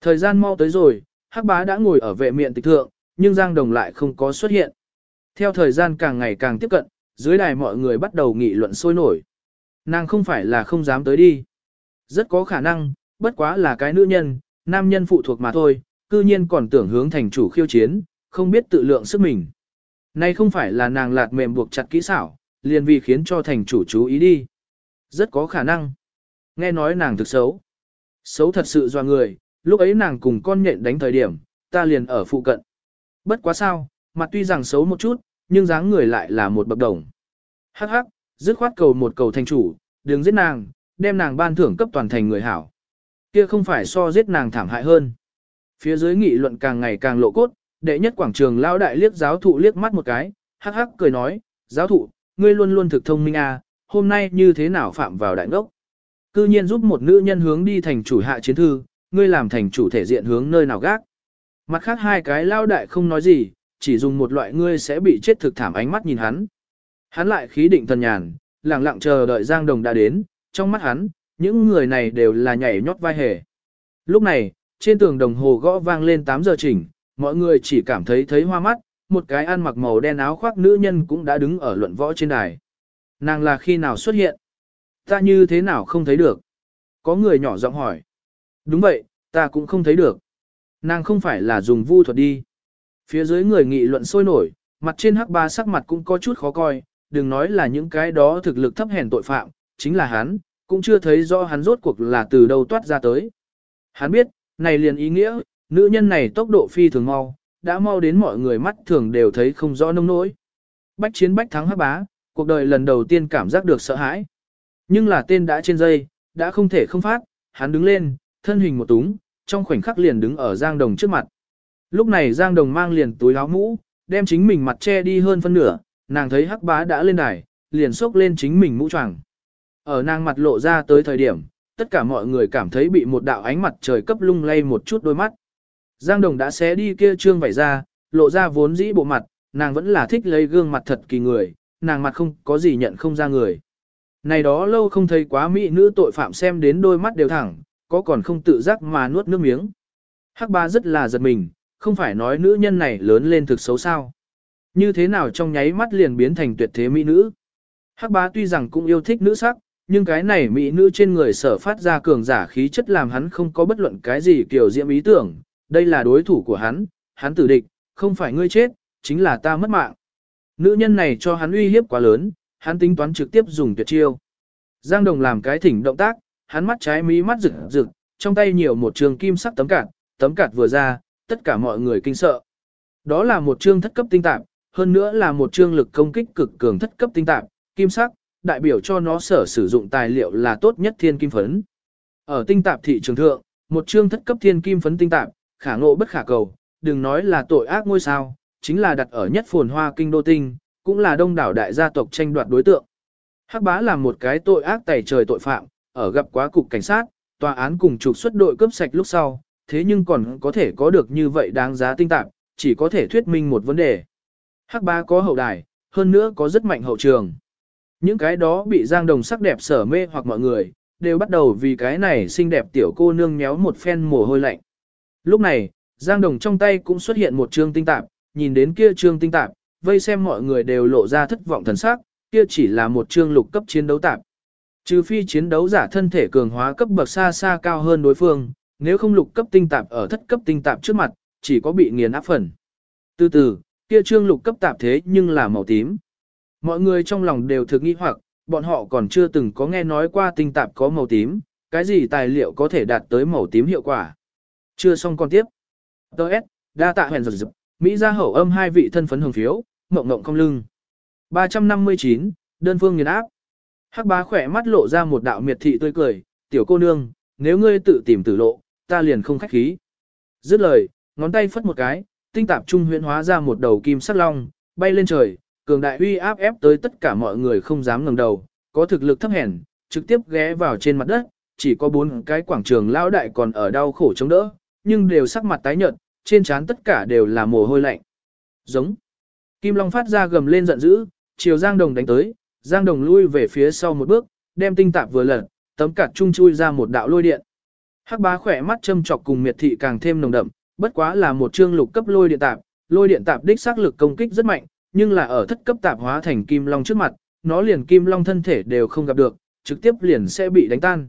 Thời gian mau tới rồi, Hắc Bá đã ngồi ở vệ miệng tịch thượng, nhưng Giang Đồng lại không có xuất hiện. Theo thời gian càng ngày càng tiếp cận, dưới đài mọi người bắt đầu nghị luận sôi nổi. Nàng không phải là không dám tới đi. Rất có khả năng, bất quá là cái nữ nhân, nam nhân phụ thuộc mà thôi, cư nhiên còn tưởng hướng thành chủ khiêu chiến, không biết tự lượng sức mình. Này không phải là nàng lạt mềm buộc chặt kỹ xảo, liền vì khiến cho thành chủ chú ý đi. Rất có khả năng. Nghe nói nàng thực xấu. Xấu thật sự do người, lúc ấy nàng cùng con nhện đánh thời điểm, ta liền ở phụ cận. Bất quá sao, mặt tuy rằng xấu một chút, nhưng dáng người lại là một bậc đồng. Hắc hắc, dứt khoát cầu một cầu thành chủ, đừng giết nàng, đem nàng ban thưởng cấp toàn thành người hảo. Kia không phải so giết nàng thảm hại hơn. Phía dưới nghị luận càng ngày càng lộ cốt, đệ nhất quảng trường lão đại liếc giáo thụ liếc mắt một cái, hắc hắc cười nói, giáo thụ, ngươi luôn luôn thực thông minh à, hôm nay như thế nào phạm vào đại ngốc. Cư nhiên giúp một nữ nhân hướng đi thành chủ hạ chiến thư, ngươi làm thành chủ thể diện hướng nơi nào gác. Mặt khác hai cái lao đại không nói gì, chỉ dùng một loại ngươi sẽ bị chết thực thảm ánh mắt nhìn hắn. Hắn lại khí định thần nhàn, lặng lặng chờ đợi Giang Đồng đã đến, trong mắt hắn, những người này đều là nhảy nhót vai hề. Lúc này, trên tường đồng hồ gõ vang lên 8 giờ chỉnh, mọi người chỉ cảm thấy thấy hoa mắt, một cái ăn mặc màu đen áo khoác nữ nhân cũng đã đứng ở luận võ trên đài. Nàng là khi nào xuất hiện? Ta như thế nào không thấy được? Có người nhỏ giọng hỏi. Đúng vậy, ta cũng không thấy được. Nàng không phải là dùng vu thuật đi. Phía dưới người nghị luận sôi nổi, mặt trên hắc ba sắc mặt cũng có chút khó coi, đừng nói là những cái đó thực lực thấp hèn tội phạm, chính là hắn, cũng chưa thấy rõ hắn rốt cuộc là từ đâu toát ra tới. Hắn biết, này liền ý nghĩa, nữ nhân này tốc độ phi thường mau, đã mau đến mọi người mắt thường đều thấy không rõ nông nỗi. Bách chiến bách thắng hắc bá, cuộc đời lần đầu tiên cảm giác được sợ hãi. Nhưng là tên đã trên dây, đã không thể không phát, hắn đứng lên, thân hình một túng, trong khoảnh khắc liền đứng ở Giang Đồng trước mặt. Lúc này Giang Đồng mang liền túi áo mũ, đem chính mình mặt che đi hơn phân nửa, nàng thấy hắc bá đã lên đài, liền xốc lên chính mình mũ choàng. Ở nàng mặt lộ ra tới thời điểm, tất cả mọi người cảm thấy bị một đạo ánh mặt trời cấp lung lay một chút đôi mắt. Giang Đồng đã xé đi kia trương vảy ra, lộ ra vốn dĩ bộ mặt, nàng vẫn là thích lấy gương mặt thật kỳ người, nàng mặt không có gì nhận không ra người. Này đó lâu không thấy quá mỹ nữ tội phạm xem đến đôi mắt đều thẳng, có còn không tự giác mà nuốt nước miếng. Hắc ba rất là giật mình, không phải nói nữ nhân này lớn lên thực xấu sao. Như thế nào trong nháy mắt liền biến thành tuyệt thế mỹ nữ. Hắc bá tuy rằng cũng yêu thích nữ sắc, nhưng cái này mỹ nữ trên người sở phát ra cường giả khí chất làm hắn không có bất luận cái gì kiểu diễm ý tưởng, đây là đối thủ của hắn, hắn tử địch, không phải ngươi chết, chính là ta mất mạng. Nữ nhân này cho hắn uy hiếp quá lớn, hắn tính toán trực tiếp dùng tuyệt chiêu. Giang Đồng làm cái thỉnh động tác, hắn mắt trái mí mắt rực rực, trong tay nhiều một trường kim sắc tấm cạt, tấm cạt vừa ra, tất cả mọi người kinh sợ. Đó là một chương thất cấp tinh tạp, hơn nữa là một chương lực công kích cực cường thất cấp tinh tạp, kim sắc, đại biểu cho nó sở sử dụng tài liệu là tốt nhất thiên kim phấn. Ở tinh tạp thị trường thượng, một chương thất cấp thiên kim phấn tinh tạp, khả ngộ bất khả cầu, đừng nói là tội ác ngôi sao, chính là đặt ở nhất phồn hoa kinh đô tinh, cũng là đông đảo đại gia tộc tranh đoạt đối tượng. Hắc bá là một cái tội ác tẩy trời tội phạm, ở gặp quá cục cảnh sát, tòa án cùng trục xuất đội cướp sạch lúc sau, thế nhưng còn có thể có được như vậy đáng giá tinh tạp, chỉ có thể thuyết minh một vấn đề. Hắc bá có hậu đài, hơn nữa có rất mạnh hậu trường. Những cái đó bị Giang Đồng sắc đẹp sở mê hoặc mọi người, đều bắt đầu vì cái này xinh đẹp tiểu cô nương nhéo một phen mồ hôi lạnh. Lúc này, Giang Đồng trong tay cũng xuất hiện một trương tinh tạp, nhìn đến kia trương tinh tạp, vây xem mọi người đều lộ ra thất vọng thần sắc, kia chỉ là một trương lục cấp chiến đấu tạp. Trừ phi chiến đấu giả thân thể cường hóa cấp bậc xa xa cao hơn đối phương, nếu không lục cấp tinh tạp ở thất cấp tinh tạp trước mặt, chỉ có bị nghiền áp phần. Từ từ, kia trương lục cấp tạp thế nhưng là màu tím. Mọi người trong lòng đều thực nghi hoặc, bọn họ còn chưa từng có nghe nói qua tinh tạp có màu tím, cái gì tài liệu có thể đạt tới màu tím hiệu quả. Chưa xong còn tiếp. Đợt, đa tạ hẹn rực rực, Mỹ gia hậu âm hai vị thân phấn hưởng phiếu, mộng mộng không lưng. 359, đơn phương nghiền áp. Hắc bá khỏe mắt lộ ra một đạo miệt thị tươi cười, tiểu cô nương, nếu ngươi tự tìm tử lộ, ta liền không khách khí. Dứt lời, ngón tay phất một cái, tinh tạp trung huyễn hóa ra một đầu kim sắc long, bay lên trời, cường đại uy áp ép tới tất cả mọi người không dám ngẩng đầu, có thực lực thấp hèn, trực tiếp ghé vào trên mặt đất, chỉ có bốn cái quảng trường lão đại còn ở đau khổ chống đỡ, nhưng đều sắc mặt tái nhợt, trên trán tất cả đều là mồ hôi lạnh. Giống. Kim Long phát ra gầm lên giận dữ, chiều Giang Đồng đánh tới, Giang Đồng lui về phía sau một bước, đem tinh tạp vừa lật, tấm cạt trung chui ra một đạo lôi điện. Hắc bá khỏe mắt châm chọc cùng miệt thị càng thêm nồng đậm, bất quá là một chương lục cấp lôi điện tạp, lôi điện tạp đích xác lực công kích rất mạnh, nhưng là ở thất cấp tạp hóa thành kim long trước mặt, nó liền kim long thân thể đều không gặp được, trực tiếp liền sẽ bị đánh tan.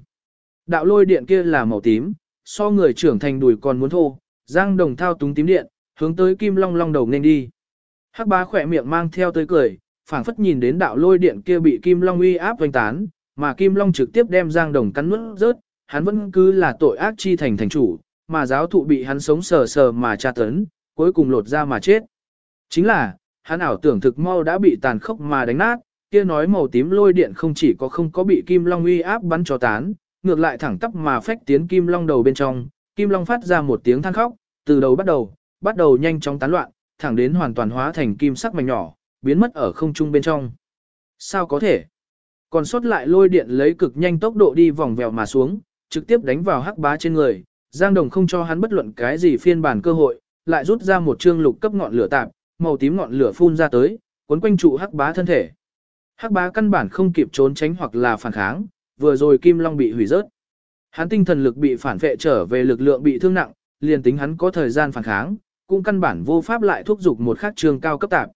Đạo lôi điện kia là màu tím, so người trưởng thành đùi còn muốn thô, Giang Đồng thao túng tím điện, hướng tới kim long long đầu nên đi. Hắc bá khỏe miệng mang theo tới cười, phảng phất nhìn đến đạo lôi điện kia bị kim long uy áp vành tán, mà kim long trực tiếp đem Giang Đồng cắn nuốt rớt, hắn vẫn cứ là tội ác chi thành thành chủ, mà giáo thụ bị hắn sống sờ sờ mà tra tấn, cuối cùng lột ra mà chết. Chính là, hắn ảo tưởng thực mau đã bị tàn khốc mà đánh nát, kia nói màu tím lôi điện không chỉ có không có bị kim long uy áp bắn cho tán, ngược lại thẳng tắp mà phách tiến kim long đầu bên trong, kim long phát ra một tiếng than khóc, từ đầu bắt đầu, bắt đầu nhanh chóng tán loạn, thẳng đến hoàn toàn hóa thành kim sắc mảnh nhỏ, biến mất ở không trung bên trong. Sao có thể? Còn sót lại lôi điện lấy cực nhanh tốc độ đi vòng vèo mà xuống, trực tiếp đánh vào hắc bá trên người, Giang Đồng không cho hắn bất luận cái gì phiên bản cơ hội, lại rút ra một chương lục cấp ngọn lửa tạm, màu tím ngọn lửa phun ra tới, cuốn quanh trụ hắc bá thân thể. Hắc bá căn bản không kịp trốn tránh hoặc là phản kháng, vừa rồi kim long bị hủy rớt. Hắn tinh thần lực bị phản vệ trở về lực lượng bị thương nặng, liền tính hắn có thời gian phản kháng, cũng căn bản vô pháp lại thúc giục một khắc trường cao cấp tạp.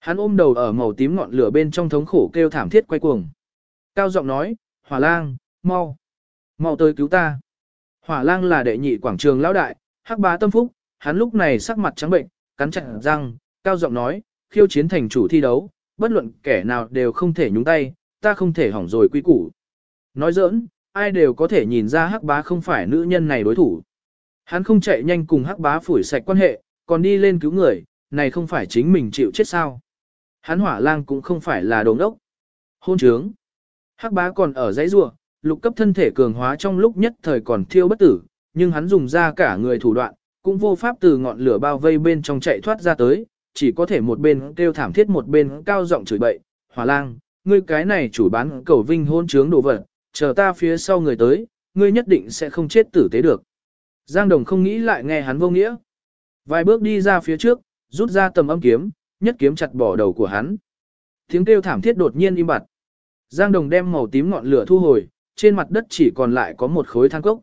Hắn ôm đầu ở màu tím ngọn lửa bên trong thống khổ kêu thảm thiết quay cuồng. Cao giọng nói, hỏa lang, mau, mau tới cứu ta. Hỏa lang là đệ nhị quảng trường lão đại, hắc bá tâm phúc, hắn lúc này sắc mặt trắng bệnh, cắn chặt răng, cao giọng nói, khiêu chiến thành chủ thi đấu, bất luận kẻ nào đều không thể nhúng tay, ta không thể hỏng rồi quy củ. Nói giỡn, ai đều có thể nhìn ra hắc bá không phải nữ nhân này đối thủ. Hắn không chạy nhanh cùng hắc bá phủi sạch quan hệ, còn đi lên cứu người, này không phải chính mình chịu chết sao. Hắn hỏa lang cũng không phải là đồ đốc. Hôn trướng. Hắc bá còn ở dãy rua, lục cấp thân thể cường hóa trong lúc nhất thời còn thiêu bất tử, nhưng hắn dùng ra cả người thủ đoạn, cũng vô pháp từ ngọn lửa bao vây bên trong chạy thoát ra tới, chỉ có thể một bên kêu thảm thiết một bên cao giọng chửi bậy, hỏa lang, ngươi cái này chủ bán cầu vinh hôn trướng đồ vật, chờ ta phía sau người tới, ngươi nhất định sẽ không chết tử tế được. Giang Đồng không nghĩ lại nghe hắn vô nghĩa. Vài bước đi ra phía trước, rút ra tầm âm kiếm, nhất kiếm chặt bỏ đầu của hắn. Tiếng kêu thảm thiết đột nhiên im bặt. Giang Đồng đem màu tím ngọn lửa thu hồi, trên mặt đất chỉ còn lại có một khối than cốc.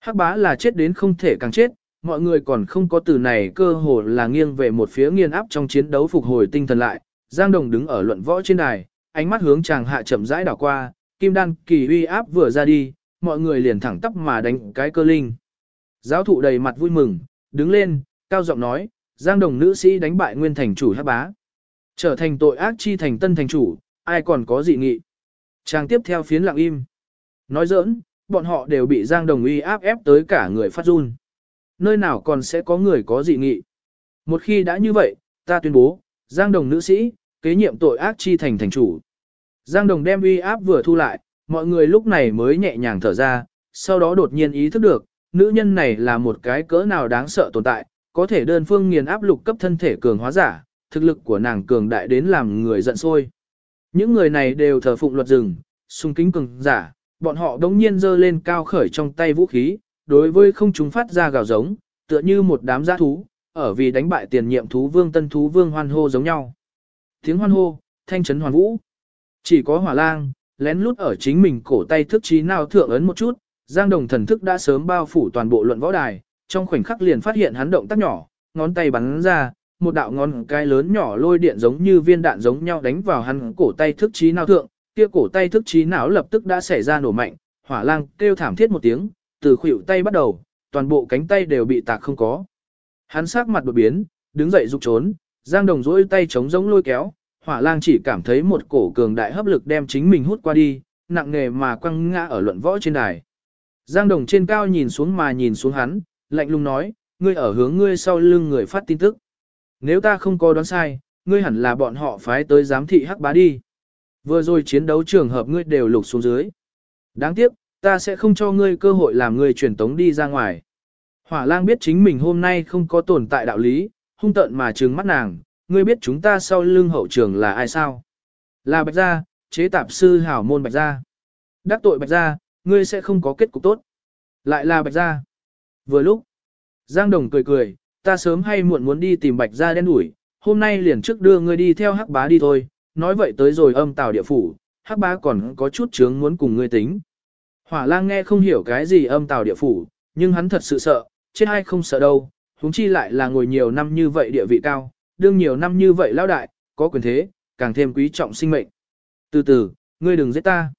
Hắc bá là chết đến không thể càng chết, mọi người còn không có từ này cơ hồ là nghiêng về một phía nghiên áp trong chiến đấu phục hồi tinh thần lại. Giang Đồng đứng ở luận võ trên đài, ánh mắt hướng chàng hạ chậm rãi đảo qua, kim đan kỳ uy áp vừa ra đi, mọi người liền thẳng tắp mà đánh cái cơ linh. Giáo thụ đầy mặt vui mừng, đứng lên, cao giọng nói, Giang Đồng nữ sĩ đánh bại nguyên thành chủ hát bá. Trở thành tội ác chi thành tân thành chủ, ai còn có dị nghị. Trang tiếp theo phiến lặng im. Nói giỡn, bọn họ đều bị Giang Đồng uy áp ép tới cả người phát run. Nơi nào còn sẽ có người có dị nghị. Một khi đã như vậy, ta tuyên bố, Giang Đồng nữ sĩ, kế nhiệm tội ác chi thành thành chủ. Giang Đồng đem uy áp vừa thu lại, mọi người lúc này mới nhẹ nhàng thở ra, sau đó đột nhiên ý thức được, nữ nhân này là một cái cỡ nào đáng sợ tồn tại, có thể đơn phương nghiền áp lục cấp thân thể cường hóa giả, thực lực của nàng cường đại đến làm người giận sôi. Những người này đều thờ phụng luật rừng, sung kính cường giả, bọn họ đống nhiên giơ lên cao khởi trong tay vũ khí, đối với không chúng phát ra gào giống, tựa như một đám giã thú, ở vì đánh bại tiền nhiệm thú vương tân thú vương hoan hô giống nhau. Tiếng hoan hô, thanh chấn hoàn vũ. Chỉ có hỏa lang, lén lút ở chính mình cổ tay thức trí nào thượng ấn một chút, Giang Đồng thần thức đã sớm bao phủ toàn bộ luận võ đài, trong khoảnh khắc liền phát hiện hắn động tác nhỏ, ngón tay bắn ra, một đạo ngón cái lớn nhỏ lôi điện giống như viên đạn giống nhau đánh vào hắn cổ tay thức trí nào thượng, kia cổ tay thức trí não lập tức đã xảy ra nổ mạnh, hỏa lang kêu thảm thiết một tiếng, từ khuỷu tay bắt đầu, toàn bộ cánh tay đều bị tạc không có. Hắn sắc mặt đột biến, đứng dậy rục trốn, Giang Đồng duỗi tay chống giống lôi kéo, hỏa lang chỉ cảm thấy một cổ cường đại hấp lực đem chính mình hút qua đi, nặng nề mà quăng ngã ở luận võ trên đài. Giang Đồng trên cao nhìn xuống mà nhìn xuống hắn, lạnh lùng nói, ngươi ở hướng ngươi sau lưng người phát tin tức. Nếu ta không có đoán sai, ngươi hẳn là bọn họ phái tới giám thị hắc bá đi. Vừa rồi chiến đấu trường hợp ngươi đều lục xuống dưới. Đáng tiếc, ta sẽ không cho ngươi cơ hội làm ngươi truyền tống đi ra ngoài. Hỏa lang biết chính mình hôm nay không có tồn tại đạo lý, hung tợn mà trừng mắt nàng, ngươi biết chúng ta sau lưng hậu trường là ai sao? Là Bạch Gia, chế tạp sư hảo môn Bạch Gia. Đắc tội Bạch Gia, ngươi sẽ không có kết cục tốt. Lại là Bạch Gia. Vừa lúc, Giang Đồng cười cười, ta sớm hay muộn muốn đi tìm Bạch Gia đen đuổi, hôm nay liền trước đưa ngươi đi theo hắc bá đi thôi, nói vậy tới rồi âm tào địa phủ, hắc bá còn có chút chướng muốn cùng ngươi tính. Hỏa lang nghe không hiểu cái gì âm tào địa phủ, nhưng hắn thật sự sợ, chết hay không sợ đâu, huống chi lại là ngồi nhiều năm như vậy địa vị cao, đương nhiều năm như vậy lão đại, có quyền thế, càng thêm quý trọng sinh mệnh. Từ từ, ngươi đừng giết ta.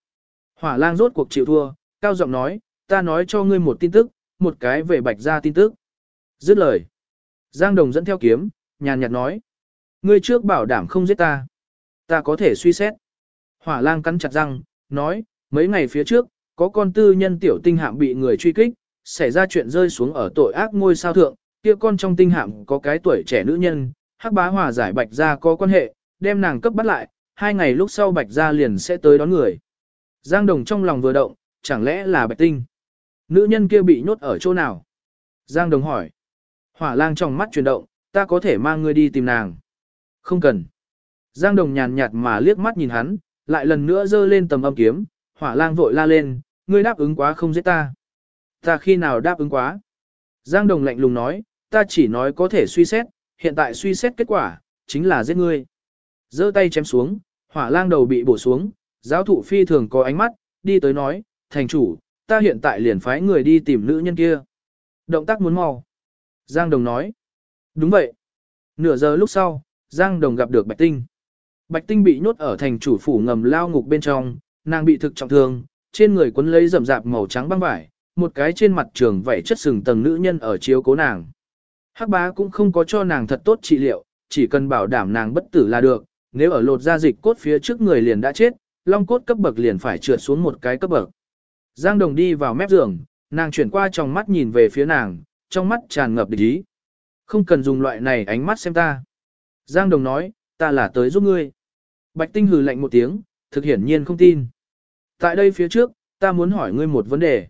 Hỏa lang rốt cuộc chịu thua, cao giọng nói, ta nói cho ngươi một tin tức, một cái về bạch gia tin tức. Dứt lời. Giang Đồng dẫn theo kiếm, nhàn nhạt nói. Ngươi trước bảo đảm không giết ta. Ta có thể suy xét. Hỏa lang cắn chặt răng, nói, mấy ngày phía trước, có con tư nhân tiểu tinh hạm bị người truy kích, xảy ra chuyện rơi xuống ở tội ác ngôi sao thượng, kia con trong tinh hạm có cái tuổi trẻ nữ nhân, hắc bá hòa giải bạch gia có quan hệ, đem nàng cấp bắt lại, hai ngày lúc sau bạch gia liền sẽ tới đón người. Giang Đồng trong lòng vừa động, chẳng lẽ là bạch tinh? Nữ nhân kia bị nhốt ở chỗ nào? Giang Đồng hỏi. Hỏa lang trong mắt chuyển động, ta có thể mang ngươi đi tìm nàng. Không cần. Giang Đồng nhàn nhạt mà liếc mắt nhìn hắn, lại lần nữa giơ lên tầm âm kiếm, hỏa lang vội la lên, ngươi đáp ứng quá không giết ta. Ta khi nào đáp ứng quá? Giang Đồng lạnh lùng nói, ta chỉ nói có thể suy xét, hiện tại suy xét kết quả, chính là giết ngươi. giơ tay chém xuống, hỏa lang đầu bị bổ xuống, giáo thụ phi thường có ánh mắt, đi tới nói, thành chủ, ta hiện tại liền phái người đi tìm nữ nhân kia. Động tác muốn mau. Giang Đồng nói. Đúng vậy. Nửa giờ lúc sau, Giang Đồng gặp được Bạch Tinh. Bạch Tinh bị nhốt ở thành chủ phủ ngầm lao ngục bên trong, nàng bị thực trọng thương, trên người quấn lấy rậm rạp màu trắng băng vải, một cái trên mặt trường vảy chất sừng tầng nữ nhân ở chiếu cố nàng. Hắc bá cũng không có cho nàng thật tốt trị liệu, chỉ cần bảo đảm nàng bất tử là được, nếu ở lột da dịch cốt phía trước người liền đã chết, long cốt cấp bậc liền phải trượt xuống một cái cấp bậc. Giang Đồng đi vào mép giường, nàng chuyển qua trong mắt nhìn về phía nàng, trong mắt tràn ngập địch ý. Không cần dùng loại này ánh mắt xem ta. Giang Đồng nói, ta là tới giúp ngươi. Bạch Tinh hừ lạnh một tiếng, thực hiển nhiên không tin. Tại đây phía trước, ta muốn hỏi ngươi một vấn đề.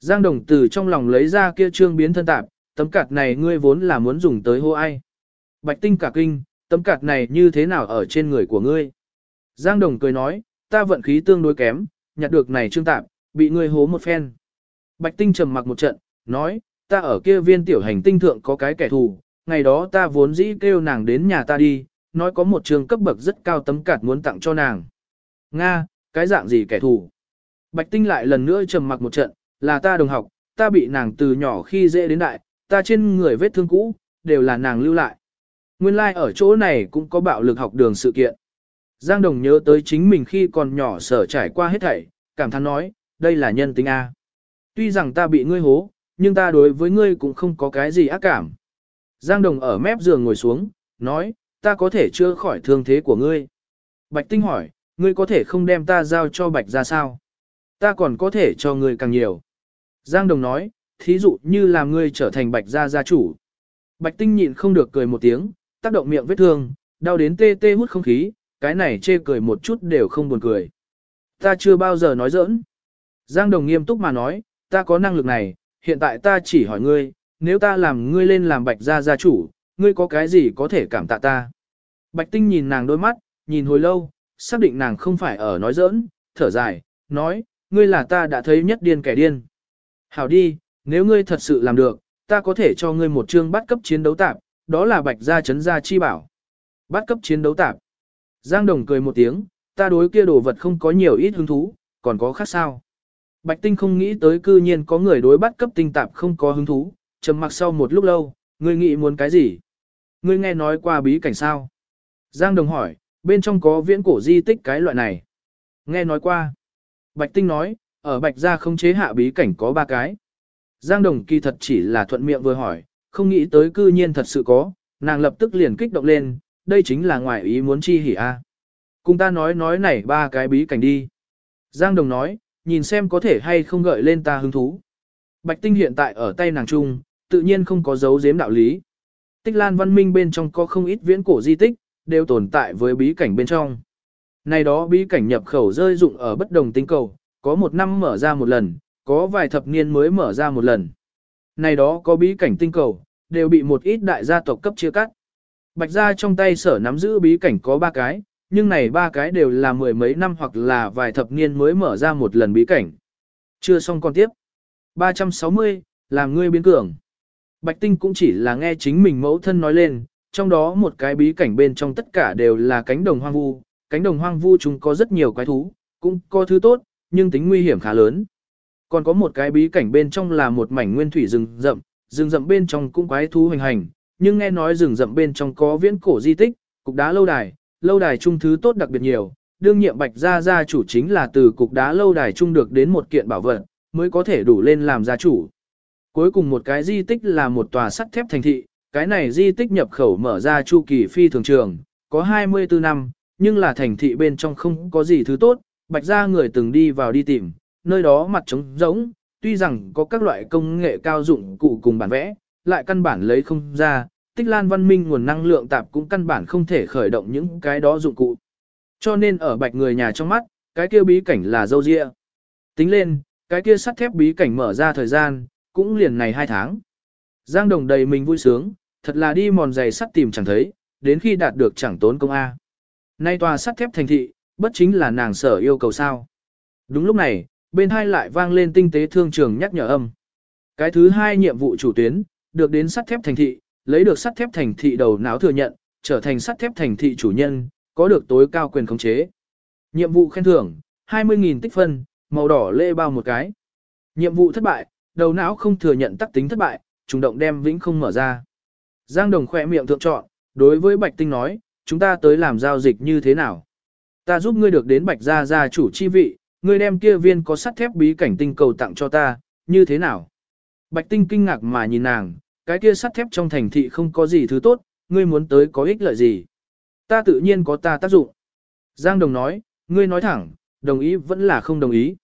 Giang Đồng từ trong lòng lấy ra kia trương biến thân tạp, tấm cạt này ngươi vốn là muốn dùng tới hô ai. Bạch Tinh cả kinh, tấm cạt này như thế nào ở trên người của ngươi. Giang Đồng cười nói, ta vận khí tương đối kém, nhặt được này trương tạp, bị ngươi hố một phen. Bạch Tinh trầm mặc một trận, nói, ta ở kia viên tiểu hành tinh thượng có cái kẻ thù, ngày đó ta vốn dĩ kêu nàng đến nhà ta đi, nói có một trường cấp bậc rất cao tấm cạt muốn tặng cho nàng. Nga, cái dạng gì kẻ thù? Bạch Tinh lại lần nữa trầm mặc một trận, là ta đồng học, ta bị nàng từ nhỏ khi dễ đến đại, ta trên người vết thương cũ, đều là nàng lưu lại. Nguyên lai like ở chỗ này cũng có bạo lực học đường sự kiện. Giang Đồng nhớ tới chính mình khi còn nhỏ sở trải qua hết thảy, cảm thán nói, đây là nhân tính A. Tuy rằng ta bị ngươi hố, nhưng ta đối với ngươi cũng không có cái gì ác cảm. Giang Đồng ở mép giường ngồi xuống, nói, ta có thể chưa khỏi thương thế của ngươi. Bạch Tinh hỏi, ngươi có thể không đem ta giao cho Bạch ra sao? Ta còn có thể cho ngươi càng nhiều. Giang Đồng nói, thí dụ như là ngươi trở thành Bạch gia gia chủ. Bạch Tinh nhịn không được cười một tiếng, tác động miệng vết thương, đau đến tê tê hút không khí, cái này chê cười một chút đều không buồn cười. Ta chưa bao giờ nói giỡn. Giang Đồng nghiêm túc mà nói, ta có năng lực này, hiện tại ta chỉ hỏi ngươi, nếu ta làm ngươi lên làm bạch gia gia chủ, ngươi có cái gì có thể cảm tạ ta? Bạch tinh nhìn nàng đôi mắt, nhìn hồi lâu, xác định nàng không phải ở nói giỡn, thở dài, nói, ngươi là ta đã thấy nhất điên kẻ điên. Hảo đi, nếu ngươi thật sự làm được, ta có thể cho ngươi một chương bắt cấp chiến đấu tạp, đó là bạch gia chấn gia chi bảo. Bắt cấp chiến đấu tạp. Giang Đồng cười một tiếng, ta đối kia đồ vật không có nhiều ít hứng thú, còn có khác sao? Bạch Tinh không nghĩ tới cư nhiên có người đối bắt cấp tinh tạp không có hứng thú, trầm mặc sau một lúc lâu, ngươi nghĩ muốn cái gì? Ngươi nghe nói qua bí cảnh sao? Giang Đồng hỏi, bên trong có viễn cổ di tích cái loại này. Nghe nói qua. Bạch Tinh nói, ở Bạch Gia không chế hạ bí cảnh có ba cái. Giang Đồng kỳ thật chỉ là thuận miệng vừa hỏi, không nghĩ tới cư nhiên thật sự có, nàng lập tức liền kích động lên, đây chính là ngoài ý muốn chi hỉ a. Cùng ta nói nói này ba cái bí cảnh đi. Giang Đồng nói, nhìn xem có thể hay không gợi lên ta hứng thú. Bạch tinh hiện tại ở tay nàng trung, tự nhiên không có dấu giếm đạo lý. Tích lan văn minh bên trong có không ít viễn cổ di tích, đều tồn tại với bí cảnh bên trong. Này đó bí cảnh nhập khẩu rơi dụng ở bất đồng tinh cầu, có một năm mở ra một lần, có vài thập niên mới mở ra một lần. Này đó có bí cảnh tinh cầu, đều bị một ít đại gia tộc cấp chia cắt. Bạch gia trong tay sở nắm giữ bí cảnh có ba cái, nhưng này ba cái đều là mười mấy năm hoặc là vài thập niên mới mở ra một lần bí cảnh. Chưa xong con tiếp. 360, làm ngươi biến cường. Bạch Tinh cũng chỉ là nghe chính mình mẫu thân nói lên, trong đó một cái bí cảnh bên trong tất cả đều là cánh đồng hoang vu, cánh đồng hoang vu chúng có rất nhiều quái thú, cũng có thứ tốt, nhưng tính nguy hiểm khá lớn. Còn có một cái bí cảnh bên trong là một mảnh nguyên thủy rừng rậm, rừng rậm bên trong cũng quái thú hành hành, nhưng nghe nói rừng rậm bên trong có viễn cổ di tích, cục đá lâu đài, lâu đài trung thứ tốt đặc biệt nhiều, đương nhiệm Bạch gia gia chủ chính là từ cục đá lâu đài trung được đến một kiện bảo vật, mới có thể đủ lên làm gia chủ. Cuối cùng một cái di tích là một tòa sắt thép thành thị, cái này di tích nhập khẩu mở ra chu kỳ phi thường trường, có 24 năm, nhưng là thành thị bên trong không có gì thứ tốt, bạch gia người từng đi vào đi tìm, nơi đó mặt trống rỗng, tuy rằng có các loại công nghệ cao dụng cụ cùng bản vẽ, lại căn bản lấy không ra, tích lan văn minh nguồn năng lượng tạp cũng căn bản không thể khởi động những cái đó dụng cụ. Cho nên ở bạch người nhà trong mắt, cái kia bí cảnh là dâu dịa. Tính lên, cái kia sắt thép bí cảnh mở ra thời gian, cũng liền này hai tháng. Giang Đồng đầy mình vui sướng, thật là đi mòn giày sắt tìm chẳng thấy, đến khi đạt được chẳng tốn công A. Nay tòa sắt thép thành thị, bất chính là nàng sở yêu cầu sao. Đúng lúc này, bên hai lại vang lên tinh tế thương trường nhắc nhở âm. Cái thứ hai nhiệm vụ chủ tuyến, được đến sắt thép thành thị, lấy được sắt thép thành thị đầu não thừa nhận, trở thành sắt thép thành thị chủ nhân, có được tối cao quyền khống chế. Nhiệm vụ khen thưởng, 20.000 tích phân, màu đỏ lê bao một cái. Nhiệm vụ thất bại, đầu não không thừa nhận tắc tính thất bại, trùng động đem vĩnh không mở ra. Giang Đồng khỏe miệng thượng chọn, đối với Bạch Tinh nói, chúng ta tới làm giao dịch như thế nào? Ta giúp ngươi được đến Bạch gia gia chủ chi vị, ngươi đem kia viên có sắt thép bí cảnh tinh cầu tặng cho ta, như thế nào? Bạch Tinh kinh ngạc mà nhìn nàng, cái kia sắt thép trong thành thị không có gì thứ tốt, ngươi muốn tới có ích lợi gì? Ta tự nhiên có ta tác dụng. Giang Đồng nói, ngươi nói thẳng, đồng ý vẫn là không đồng ý.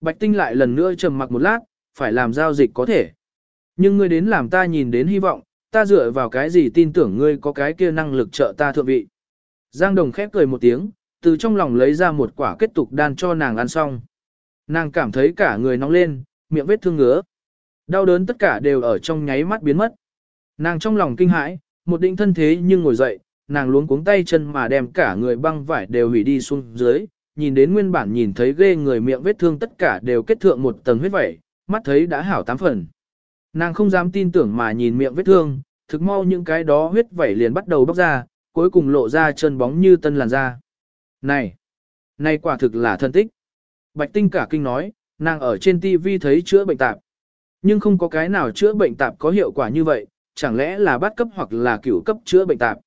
Bạch Tinh lại lần nữa trầm mặc một lát, phải làm giao dịch có thể. Nhưng ngươi đến làm ta nhìn đến hy vọng, ta dựa vào cái gì tin tưởng ngươi có cái kia năng lực trợ ta thượng vị. Giang Đồng khép cười một tiếng, từ trong lòng lấy ra một quả kết tục đan cho nàng ăn xong. Nàng cảm thấy cả người nóng lên, miệng vết thương ngứa. Đau đớn tất cả đều ở trong nháy mắt biến mất. Nàng trong lòng kinh hãi, một định thân thế nhưng ngồi dậy, nàng luống cuống tay chân mà đem cả người băng vải đều hủy đi xuống dưới, nhìn đến nguyên bản nhìn thấy ghê người miệng vết thương tất cả đều kết thượng một tầng huyết vẩy, mắt thấy đã hảo tám phần. Nàng không dám tin tưởng mà nhìn miệng vết thương, thực mau những cái đó huyết vẩy liền bắt đầu bóc ra, cuối cùng lộ ra chân bóng như tân làn da. Này, này quả thực là thân tích. Bạch tinh cả kinh nói, nàng ở trên TV thấy chữa bệnh tạp. Nhưng không có cái nào chữa bệnh tạp có hiệu quả như vậy, chẳng lẽ là bắt cấp hoặc là cửu cấp chữa bệnh tạp.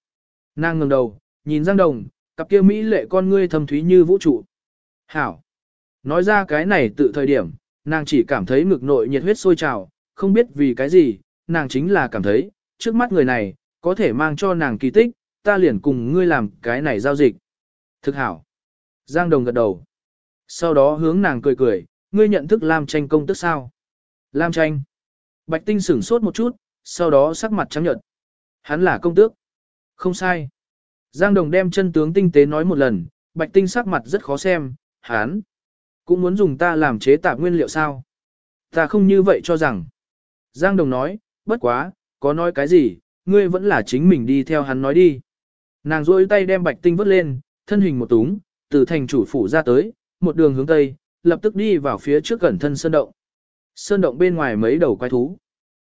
Nàng ngẩng đầu, nhìn Giang Đồng, cặp kia Mỹ lệ con ngươi thâm thúy như vũ trụ. Hảo. Nói ra cái này tự thời điểm, nàng chỉ cảm thấy ngực nội nhiệt huyết sôi trào, không biết vì cái gì, nàng chính là cảm thấy, trước mắt người này, có thể mang cho nàng kỳ tích, ta liền cùng ngươi làm cái này giao dịch. Thực hảo. Giang Đồng gật đầu. Sau đó hướng nàng cười cười, ngươi nhận thức Lam tranh công tức sao? Lam tranh. Bạch Tinh sửng sốt một chút, sau đó sắc mặt trắng nhợt. Hắn là công tước. Không sai. Giang Đồng đem chân tướng tinh tế nói một lần, Bạch Tinh sắc mặt rất khó xem, hắn cũng muốn dùng ta làm chế tạp nguyên liệu sao? Ta không như vậy cho rằng. Giang Đồng nói, bất quá, có nói cái gì, ngươi vẫn là chính mình đi theo hắn nói đi. Nàng rôi tay đem Bạch Tinh vứt lên, thân hình một túng, từ thành chủ phủ ra tới, một đường hướng tây, lập tức đi vào phía trước gần thân sơn động. Sơn động bên ngoài mấy đầu quái thú.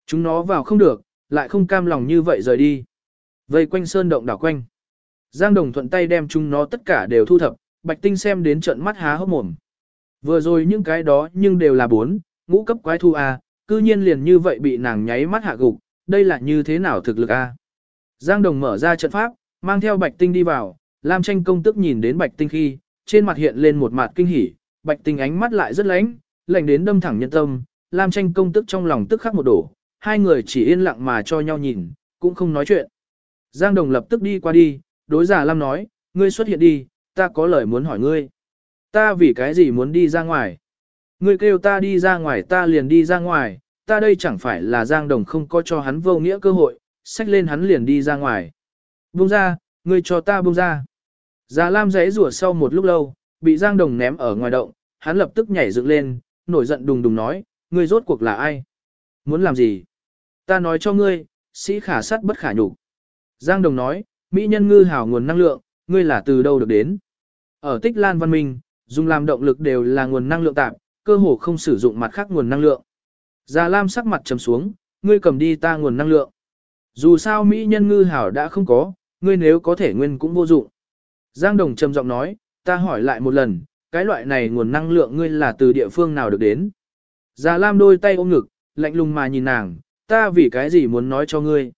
Chúng nó vào không được, lại không cam lòng như vậy rời đi. Vây quanh sơn động đảo quanh. Giang Đồng thuận tay đem chúng nó tất cả đều thu thập, Bạch Tinh xem đến trận mắt há hốc mồm. Vừa rồi những cái đó nhưng đều là bốn, ngũ cấp quái thu A, à, cư nhiên liền như vậy bị nàng nháy mắt hạ gục, đây là như thế nào thực lực A. Giang Đồng mở ra trận pháp, mang theo Bạch Tinh đi vào, Lam tranh công tức nhìn đến Bạch Tinh khi, trên mặt hiện lên một mặt kinh hỉ, Bạch Tinh ánh mắt lại rất lánh, lạnh đến đâm thẳng nhân tâm, Lam tranh công tức trong lòng tức khắc một đổ, hai người chỉ yên lặng mà cho nhau nhìn, cũng không nói chuyện. Giang Đồng lập tức đi qua đi, đối giả Lam nói, ngươi xuất hiện đi, ta có lời muốn hỏi ngươi. Ta vì cái gì muốn đi ra ngoài? Ngươi kêu ta đi ra ngoài ta liền đi ra ngoài, ta đây chẳng phải là Giang Đồng không có cho hắn vô nghĩa cơ hội, xách lên hắn liền đi ra ngoài. Buông ra, ngươi cho ta buông ra. Già Lam giấy rủa sau một lúc lâu, bị Giang Đồng ném ở ngoài động, hắn lập tức nhảy dựng lên, nổi giận đùng đùng nói, ngươi rốt cuộc là ai? Muốn làm gì? Ta nói cho ngươi, sĩ khả sát bất khả nhục. Giang Đồng nói, Mỹ nhân ngư hảo nguồn năng lượng, ngươi là từ đâu được đến? Ở Tích Lan Văn Minh, dùng làm động lực đều là nguồn năng lượng tạm, cơ hồ không sử dụng mặt khác nguồn năng lượng. Già Lam sắc mặt trầm xuống, ngươi cầm đi ta nguồn năng lượng. Dù sao Mỹ nhân ngư hảo đã không có, ngươi nếu có thể nguyên cũng vô dụng. Giang Đồng trầm giọng nói, ta hỏi lại một lần, cái loại này nguồn năng lượng ngươi là từ địa phương nào được đến. Già Lam đôi tay ôm ngực, lạnh lùng mà nhìn nàng, ta vì cái gì muốn nói cho ngươi.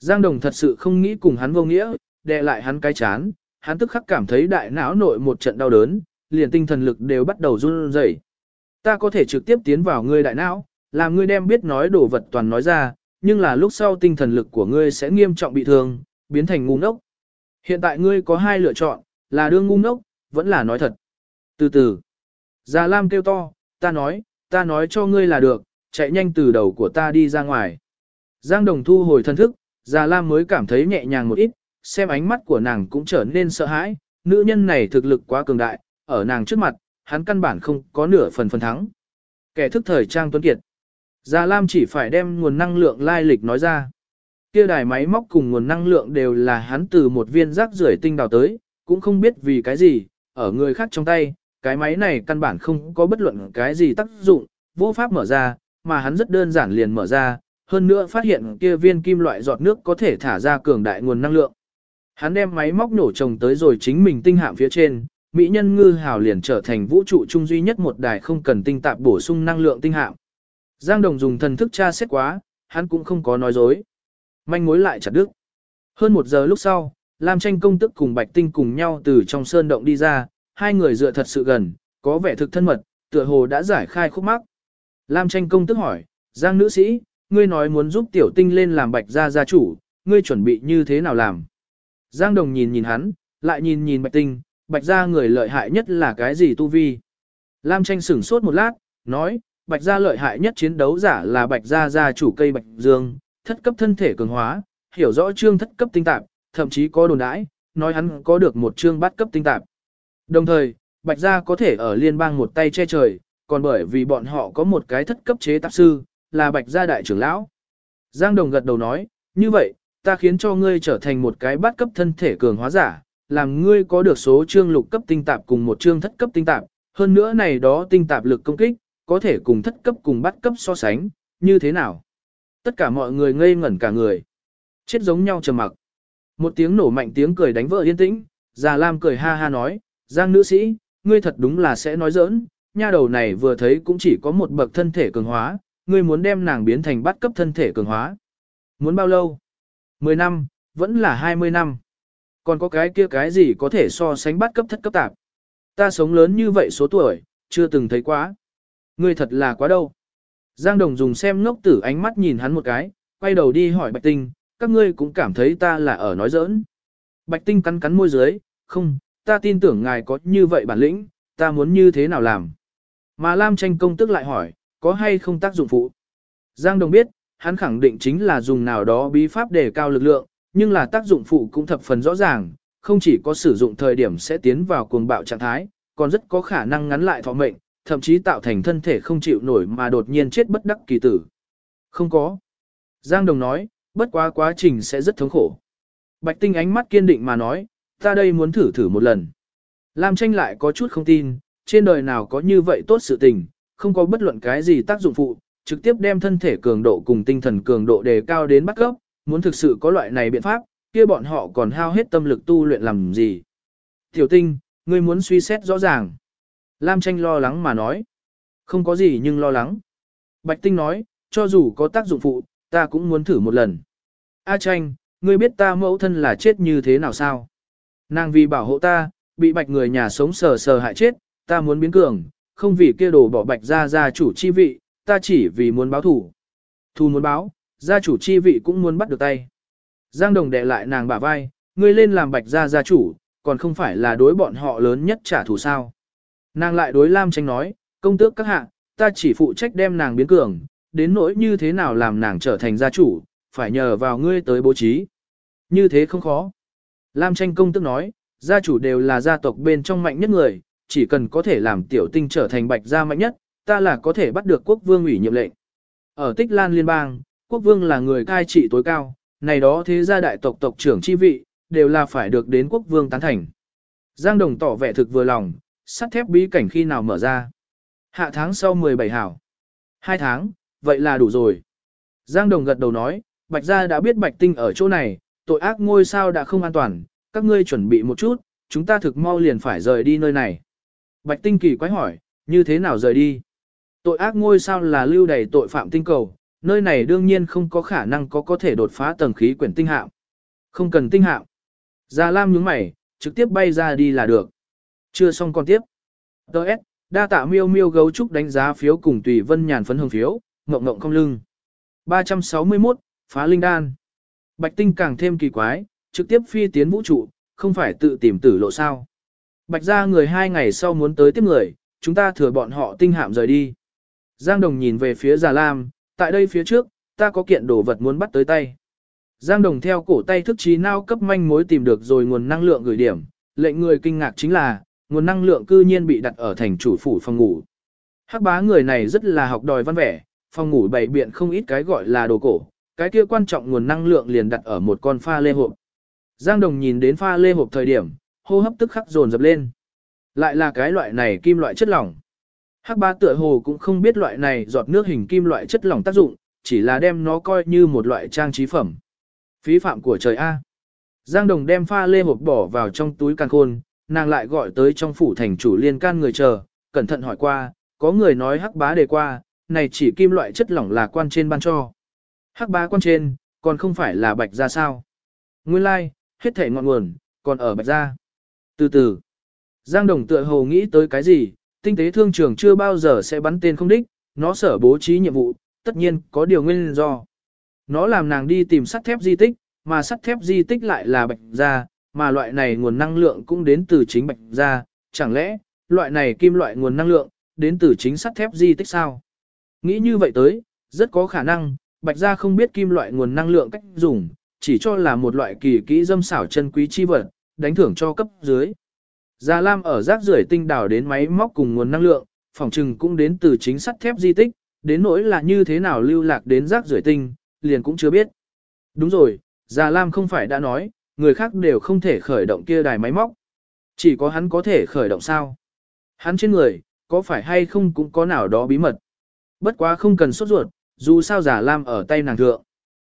Giang Đồng thật sự không nghĩ cùng hắn vô nghĩa, đè lại hắn cái chán, hắn tức khắc cảm thấy đại não nội một trận đau đớn, liền tinh thần lực đều bắt đầu run rẩy. Ta có thể trực tiếp tiến vào ngươi đại não, làm ngươi đem biết nói đồ vật toàn nói ra, nhưng là lúc sau tinh thần lực của ngươi sẽ nghiêm trọng bị thương, biến thành ngu ngốc. Hiện tại ngươi có hai lựa chọn, là đương ngu ngốc, vẫn là nói thật. Từ từ, Già Lam kêu to, ta nói, ta nói cho ngươi là được, chạy nhanh từ đầu của ta đi ra ngoài. Giang Đồng thu hồi thân thức, Già Lam mới cảm thấy nhẹ nhàng một ít, xem ánh mắt của nàng cũng trở nên sợ hãi, nữ nhân này thực lực quá cường đại, ở nàng trước mặt, hắn căn bản không có nửa phần phần thắng. Kẻ thức thời trang tuấn kiệt. Già Lam chỉ phải đem nguồn năng lượng lai lịch nói ra. Kia đài máy móc cùng nguồn năng lượng đều là hắn từ một viên rác rưởi tinh đào tới, cũng không biết vì cái gì, ở người khác trong tay, cái máy này căn bản không có bất luận cái gì tác dụng, vô pháp mở ra, mà hắn rất đơn giản liền mở ra, hơn nữa phát hiện kia viên kim loại giọt nước có thể thả ra cường đại nguồn năng lượng. Hắn đem máy móc nổ trồng tới rồi chính mình tinh hạm phía trên, mỹ nhân ngư hào liền trở thành vũ trụ trung duy nhất một đài không cần tinh tạp bổ sung năng lượng tinh hạm. Giang Đồng dùng thần thức tra xét quá, hắn cũng không có nói dối. Manh mối lại chặt đứt. Hơn một giờ lúc sau, Lam tranh công tức cùng Bạch Tinh cùng nhau từ trong sơn động đi ra, hai người dựa thật sự gần, có vẻ thực thân mật, tựa hồ đã giải khai khúc mắc. Lam tranh công tức hỏi, Giang nữ sĩ, ngươi nói muốn giúp tiểu tinh lên làm Bạch gia gia chủ, ngươi chuẩn bị như thế nào làm? Giang Đồng nhìn nhìn hắn, lại nhìn nhìn Bạch Tinh, Bạch gia người lợi hại nhất là cái gì tu vi? Lam tranh sửng sốt một lát, nói, Bạch gia lợi hại nhất chiến đấu giả là Bạch gia gia chủ cây Bạch Dương, thất cấp thân thể cường hóa, hiểu rõ trương thất cấp tinh tạp, thậm chí có đồn đãi, nói hắn có được một trương bát cấp tinh tạp. Đồng thời, Bạch gia có thể ở liên bang một tay che trời, còn bởi vì bọn họ có một cái thất cấp chế tạp sư, là Bạch gia đại trưởng lão. Giang Đồng gật đầu nói, như vậy, ta khiến cho ngươi trở thành một cái bát cấp thân thể cường hóa giả, làm ngươi có được số trương lục cấp tinh tạp cùng một trương thất cấp tinh tạp, hơn nữa này đó tinh tạp lực công kích, có thể cùng thất cấp cùng bát cấp so sánh, như thế nào? Tất cả mọi người ngây ngẩn cả người. Chết giống nhau trầm mặc. Một tiếng nổ mạnh tiếng cười đánh vỡ yên tĩnh, Già Lam cười ha ha nói, Giang nữ sĩ, ngươi thật đúng là sẽ nói giỡn, nha đầu này vừa thấy cũng chỉ có một bậc thân thể cường hóa, ngươi muốn đem nàng biến thành bắt cấp thân thể cường hóa. Muốn bao lâu? 10 năm, vẫn là 20 năm. Còn có cái kia cái gì có thể so sánh bắt cấp thất cấp tạp. Ta sống lớn như vậy số tuổi, chưa từng thấy quá. Ngươi thật là quá đâu. Giang Đồng dùng xem ngốc tử ánh mắt nhìn hắn một cái, quay đầu đi hỏi Bạch Tinh, các ngươi cũng cảm thấy ta là ở nói giỡn. Bạch Tinh cắn cắn môi dưới, không, ta tin tưởng ngài có như vậy bản lĩnh, ta muốn như thế nào làm. Mà Lam tranh công tức lại hỏi, có hay không tác dụng phụ. Giang Đồng biết, hắn khẳng định chính là dùng nào đó bí pháp để cao lực lượng, nhưng là tác dụng phụ cũng thập phần rõ ràng, không chỉ có sử dụng thời điểm sẽ tiến vào cuồng bạo trạng thái, còn rất có khả năng ngắn lại thọ mệnh, thậm chí tạo thành thân thể không chịu nổi mà đột nhiên chết bất đắc kỳ tử. Không có. Giang Đồng nói, bất quá quá trình sẽ rất thống khổ. Bạch Tinh ánh mắt kiên định mà nói, ta đây muốn thử thử một lần. Lam tranh lại có chút không tin, trên đời nào có như vậy tốt sự tình, không có bất luận cái gì tác dụng phụ, trực tiếp đem thân thể cường độ cùng tinh thần cường độ đề cao đến bắt gốc, muốn thực sự có loại này biện pháp, kia bọn họ còn hao hết tâm lực tu luyện làm gì. Tiểu tinh, ngươi muốn suy xét rõ ràng. Lam tranh lo lắng mà nói. Không có gì nhưng lo lắng. Bạch tinh nói, cho dù có tác dụng phụ, ta cũng muốn thử một lần. A tranh, ngươi biết ta mẫu thân là chết như thế nào sao? Nàng vì bảo hộ ta, bị bạch người nhà sống sờ sờ hại chết, ta muốn biến cường, không vì kia đồ bỏ bạch ra gia chủ chi vị, ta chỉ vì muốn báo thủ. Thù muốn báo, gia chủ chi vị cũng muốn bắt được tay. Giang Đồng đè lại nàng bả vai, ngươi lên làm bạch gia gia chủ, còn không phải là đối bọn họ lớn nhất trả thù sao. Nàng lại đối Lam tranh nói, công tước các hạ, ta chỉ phụ trách đem nàng biến cường, đến nỗi như thế nào làm nàng trở thành gia chủ, phải nhờ vào ngươi tới bố trí. Như thế không khó. Lam tranh công tước nói, gia chủ đều là gia tộc bên trong mạnh nhất người, chỉ cần có thể làm tiểu tinh trở thành bạch gia mạnh nhất, ta là có thể bắt được quốc vương ủy nhiệm lệnh. Ở Tích Lan Liên bang, quốc vương là người cai trị tối cao, này đó thế gia đại tộc tộc trưởng chi vị, đều là phải được đến quốc vương tán thành. Giang Đồng tỏ vẻ thực vừa lòng, sắt thép bí cảnh khi nào mở ra. Hạ tháng sau 17 hảo. Hai tháng, vậy là đủ rồi. Giang Đồng gật đầu nói, Bạch Gia đã biết Bạch Tinh ở chỗ này, tội ác ngôi sao đã không an toàn, các ngươi chuẩn bị một chút, chúng ta thực mau liền phải rời đi nơi này. Bạch Tinh kỳ quái hỏi, như thế nào rời đi? Tội ác ngôi sao là lưu đầy tội phạm tinh cầu, nơi này đương nhiên không có khả năng có có thể đột phá tầng khí quyển tinh hạm. Không cần tinh hạm. Gia Lam nhướng mày, trực tiếp bay ra đi là được. Chưa xong còn tiếp. Đợt, đa tạ miêu miêu gấu trúc đánh giá phiếu cùng tùy vân nhàn phấn hương phiếu, ngộng ngộng không lưng. 361, phá linh đan. Bạch tinh càng thêm kỳ quái, trực tiếp phi tiến vũ trụ, không phải tự tìm tử lộ sao. Bạch ra người hai ngày sau muốn tới tiếp người, chúng ta thừa bọn họ tinh hạm rời đi. Giang Đồng nhìn về phía Già Lam, tại đây phía trước, ta có kiện đồ vật muốn bắt tới tay. Giang Đồng theo cổ tay thức trí nao cấp manh mối tìm được rồi nguồn năng lượng gửi điểm, lệnh người kinh ngạc chính là, nguồn năng lượng cư nhiên bị đặt ở thành chủ phủ phòng ngủ. Hắc bá người này rất là học đòi văn vẻ, phòng ngủ bày biện không ít cái gọi là đồ cổ, cái kia quan trọng nguồn năng lượng liền đặt ở một con pha lê hộp. Giang Đồng nhìn đến pha lê hộp thời điểm, hô hấp tức khắc dồn dập lên. Lại là cái loại này kim loại chất lỏng. Hắc bá tựa hồ cũng không biết loại này giọt nước hình kim loại chất lỏng tác dụng, chỉ là đem nó coi như một loại trang trí phẩm. Phí phạm của trời A. Giang Đồng đem pha lê hộp bỏ vào trong túi càng khôn, nàng lại gọi tới trong phủ thành chủ liên can người chờ, cẩn thận hỏi qua, có người nói hắc bá đề qua, này chỉ kim loại chất lỏng là quan trên ban cho. Hắc bá quan trên, còn không phải là bạch ra sao. Nguyên lai, like, hết thể ngọn nguồn, còn ở bạch ra. Từ từ, Giang Đồng tựa hồ nghĩ tới cái gì, tinh tế thương trường chưa bao giờ sẽ bắn tên không đích, nó sở bố trí nhiệm vụ, tất nhiên có điều nguyên do. Nó làm nàng đi tìm sắt thép di tích, mà sắt thép di tích lại là bạch ra, mà loại này nguồn năng lượng cũng đến từ chính bạch gia, chẳng lẽ, loại này kim loại nguồn năng lượng, đến từ chính sắt thép di tích sao? Nghĩ như vậy tới, rất có khả năng, bạch gia không biết kim loại nguồn năng lượng cách dùng, chỉ cho là một loại kỳ kỹ dâm xảo chân quý chi vật, đánh thưởng cho cấp dưới. Gia Lam ở rác rưởi tinh đảo đến máy móc cùng nguồn năng lượng, phòng trừng cũng đến từ chính sắt thép di tích, đến nỗi là như thế nào lưu lạc đến rác rưởi tinh, liền cũng chưa biết. Đúng rồi, Gia Lam không phải đã nói, người khác đều không thể khởi động kia đài máy móc. Chỉ có hắn có thể khởi động sao? Hắn trên người, có phải hay không cũng có nào đó bí mật. Bất quá không cần sốt ruột, dù sao giả lam ở tay nàng thượng.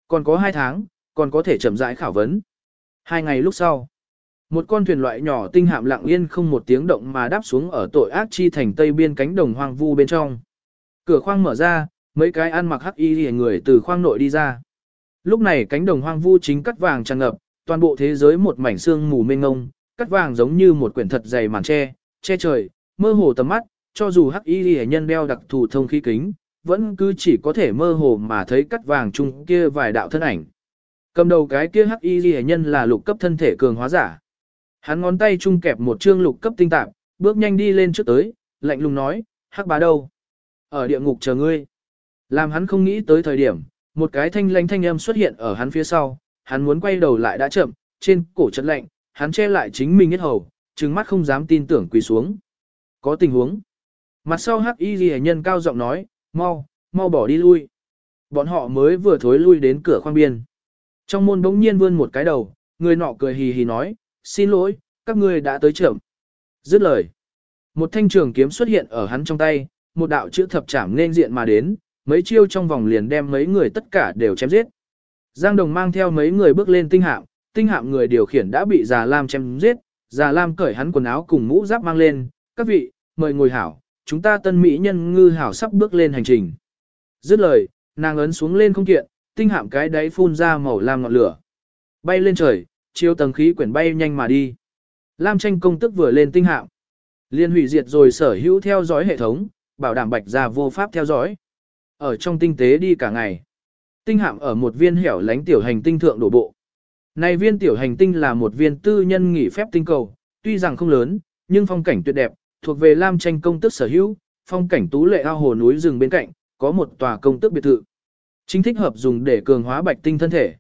Còn có hai tháng, còn có thể chậm rãi khảo vấn. Hai ngày lúc sau, một con thuyền loại nhỏ tinh hạm lặng yên không một tiếng động mà đáp xuống ở tội ác chi thành tây biên cánh đồng hoang vu bên trong. Cửa khoang mở ra, mấy cái ăn mặc hắc y người từ khoang nội đi ra. Lúc này cánh đồng hoang vu chính cắt vàng tràn ngập, toàn bộ thế giới một mảnh sương mù mênh ngông, cắt vàng giống như một quyển thật dày màn che, che trời, mơ hồ tầm mắt, cho dù hắc y hệ nhân đeo đặc thù thông khí kính, vẫn cứ chỉ có thể mơ hồ mà thấy cắt vàng chung kia vài đạo thân ảnh. Cầm đầu cái kia hắc y hệ nhân là lục cấp thân thể cường hóa giả. Hắn ngón tay chung kẹp một chương lục cấp tinh tạp, bước nhanh đi lên trước tới, lạnh lùng nói, hắc bá đâu? Ở địa ngục chờ ngươi. Làm hắn không nghĩ tới thời điểm, một cái thanh lanh thanh âm xuất hiện ở hắn phía sau, hắn muốn quay đầu lại đã chậm, trên cổ chật lạnh, hắn che lại chính mình hết hầu, trừng mắt không dám tin tưởng quỳ xuống. Có tình huống. Mặt sau hắc y ghi nhân cao giọng nói, mau, mau bỏ đi lui. Bọn họ mới vừa thối lui đến cửa khoang biên. Trong môn bỗng nhiên vươn một cái đầu, người nọ cười hì hì nói, xin lỗi, các ngươi đã tới trưởng. Dứt lời. Một thanh trường kiếm xuất hiện ở hắn trong tay, một đạo chữ thập trảm nên diện mà đến, mấy chiêu trong vòng liền đem mấy người tất cả đều chém giết. Giang Đồng mang theo mấy người bước lên tinh hạm, tinh hạm người điều khiển đã bị Già Lam chém giết, Già Lam cởi hắn quần áo cùng mũ giáp mang lên, các vị, mời ngồi hảo, chúng ta tân mỹ nhân ngư hảo sắp bước lên hành trình. Dứt lời, nàng ấn xuống lên không kiện, tinh hạm cái đáy phun ra màu lam ngọn lửa. Bay lên trời, chiêu tầng khí quyển bay nhanh mà đi. Lam tranh công tức vừa lên tinh hạm. Liên hủy diệt rồi sở hữu theo dõi hệ thống, bảo đảm bạch gia vô pháp theo dõi. Ở trong tinh tế đi cả ngày. Tinh hạm ở một viên hẻo lánh tiểu hành tinh thượng đổ bộ. Này viên tiểu hành tinh là một viên tư nhân nghỉ phép tinh cầu, tuy rằng không lớn, nhưng phong cảnh tuyệt đẹp, thuộc về Lam tranh công tước sở hữu, phong cảnh tú lệ ao hồ núi rừng bên cạnh, có một tòa công tước biệt thự. Chính thích hợp dùng để cường hóa bạch tinh thân thể.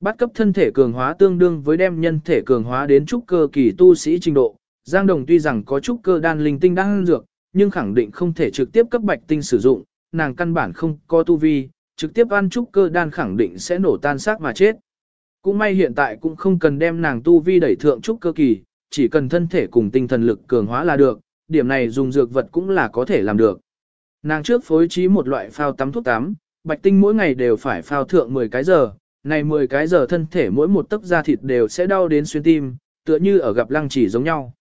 Bắt cấp thân thể cường hóa tương đương với đem nhân thể cường hóa đến trúc cơ kỳ tu sĩ trình độ. Giang Đồng tuy rằng có trúc cơ đan linh tinh đang dược, nhưng khẳng định không thể trực tiếp cấp bạch tinh sử dụng, nàng căn bản không có tu vi, trực tiếp ăn trúc cơ đan khẳng định sẽ nổ tan xác mà chết. Cũng may hiện tại cũng không cần đem nàng tu vi đẩy thượng trúc cơ kỳ, chỉ cần thân thể cùng tinh thần lực cường hóa là được, điểm này dùng dược vật cũng là có thể làm được. Nàng trước phối trí một loại phao tắm thuốc tắm, bạch tinh mỗi ngày đều phải phao thượng 10 cái giờ, này 10 cái giờ thân thể mỗi một tấc da thịt đều sẽ đau đến xuyên tim, tựa như ở gặp lăng chỉ giống nhau.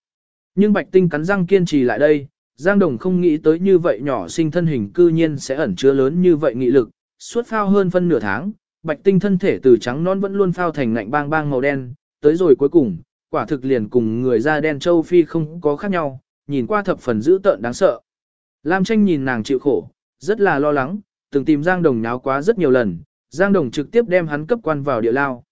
Nhưng bạch tinh cắn răng kiên trì lại đây, Giang Đồng không nghĩ tới như vậy nhỏ sinh thân hình cư nhiên sẽ ẩn chứa lớn như vậy nghị lực, suốt phao hơn phân nửa tháng, bạch tinh thân thể từ trắng non vẫn luôn phao thành ngạnh bang bang màu đen, tới rồi cuối cùng, quả thực liền cùng người da đen châu Phi không có khác nhau, nhìn qua thập phần dữ tợn đáng sợ. Lam tranh nhìn nàng chịu khổ, rất là lo lắng, từng tìm Giang Đồng nháo quá rất nhiều lần, Giang Đồng trực tiếp đem hắn cấp quan vào địa lao.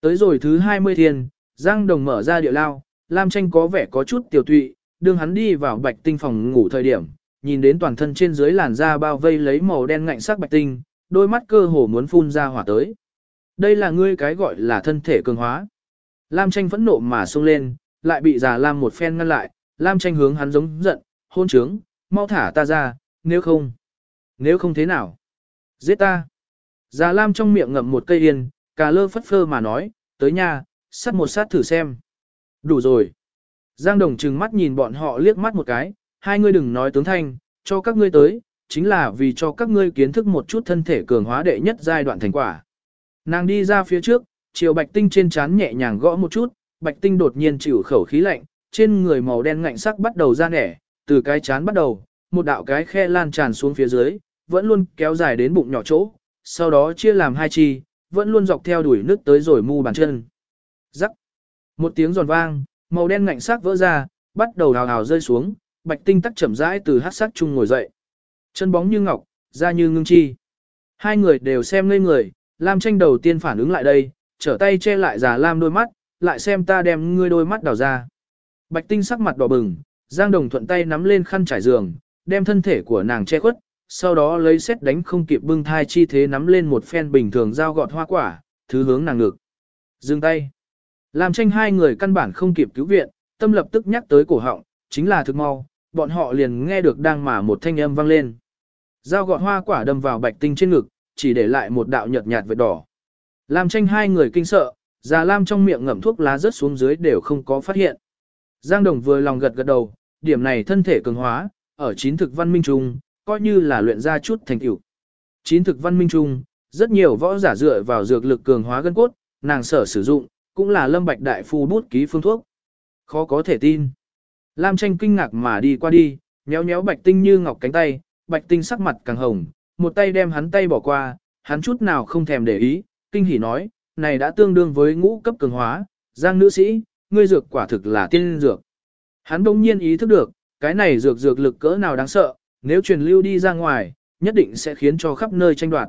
Tới rồi thứ 20 thiên, Giang Đồng mở ra địa lao, Lam tranh có vẻ có chút tiểu tụy, đương hắn đi vào bạch tinh phòng ngủ thời điểm, nhìn đến toàn thân trên dưới làn da bao vây lấy màu đen ngạnh sắc bạch tinh, đôi mắt cơ hồ muốn phun ra hỏa tới. Đây là ngươi cái gọi là thân thể cường hóa. Lam tranh phẫn nộ mà xông lên, lại bị già Lam một phen ngăn lại, Lam tranh hướng hắn giống giận, hôn trướng, mau thả ta ra, nếu không. Nếu không thế nào? Giết ta. Già Lam trong miệng ngậm một cây yên, cà lơ phất phơ mà nói, tới nhà, sát một sát thử xem. Đủ rồi. Giang Đồng trừng mắt nhìn bọn họ liếc mắt một cái, hai ngươi đừng nói tướng thanh, cho các ngươi tới, chính là vì cho các ngươi kiến thức một chút thân thể cường hóa đệ nhất giai đoạn thành quả. Nàng đi ra phía trước, chiều bạch tinh trên trán nhẹ nhàng gõ một chút, bạch tinh đột nhiên chịu khẩu khí lạnh, trên người màu đen ngạnh sắc bắt đầu ra nẻ, từ cái chán bắt đầu, một đạo cái khe lan tràn xuống phía dưới, vẫn luôn kéo dài đến bụng nhỏ chỗ, sau đó chia làm hai chi, vẫn luôn dọc theo đuổi nước tới rồi mu bàn chân. Rắc. Một tiếng giòn vang, màu đen ngạnh sắc vỡ ra, bắt đầu hào hào rơi xuống, bạch tinh tắc chậm rãi từ hát sắc chung ngồi dậy. Chân bóng như ngọc, da như ngưng chi. Hai người đều xem ngây người, Lam tranh đầu tiên phản ứng lại đây, trở tay che lại giả Lam đôi mắt, lại xem ta đem ngươi đôi mắt đào ra. Bạch tinh sắc mặt đỏ bừng, Giang Đồng thuận tay nắm lên khăn trải giường, đem thân thể của nàng che khuất, sau đó lấy xét đánh không kịp bưng thai chi thế nắm lên một phen bình thường dao gọt hoa quả, thứ hướng nàng ngực. Dừng tay. Làm tranh hai người căn bản không kịp cứu viện, tâm lập tức nhắc tới cổ họng, chính là thực mau, bọn họ liền nghe được đang mà một thanh âm vang lên. Dao gọt hoa quả đâm vào bạch tinh trên ngực, chỉ để lại một đạo nhợt nhạt vệt đỏ. Làm tranh hai người kinh sợ, già lam trong miệng ngậm thuốc lá rớt xuống dưới đều không có phát hiện. Giang Đồng vừa lòng gật gật đầu, điểm này thân thể cường hóa, ở chín thực văn minh trung, coi như là luyện ra chút thành tựu. Chín thực văn minh trung, rất nhiều võ giả dựa vào dược lực cường hóa gân cốt, nàng sở sử dụng, cũng là lâm bạch đại phu bút ký phương thuốc. Khó có thể tin. Lam tranh kinh ngạc mà đi qua đi, nhéo nhéo bạch tinh như ngọc cánh tay, bạch tinh sắc mặt càng hồng, một tay đem hắn tay bỏ qua, hắn chút nào không thèm để ý, kinh hỉ nói, này đã tương đương với ngũ cấp cường hóa, giang nữ sĩ, ngươi dược quả thực là tiên dược. Hắn đông nhiên ý thức được, cái này dược dược lực cỡ nào đáng sợ, nếu truyền lưu đi ra ngoài, nhất định sẽ khiến cho khắp nơi tranh đoạt.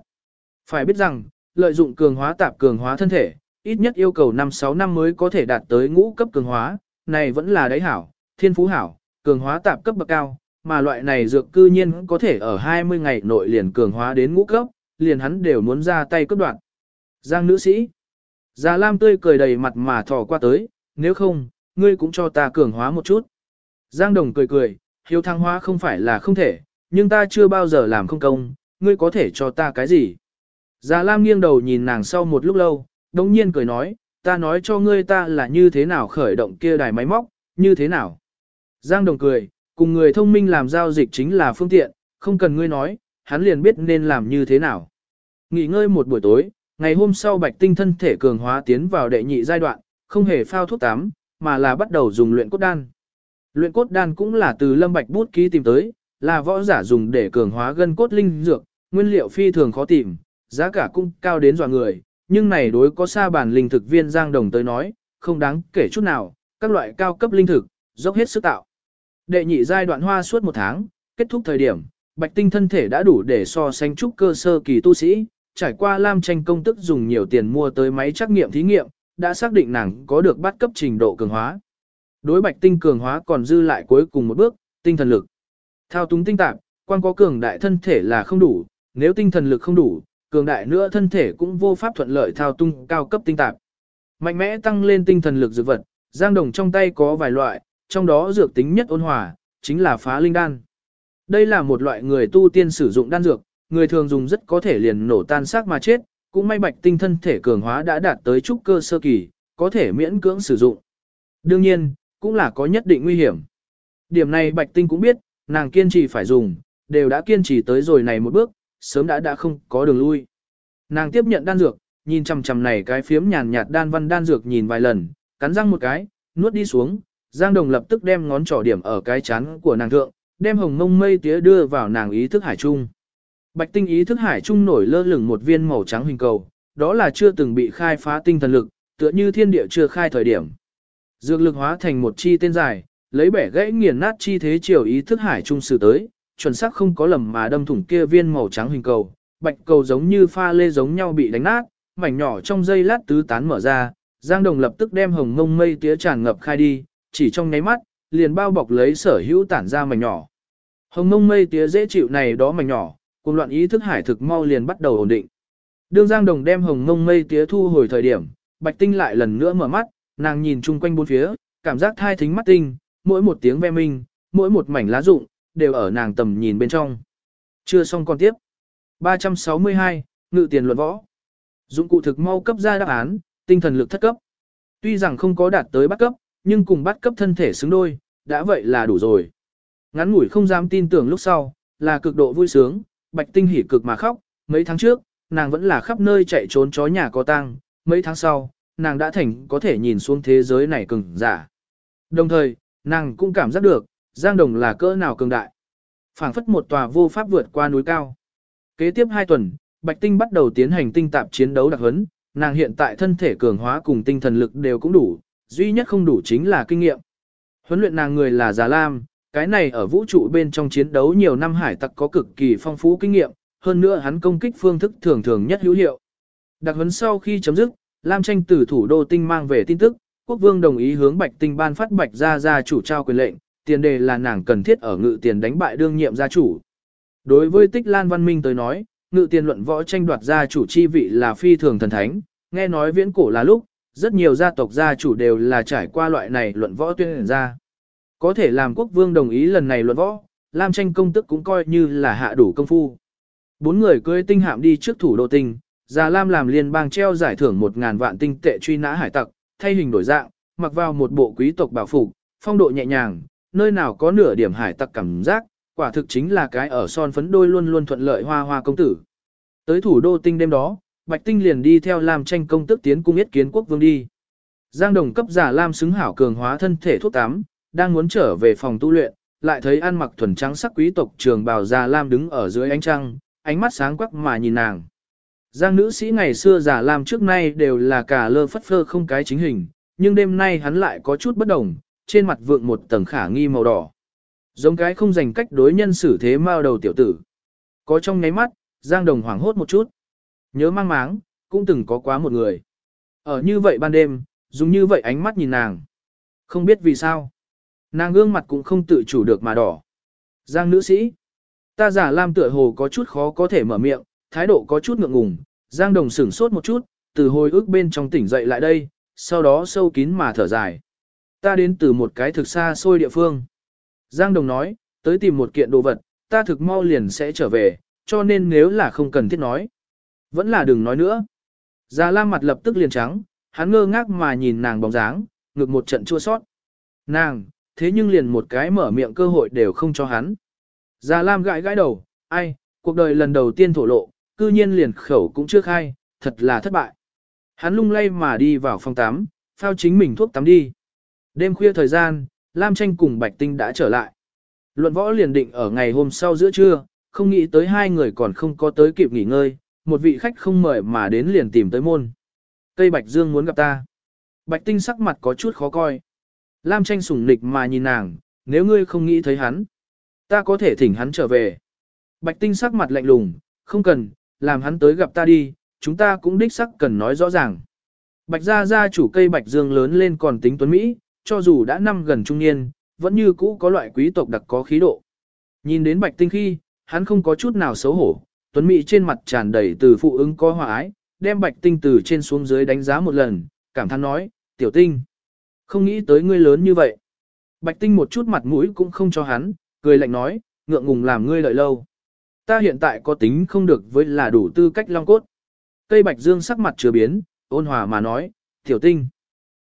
Phải biết rằng, lợi dụng cường hóa tạp cường hóa thân thể, ít nhất yêu cầu 5-6 năm mới có thể đạt tới ngũ cấp cường hóa, này vẫn là đáy hảo, thiên phú hảo, cường hóa tạp cấp bậc cao, mà loại này dược cư nhiên có thể ở 20 ngày nội liền cường hóa đến ngũ cấp, liền hắn đều muốn ra tay cấp đoạn. Giang nữ sĩ, Già Lam tươi cười đầy mặt mà thò qua tới, nếu không, ngươi cũng cho ta cường hóa một chút. Giang Đồng cười cười, hiếu thăng hóa không phải là không thể, nhưng ta chưa bao giờ làm không công, ngươi có thể cho ta cái gì. Già Lam nghiêng đầu nhìn nàng sau một lúc lâu, đồng nhiên cười nói, ta nói cho ngươi ta là như thế nào khởi động kia đài máy móc, như thế nào. Giang Đồng cười, cùng người thông minh làm giao dịch chính là phương tiện, không cần ngươi nói, hắn liền biết nên làm như thế nào. Nghỉ ngơi một buổi tối, ngày hôm sau bạch tinh thân thể cường hóa tiến vào đệ nhị giai đoạn, không hề phao thuốc tắm, mà là bắt đầu dùng luyện cốt đan. Luyện cốt đan cũng là từ lâm bạch bút ký tìm tới, là võ giả dùng để cường hóa gân cốt linh dược, nguyên liệu phi thường khó tìm, giá cả cũng cao đến dọa người, nhưng này đối có xa bản linh thực viên Giang Đồng tới nói, không đáng kể chút nào, các loại cao cấp linh thực, dốc hết sức tạo. Đệ nhị giai đoạn hoa suốt một tháng, kết thúc thời điểm, bạch tinh thân thể đã đủ để so sánh trúc cơ sơ kỳ tu sĩ, trải qua lam tranh công tức dùng nhiều tiền mua tới máy trắc nghiệm thí nghiệm, đã xác định nàng có được bắt cấp trình độ cường hóa. Đối bạch tinh cường hóa còn dư lại cuối cùng một bước, tinh thần lực. Thao túng tinh tạp, quan có cường đại thân thể là không đủ, nếu tinh thần lực không đủ, cường đại nữa thân thể cũng vô pháp thuận lợi thao tung cao cấp tinh tạp. Mạnh mẽ tăng lên tinh thần lực dược vật, Giang Đồng trong tay có vài loại, trong đó dược tính nhất ôn hòa, chính là phá linh đan. Đây là một loại người tu tiên sử dụng đan dược, người thường dùng rất có thể liền nổ tan xác mà chết, cũng may bạch tinh thân thể cường hóa đã đạt tới trúc cơ sơ kỳ, có thể miễn cưỡng sử dụng. Đương nhiên, cũng là có nhất định nguy hiểm. Điểm này bạch tinh cũng biết, nàng kiên trì phải dùng, đều đã kiên trì tới rồi này một bước, sớm đã đã không có đường lui. Nàng tiếp nhận đan dược, nhìn chằm chằm này cái phiếm nhàn nhạt đan văn đan dược nhìn vài lần, cắn răng một cái, nuốt đi xuống, Giang Đồng lập tức đem ngón trỏ điểm ở cái chán của nàng thượng, đem hồng mông mây tía đưa vào nàng ý thức hải trung. Bạch tinh ý thức hải trung nổi lơ lửng một viên màu trắng hình cầu, đó là chưa từng bị khai phá tinh thần lực, tựa như thiên địa chưa khai thời điểm. Dược lực hóa thành một chi tên dài, lấy bẻ gãy nghiền nát chi thế chiều ý thức hải trung sử tới, chuẩn xác không có lầm mà đâm thủng kia viên màu trắng hình cầu, bạch cầu giống như pha lê giống nhau bị đánh nát, mảnh nhỏ trong dây lát tứ tán mở ra, Giang Đồng lập tức đem hồng ngông mây tía tràn ngập khai đi, chỉ trong nháy mắt, liền bao bọc lấy sở hữu tản ra mảnh nhỏ. Hồng mông mây tía dễ chịu này đó mảnh nhỏ, cùng loạn ý thức hải thực mau liền bắt đầu ổn định. Đương Giang Đồng đem hồng mông mây tía thu hồi thời điểm, Bạch Tinh lại lần nữa mở mắt, nàng nhìn chung quanh bốn phía, cảm giác thai thính mắt tinh, mỗi một tiếng ve minh, mỗi một mảnh lá rụng, đều ở nàng tầm nhìn bên trong. Chưa xong con tiếp. 362, Ngự tiền luận võ. Dụng cụ thực mau cấp ra đáp án, tinh thần lực thất cấp. Tuy rằng không có đạt tới bắt cấp, nhưng cùng bắt cấp thân thể xứng đôi, đã vậy là đủ rồi. Ngắn ngủi không dám tin tưởng lúc sau, là cực độ vui sướng, bạch tinh hỉ cực mà khóc, mấy tháng trước, nàng vẫn là khắp nơi chạy trốn chó nhà có tang, mấy tháng sau, nàng đã thành có thể nhìn xuống thế giới này cứng giả. Đồng thời, nàng cũng cảm giác được, Giang Đồng là cỡ nào cường đại. phảng phất một tòa vô pháp vượt qua núi cao. Kế tiếp 2 tuần, Bạch Tinh bắt đầu tiến hành tinh tạp chiến đấu đặc huấn, nàng hiện tại thân thể cường hóa cùng tinh thần lực đều cũng đủ, duy nhất không đủ chính là kinh nghiệm. Huấn luyện nàng người là Già Lam, cái này ở vũ trụ bên trong chiến đấu nhiều năm hải tặc có cực kỳ phong phú kinh nghiệm, hơn nữa hắn công kích phương thức thường thường nhất hữu hiệu. Đặc huấn sau khi chấm dứt, Lam tranh từ thủ đô tinh mang về tin tức, quốc vương đồng ý hướng bạch tinh ban phát bạch gia gia chủ trao quyền lệnh, tiền đề là nàng cần thiết ở ngự tiền đánh bại đương nhiệm gia chủ. Đối với tích lan văn minh tới nói, ngự tiền luận võ tranh đoạt gia chủ chi vị là phi thường thần thánh, nghe nói viễn cổ là lúc, rất nhiều gia tộc gia chủ đều là trải qua loại này luận võ tuyên ra. Có thể làm quốc vương đồng ý lần này luận võ, Lam tranh công tức cũng coi như là hạ đủ công phu. Bốn người cưới tinh hạm đi trước thủ đô tinh, Già Lam làm liên bang treo giải thưởng 1.000 vạn tinh tệ truy nã hải tặc, thay hình đổi dạng, mặc vào một bộ quý tộc bảo phục, phong độ nhẹ nhàng, nơi nào có nửa điểm hải tặc cảm giác, quả thực chính là cái ở son phấn đôi luôn luôn thuận lợi hoa hoa công tử. Tới thủ đô tinh đêm đó, Bạch Tinh liền đi theo Lam tranh công tức tiến cung yết kiến quốc vương đi. Giang Đồng cấp giả Lam xứng hảo cường hóa thân thể thuốc tắm, đang muốn trở về phòng tu luyện, lại thấy ăn mặc thuần trắng sắc quý tộc trường bào già Lam đứng ở dưới ánh trăng, ánh mắt sáng quắc mà nhìn nàng. Giang nữ sĩ ngày xưa giả Lam trước nay đều là cả lơ phất phơ không cái chính hình, nhưng đêm nay hắn lại có chút bất đồng, trên mặt vượng một tầng khả nghi màu đỏ. Giống cái không dành cách đối nhân xử thế mao đầu tiểu tử. Có trong nháy mắt, Giang Đồng hoảng hốt một chút. Nhớ mang máng, cũng từng có quá một người. Ở như vậy ban đêm, dùng như vậy ánh mắt nhìn nàng. Không biết vì sao. Nàng gương mặt cũng không tự chủ được mà đỏ. Giang nữ sĩ. Ta giả lam tựa hồ có chút khó có thể mở miệng, thái độ có chút ngượng ngùng. Giang đồng sửng sốt một chút, từ hồi ức bên trong tỉnh dậy lại đây, sau đó sâu kín mà thở dài. Ta đến từ một cái thực xa xôi địa phương. Giang đồng nói, tới tìm một kiện đồ vật, ta thực mau liền sẽ trở về, cho nên nếu là không cần thiết nói. Vẫn là đừng nói nữa. Già Lam mặt lập tức liền trắng, hắn ngơ ngác mà nhìn nàng bóng dáng, ngực một trận chua sót. Nàng, thế nhưng liền một cái mở miệng cơ hội đều không cho hắn. Già Lam gãi gãi đầu, ai, cuộc đời lần đầu tiên thổ lộ, cư nhiên liền khẩu cũng chưa khai, thật là thất bại. Hắn lung lay mà đi vào phòng tắm, phao chính mình thuốc tắm đi. Đêm khuya thời gian, Lam Tranh cùng Bạch Tinh đã trở lại. Luận võ liền định ở ngày hôm sau giữa trưa, không nghĩ tới hai người còn không có tới kịp nghỉ ngơi, một vị khách không mời mà đến liền tìm tới môn. Cây Bạch Dương muốn gặp ta. Bạch Tinh sắc mặt có chút khó coi. Lam tranh sủng nịch mà nhìn nàng, nếu ngươi không nghĩ thấy hắn, ta có thể thỉnh hắn trở về. Bạch Tinh sắc mặt lạnh lùng, không cần, làm hắn tới gặp ta đi, chúng ta cũng đích sắc cần nói rõ ràng. Bạch gia gia chủ cây Bạch Dương lớn lên còn tính tuấn Mỹ, cho dù đã năm gần trung niên, vẫn như cũ có loại quý tộc đặc có khí độ. Nhìn đến Bạch Tinh khi, hắn không có chút nào xấu hổ, Tuấn Mỹ trên mặt tràn đầy từ phụ ứng có hòa ái, đem bạch tinh từ trên xuống dưới đánh giá một lần, cảm thán nói, tiểu tinh. Không nghĩ tới ngươi lớn như vậy. Bạch tinh một chút mặt mũi cũng không cho hắn, cười lạnh nói, ngượng ngùng làm ngươi lợi lâu. Ta hiện tại có tính không được với là đủ tư cách long cốt. Cây bạch dương sắc mặt chưa biến, ôn hòa mà nói, tiểu tinh.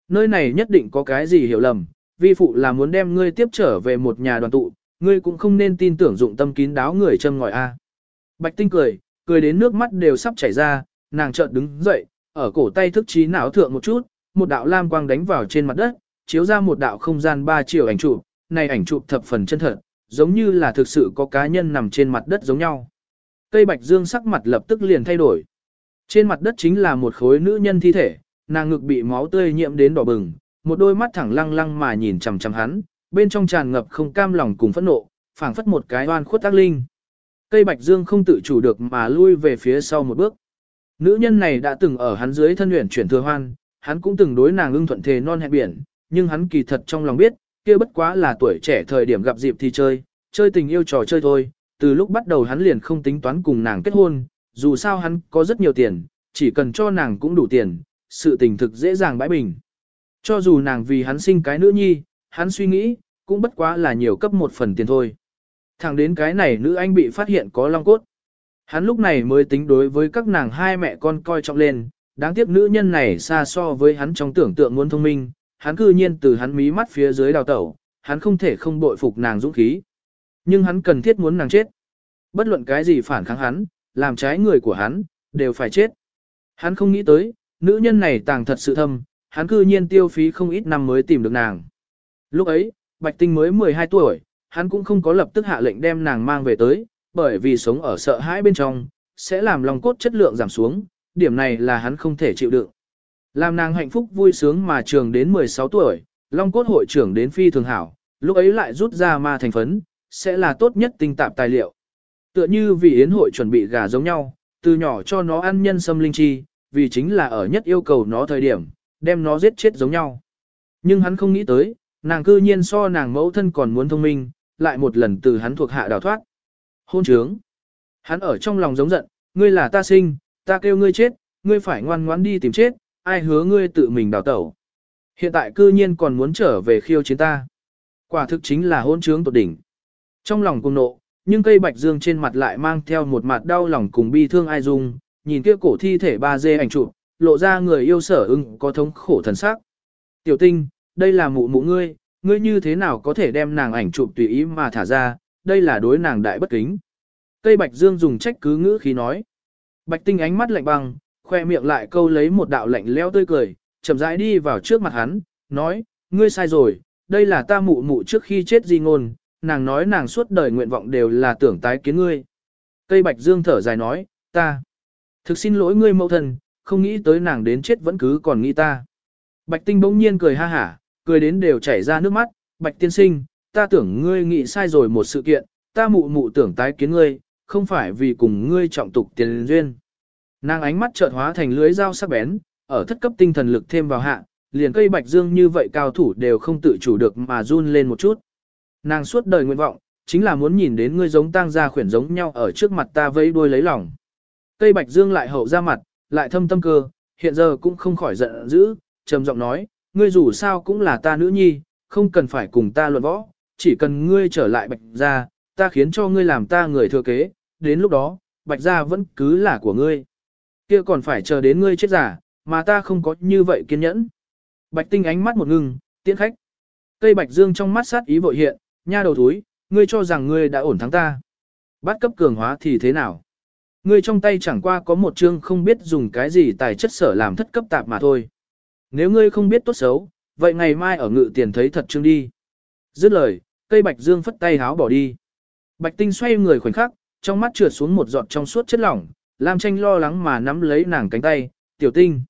Nơi này nhất định có cái gì hiểu lầm, vi phụ là muốn đem ngươi tiếp trở về một nhà đoàn tụ, ngươi cũng không nên tin tưởng dụng tâm kín đáo người châm ngòi a. Bạch tinh cười, cười đến nước mắt đều sắp chảy ra, nàng chợt đứng dậy, ở cổ tay thức trí não thượng một chút, một đạo lam quang đánh vào trên mặt đất, chiếu ra một đạo không gian ba chiều ảnh chụp, này ảnh chụp thập phần chân thật, giống như là thực sự có cá nhân nằm trên mặt đất giống nhau. Cây bạch dương sắc mặt lập tức liền thay đổi. Trên mặt đất chính là một khối nữ nhân thi thể, nàng ngực bị máu tươi nhiễm đến đỏ bừng, một đôi mắt thẳng lăng lăng mà nhìn chằm chằm hắn, bên trong tràn ngập không cam lòng cùng phẫn nộ, phảng phất một cái oan khuất ác linh. Cây bạch dương không tự chủ được mà lui về phía sau một bước. Nữ nhân này đã từng ở hắn dưới thân luyện chuyển thừa hoan, hắn cũng từng đối nàng ưng thuận thề non hẹn biển, nhưng hắn kỳ thật trong lòng biết, kia bất quá là tuổi trẻ thời điểm gặp dịp thì chơi, chơi tình yêu trò chơi thôi, từ lúc bắt đầu hắn liền không tính toán cùng nàng kết hôn, dù sao hắn có rất nhiều tiền, chỉ cần cho nàng cũng đủ tiền, sự tình thực dễ dàng bãi bình. Cho dù nàng vì hắn sinh cái nữ nhi, hắn suy nghĩ, cũng bất quá là nhiều cấp một phần tiền thôi. Thẳng đến cái này nữ anh bị phát hiện có long cốt. Hắn lúc này mới tính đối với các nàng hai mẹ con coi trọng lên, đáng tiếc nữ nhân này xa so với hắn trong tưởng tượng muốn thông minh, hắn cư nhiên từ hắn mí mắt phía dưới đào tẩu, hắn không thể không bội phục nàng dũng khí. Nhưng hắn cần thiết muốn nàng chết. Bất luận cái gì phản kháng hắn, làm trái người của hắn, đều phải chết. Hắn không nghĩ tới, nữ nhân này tàng thật sự thâm, hắn cư nhiên tiêu phí không ít năm mới tìm được nàng. Lúc ấy, Bạch Tinh mới 12 tuổi, hắn cũng không có lập tức hạ lệnh đem nàng mang về tới, bởi vì sống ở sợ hãi bên trong, sẽ làm lòng cốt chất lượng giảm xuống, điểm này là hắn không thể chịu đựng. Làm nàng hạnh phúc vui sướng mà trường đến 16 tuổi, Long cốt hội trưởng đến phi thường hảo, lúc ấy lại rút ra ma thành phấn, sẽ là tốt nhất tinh tạp tài liệu. Tựa như vì yến hội chuẩn bị gà giống nhau, từ nhỏ cho nó ăn nhân sâm linh chi, vì chính là ở nhất yêu cầu nó thời điểm, đem nó giết chết giống nhau. Nhưng hắn không nghĩ tới, nàng cư nhiên so nàng mẫu thân còn muốn thông minh, lại một lần từ hắn thuộc hạ đào thoát. Hôn trướng. Hắn ở trong lòng giống giận, ngươi là ta sinh, ta kêu ngươi chết, ngươi phải ngoan ngoãn đi tìm chết, ai hứa ngươi tự mình đào tẩu. Hiện tại cư nhiên còn muốn trở về khiêu chiến ta. Quả thực chính là hôn trướng tột đỉnh. Trong lòng cùng nộ, nhưng cây bạch dương trên mặt lại mang theo một mặt đau lòng cùng bi thương ai dung, nhìn kia cổ thi thể ba dê ảnh chụp, lộ ra người yêu sở ưng có thống khổ thần sắc. Tiểu tinh, đây là mụ mụ ngươi, ngươi như thế nào có thể đem nàng ảnh chụp tùy ý mà thả ra, đây là đối nàng đại bất kính. Cây bạch dương dùng trách cứ ngữ khí nói. Bạch tinh ánh mắt lạnh băng, khoe miệng lại câu lấy một đạo lạnh leo tươi cười, chậm rãi đi vào trước mặt hắn, nói, ngươi sai rồi, đây là ta mụ mụ trước khi chết di ngôn, nàng nói nàng suốt đời nguyện vọng đều là tưởng tái kiến ngươi. Cây bạch dương thở dài nói, ta, thực xin lỗi ngươi mẫu thân, không nghĩ tới nàng đến chết vẫn cứ còn nghĩ ta. Bạch tinh bỗng nhiên cười ha hả, cười đến đều chảy ra nước mắt, bạch tiên sinh, ta tưởng ngươi nghĩ sai rồi một sự kiện, ta mụ mụ tưởng tái kiến ngươi, không phải vì cùng ngươi trọng tục tiền duyên. Nàng ánh mắt chợt hóa thành lưới dao sắc bén, ở thất cấp tinh thần lực thêm vào hạ, liền cây bạch dương như vậy cao thủ đều không tự chủ được mà run lên một chút. Nàng suốt đời nguyện vọng, chính là muốn nhìn đến ngươi giống tang gia khuyển giống nhau ở trước mặt ta vẫy đuôi lấy lòng. Cây bạch dương lại hậu ra mặt, lại thâm tâm cơ, hiện giờ cũng không khỏi giận dữ, trầm giọng nói, ngươi dù sao cũng là ta nữ nhi, không cần phải cùng ta luận võ, chỉ cần ngươi trở lại bạch gia, ta khiến cho ngươi làm ta người thừa kế, đến lúc đó, bạch gia vẫn cứ là của ngươi. kia còn phải chờ đến ngươi chết giả, mà ta không có như vậy kiên nhẫn. Bạch tinh ánh mắt một ngưng, tiễn khách. Cây bạch dương trong mắt sát ý vội hiện, nha đầu thúi, ngươi cho rằng ngươi đã ổn thắng ta. Bắt cấp cường hóa thì thế nào? Ngươi trong tay chẳng qua có một chương không biết dùng cái gì tài chất sở làm thất cấp tạp mà thôi. Nếu ngươi không biết tốt xấu, vậy ngày mai ở ngự tiền thấy thật trương đi. Dứt lời, cây bạch dương phất tay háo bỏ đi. Bạch tinh xoay người khoảnh khắc, trong mắt trượt xuống một giọt trong suốt chất lỏng, Lam tranh lo lắng mà nắm lấy nàng cánh tay, tiểu tinh.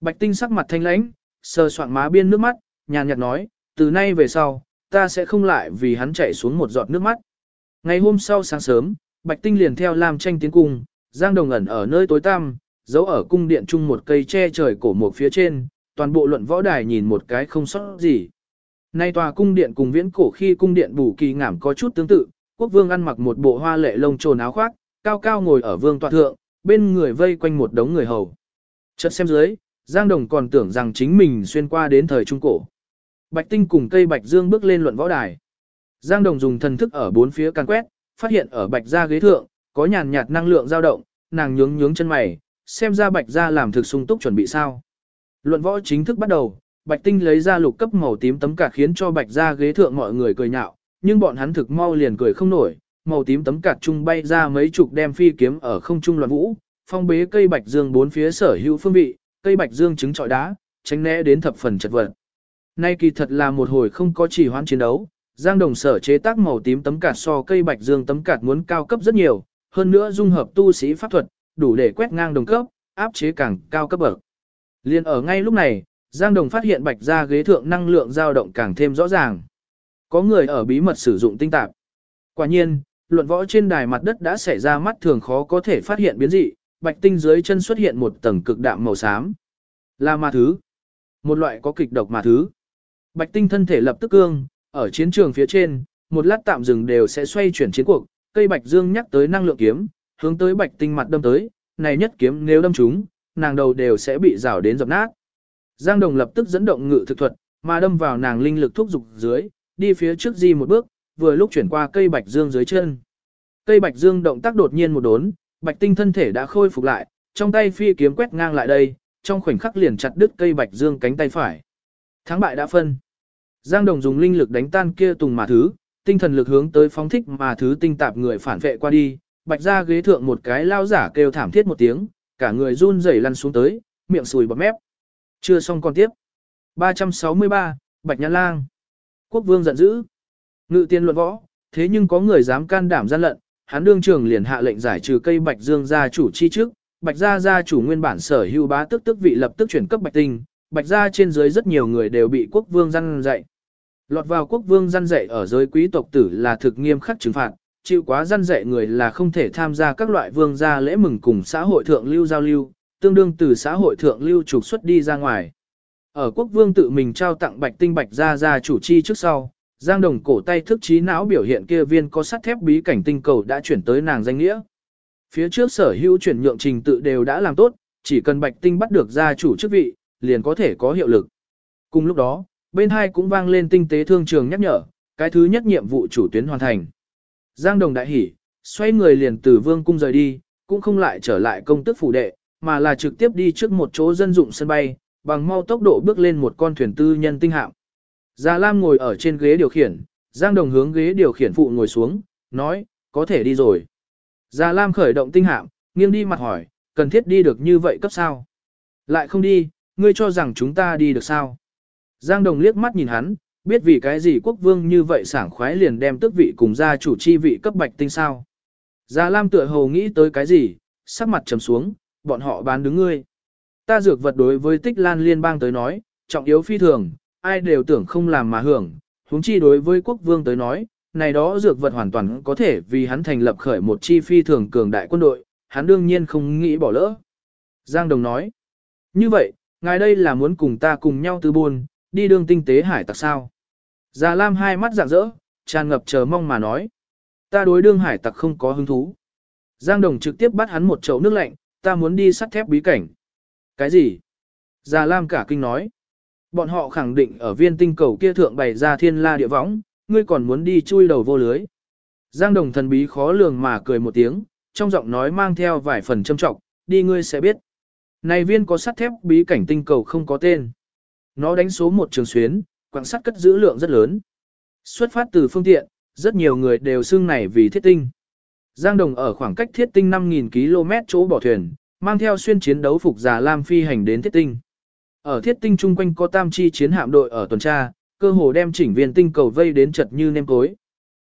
Bạch tinh sắc mặt thanh lãnh, sờ soạn má biên nước mắt, nhàn nhạt nói, từ nay về sau, ta sẽ không lại vì hắn chạy xuống một giọt nước mắt. Ngày hôm sau sáng sớm, Bạch tinh liền theo Lam tranh tiến cung, Giang Đồng ẩn ở nơi tối tăm, giấu ở cung điện chung một cây che trời cổ một phía trên, toàn bộ luận võ đài nhìn một cái không sót gì. Nay tòa cung điện cùng viễn cổ khi cung điện bù kỳ ngảm có chút tương tự, quốc vương ăn mặc một bộ hoa lệ lông trồn áo khoác, cao cao ngồi ở vương tọa thượng, bên người vây quanh một đống người hầu. Chợt xem dưới, Giang Đồng còn tưởng rằng chính mình xuyên qua đến thời Trung Cổ. Bạch Tinh cùng cây Bạch Dương bước lên luận võ đài. Giang Đồng dùng thần thức ở bốn phía can quét, phát hiện ở Bạch gia ghế thượng, có nhàn nhạt năng lượng dao động, nàng nhướng nhướng chân mày, xem ra Bạch gia làm thực sung túc chuẩn bị sao. Luận võ chính thức bắt đầu, Bạch Tinh lấy ra lục cấp màu tím tấm cạt khiến cho Bạch gia ghế thượng mọi người cười nhạo, nhưng bọn hắn thực mau liền cười không nổi, màu tím tấm cạt trung bay ra mấy chục đem phi kiếm ở không trung loạn vũ, phong bế cây Bạch Dương bốn phía sở hữu phương vị, cây Bạch Dương trứng trọi đá, tránh né đến thập phần chật vật. Nay kỳ thật là một hồi không có chỉ hoãn chiến đấu, Giang Đồng sở chế tác màu tím tấm cạt so cây Bạch Dương tấm cạt muốn cao cấp rất nhiều, hơn nữa dung hợp tu sĩ pháp thuật, đủ để quét ngang đồng cấp, áp chế càng cao cấp bậc. Liên ở ngay lúc này, Giang Đồng phát hiện bạch ra ghế thượng năng lượng dao động càng thêm rõ ràng. Có người ở bí mật sử dụng tinh tạp. Quả nhiên, luận võ trên đài mặt đất đã xảy ra mắt thường khó có thể phát hiện biến dị, bạch tinh dưới chân xuất hiện một tầng cực đạm màu xám. Là ma thứ. Một loại có kịch độc ma thứ. Bạch tinh thân thể lập tức cương, ở chiến trường phía trên, một lát tạm dừng đều sẽ xoay chuyển chiến cuộc, cây bạch dương nhắc tới năng lượng kiếm, hướng tới bạch tinh mặt đâm tới, này nhất kiếm nếu đâm trúng, nàng đầu đều sẽ bị rào đến dập nát. Giang Đồng lập tức dẫn động ngự thực thuật, mà đâm vào nàng linh lực thúc dục dưới, đi phía trước di một bước, vừa lúc chuyển qua cây bạch dương dưới chân. Cây bạch dương động tác đột nhiên một đốn, bạch tinh thân thể đã khôi phục lại, trong tay phi kiếm quét ngang lại đây, trong khoảnh khắc liền chặt đứt cây bạch dương cánh tay phải. Thắng bại đã phân. Giang Đồng dùng linh lực đánh tan kia tùng mà thứ, tinh thần lực hướng tới phóng thích mà thứ tinh tạp người phản vệ qua đi, bạch ra ghế thượng một cái lao giả kêu thảm thiết một tiếng, cả người run rẩy lăn xuống tới, miệng sùi bọt mép. Chưa xong còn tiếp. 363, Bạch Nhãn Lang. Quốc vương giận dữ. Ngự tiên luận võ, thế nhưng có người dám can đảm gian lận, hắn đương trường liền hạ lệnh giải trừ cây Bạch Dương gia chủ chi trước, Bạch gia gia chủ nguyên bản sở hữu bá tức tức vị lập tức chuyển cấp Bạch Tinh, Bạch gia trên dưới rất nhiều người đều bị quốc vương gian dạy. Lọt vào quốc vương gian dạy ở giới quý tộc tử là thực nghiêm khắc trừng phạt, chịu quá gian dạy người là không thể tham gia các loại vương gia lễ mừng cùng xã hội thượng lưu giao lưu, tương đương từ xã hội thượng lưu trục xuất đi ra ngoài. Ở quốc vương tự mình trao tặng bạch tinh bạch gia gia chủ chi trước sau, Giang Đồng cổ tay thức trí não biểu hiện kia viên có sắt thép bí cảnh tinh cầu đã chuyển tới nàng danh nghĩa. Phía trước sở hữu chuyển nhượng trình tự đều đã làm tốt, chỉ cần bạch tinh bắt được gia chủ chức vị, liền có thể có hiệu lực. Cùng lúc đó, bên hai cũng vang lên tinh tế thương trường nhắc nhở, cái thứ nhất nhiệm vụ chủ tuyến hoàn thành. Giang Đồng đại hỉ, xoay người liền từ vương cung rời đi, cũng không lại trở lại công tước phủ đệ, mà là trực tiếp đi trước một chỗ dân dụng sân bay, bằng mau tốc độ bước lên một con thuyền tư nhân tinh hạm. Già Lam ngồi ở trên ghế điều khiển, Giang Đồng hướng ghế điều khiển phụ ngồi xuống, nói, có thể đi rồi. Già Lam khởi động tinh hạm, nghiêng đi mặt hỏi, cần thiết đi được như vậy cấp sao? Lại không đi, ngươi cho rằng chúng ta đi được sao? Giang Đồng liếc mắt nhìn hắn, biết vì cái gì quốc vương như vậy sảng khoái liền đem tước vị cùng gia chủ chi vị cấp bạch tinh sao. Già Lam tựa hồ nghĩ tới cái gì, sắc mặt trầm xuống, bọn họ bán đứng ngươi. Ta dược vật đối với tích lan liên bang tới nói, trọng yếu phi thường, ai đều tưởng không làm mà hưởng, huống chi đối với quốc vương tới nói, này đó dược vật hoàn toàn có thể vì hắn thành lập khởi một chi phi thường cường đại quân đội, hắn đương nhiên không nghĩ bỏ lỡ. Giang Đồng nói, như vậy, ngài đây là muốn cùng ta cùng nhau tư buôn, đi đường tinh tế hải tặc sao? Già Lam hai mắt rạng rỡ, tràn ngập chờ mong mà nói, ta đối đương hải tặc không có hứng thú. Giang Đồng trực tiếp bắt hắn một chậu nước lạnh, ta muốn đi sắt thép bí cảnh. Cái gì? Già Lam cả kinh nói. Bọn họ khẳng định ở viên tinh cầu kia thượng bày ra thiên la địa võng, ngươi còn muốn đi chui đầu vô lưới. Giang đồng thần bí khó lường mà cười một tiếng, trong giọng nói mang theo vài phần châm trọng, đi ngươi sẽ biết. Này viên có sắt thép bí cảnh tinh cầu không có tên. Nó đánh số một trường xuyến, quặng sắt cất giữ lượng rất lớn. Xuất phát từ phương tiện, rất nhiều người đều xưng này vì thiết tinh. Giang Đồng ở khoảng cách thiết tinh 5.000 km chỗ bỏ thuyền, mang theo xuyên chiến đấu phục giả Lam phi hành đến thiết tinh. Ở thiết tinh chung quanh có tam chi chiến hạm đội ở tuần tra, cơ hồ đem chỉnh viên tinh cầu vây đến chật như nêm cối.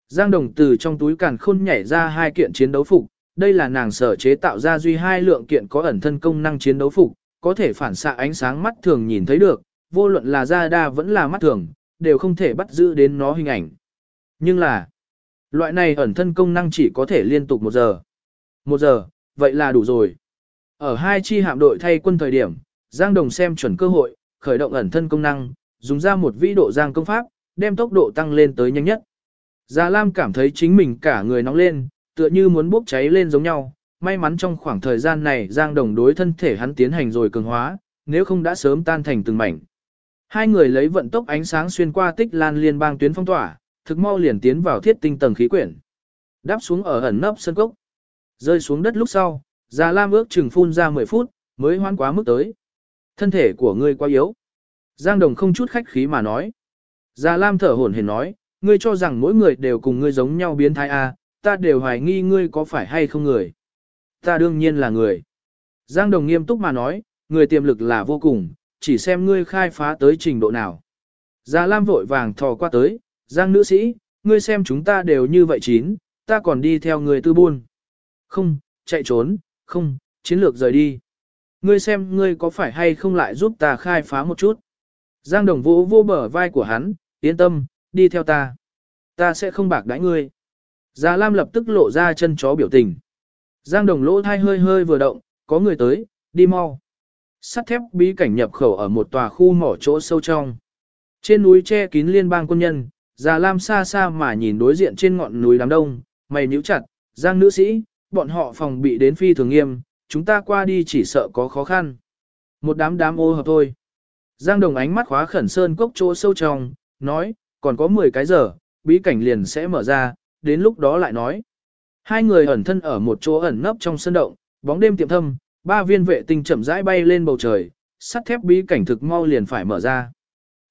Giang Đồng từ trong túi càn khôn nhảy ra hai kiện chiến đấu phục, đây là nàng sở chế tạo ra duy hai lượng kiện có ẩn thân công năng chiến đấu phục, có thể phản xạ ánh sáng mắt thường nhìn thấy được, vô luận là da đa vẫn là mắt thường, đều không thể bắt giữ đến nó hình ảnh. Nhưng là, loại này ẩn thân công năng chỉ có thể liên tục một giờ. Một giờ, vậy là đủ rồi. Ở hai chi hạm đội thay quân thời điểm, Giang Đồng xem chuẩn cơ hội, khởi động ẩn thân công năng, dùng ra một vĩ độ giang công pháp, đem tốc độ tăng lên tới nhanh nhất. Gia Lam cảm thấy chính mình cả người nóng lên, tựa như muốn bốc cháy lên giống nhau. May mắn trong khoảng thời gian này Giang Đồng đối thân thể hắn tiến hành rồi cường hóa, nếu không đã sớm tan thành từng mảnh. Hai người lấy vận tốc ánh sáng xuyên qua tích lan liên bang tuyến phong tỏa, thực mau liền tiến vào thiết tinh tầng khí quyển. Đáp xuống ở ẩn nấp sân cốc. Rơi xuống đất lúc sau, Già Lam ước chừng phun ra 10 phút, mới hoan quá mức tới. Thân thể của ngươi quá yếu. Giang Đồng không chút khách khí mà nói. Già Lam thở hổn hển nói, ngươi cho rằng mỗi người đều cùng ngươi giống nhau biến thái a, à, ta đều hoài nghi ngươi có phải hay không người. Ta đương nhiên là người. Giang Đồng nghiêm túc mà nói, người tiềm lực là vô cùng, chỉ xem ngươi khai phá tới trình độ nào. Già Lam vội vàng thò qua tới, Giang nữ sĩ, ngươi xem chúng ta đều như vậy chín, ta còn đi theo người tư buôn. Không, chạy trốn, không, chiến lược rời đi. Ngươi xem ngươi có phải hay không lại giúp ta khai phá một chút. Giang đồng vũ vô bờ vai của hắn, yên tâm, đi theo ta. Ta sẽ không bạc đãi ngươi. Già Lam lập tức lộ ra chân chó biểu tình. Giang đồng lỗ thai hơi hơi vừa động, có người tới, đi mau. Sắt thép bí cảnh nhập khẩu ở một tòa khu mỏ chỗ sâu trong. Trên núi che kín liên bang quân nhân, Già Lam xa xa mà nhìn đối diện trên ngọn núi đám đông, mày nhíu chặt, Giang nữ sĩ, bọn họ phòng bị đến phi thường nghiêm, chúng ta qua đi chỉ sợ có khó khăn. Một đám đám ô hợp thôi. Giang Đồng ánh mắt khóa khẩn sơn cốc chỗ sâu trong, nói, còn có 10 cái giờ, bí cảnh liền sẽ mở ra, đến lúc đó lại nói. Hai người ẩn thân ở một chỗ ẩn nấp trong sân động, bóng đêm tiệm thâm, ba viên vệ tinh chậm rãi bay lên bầu trời, sắt thép bí cảnh thực mau liền phải mở ra.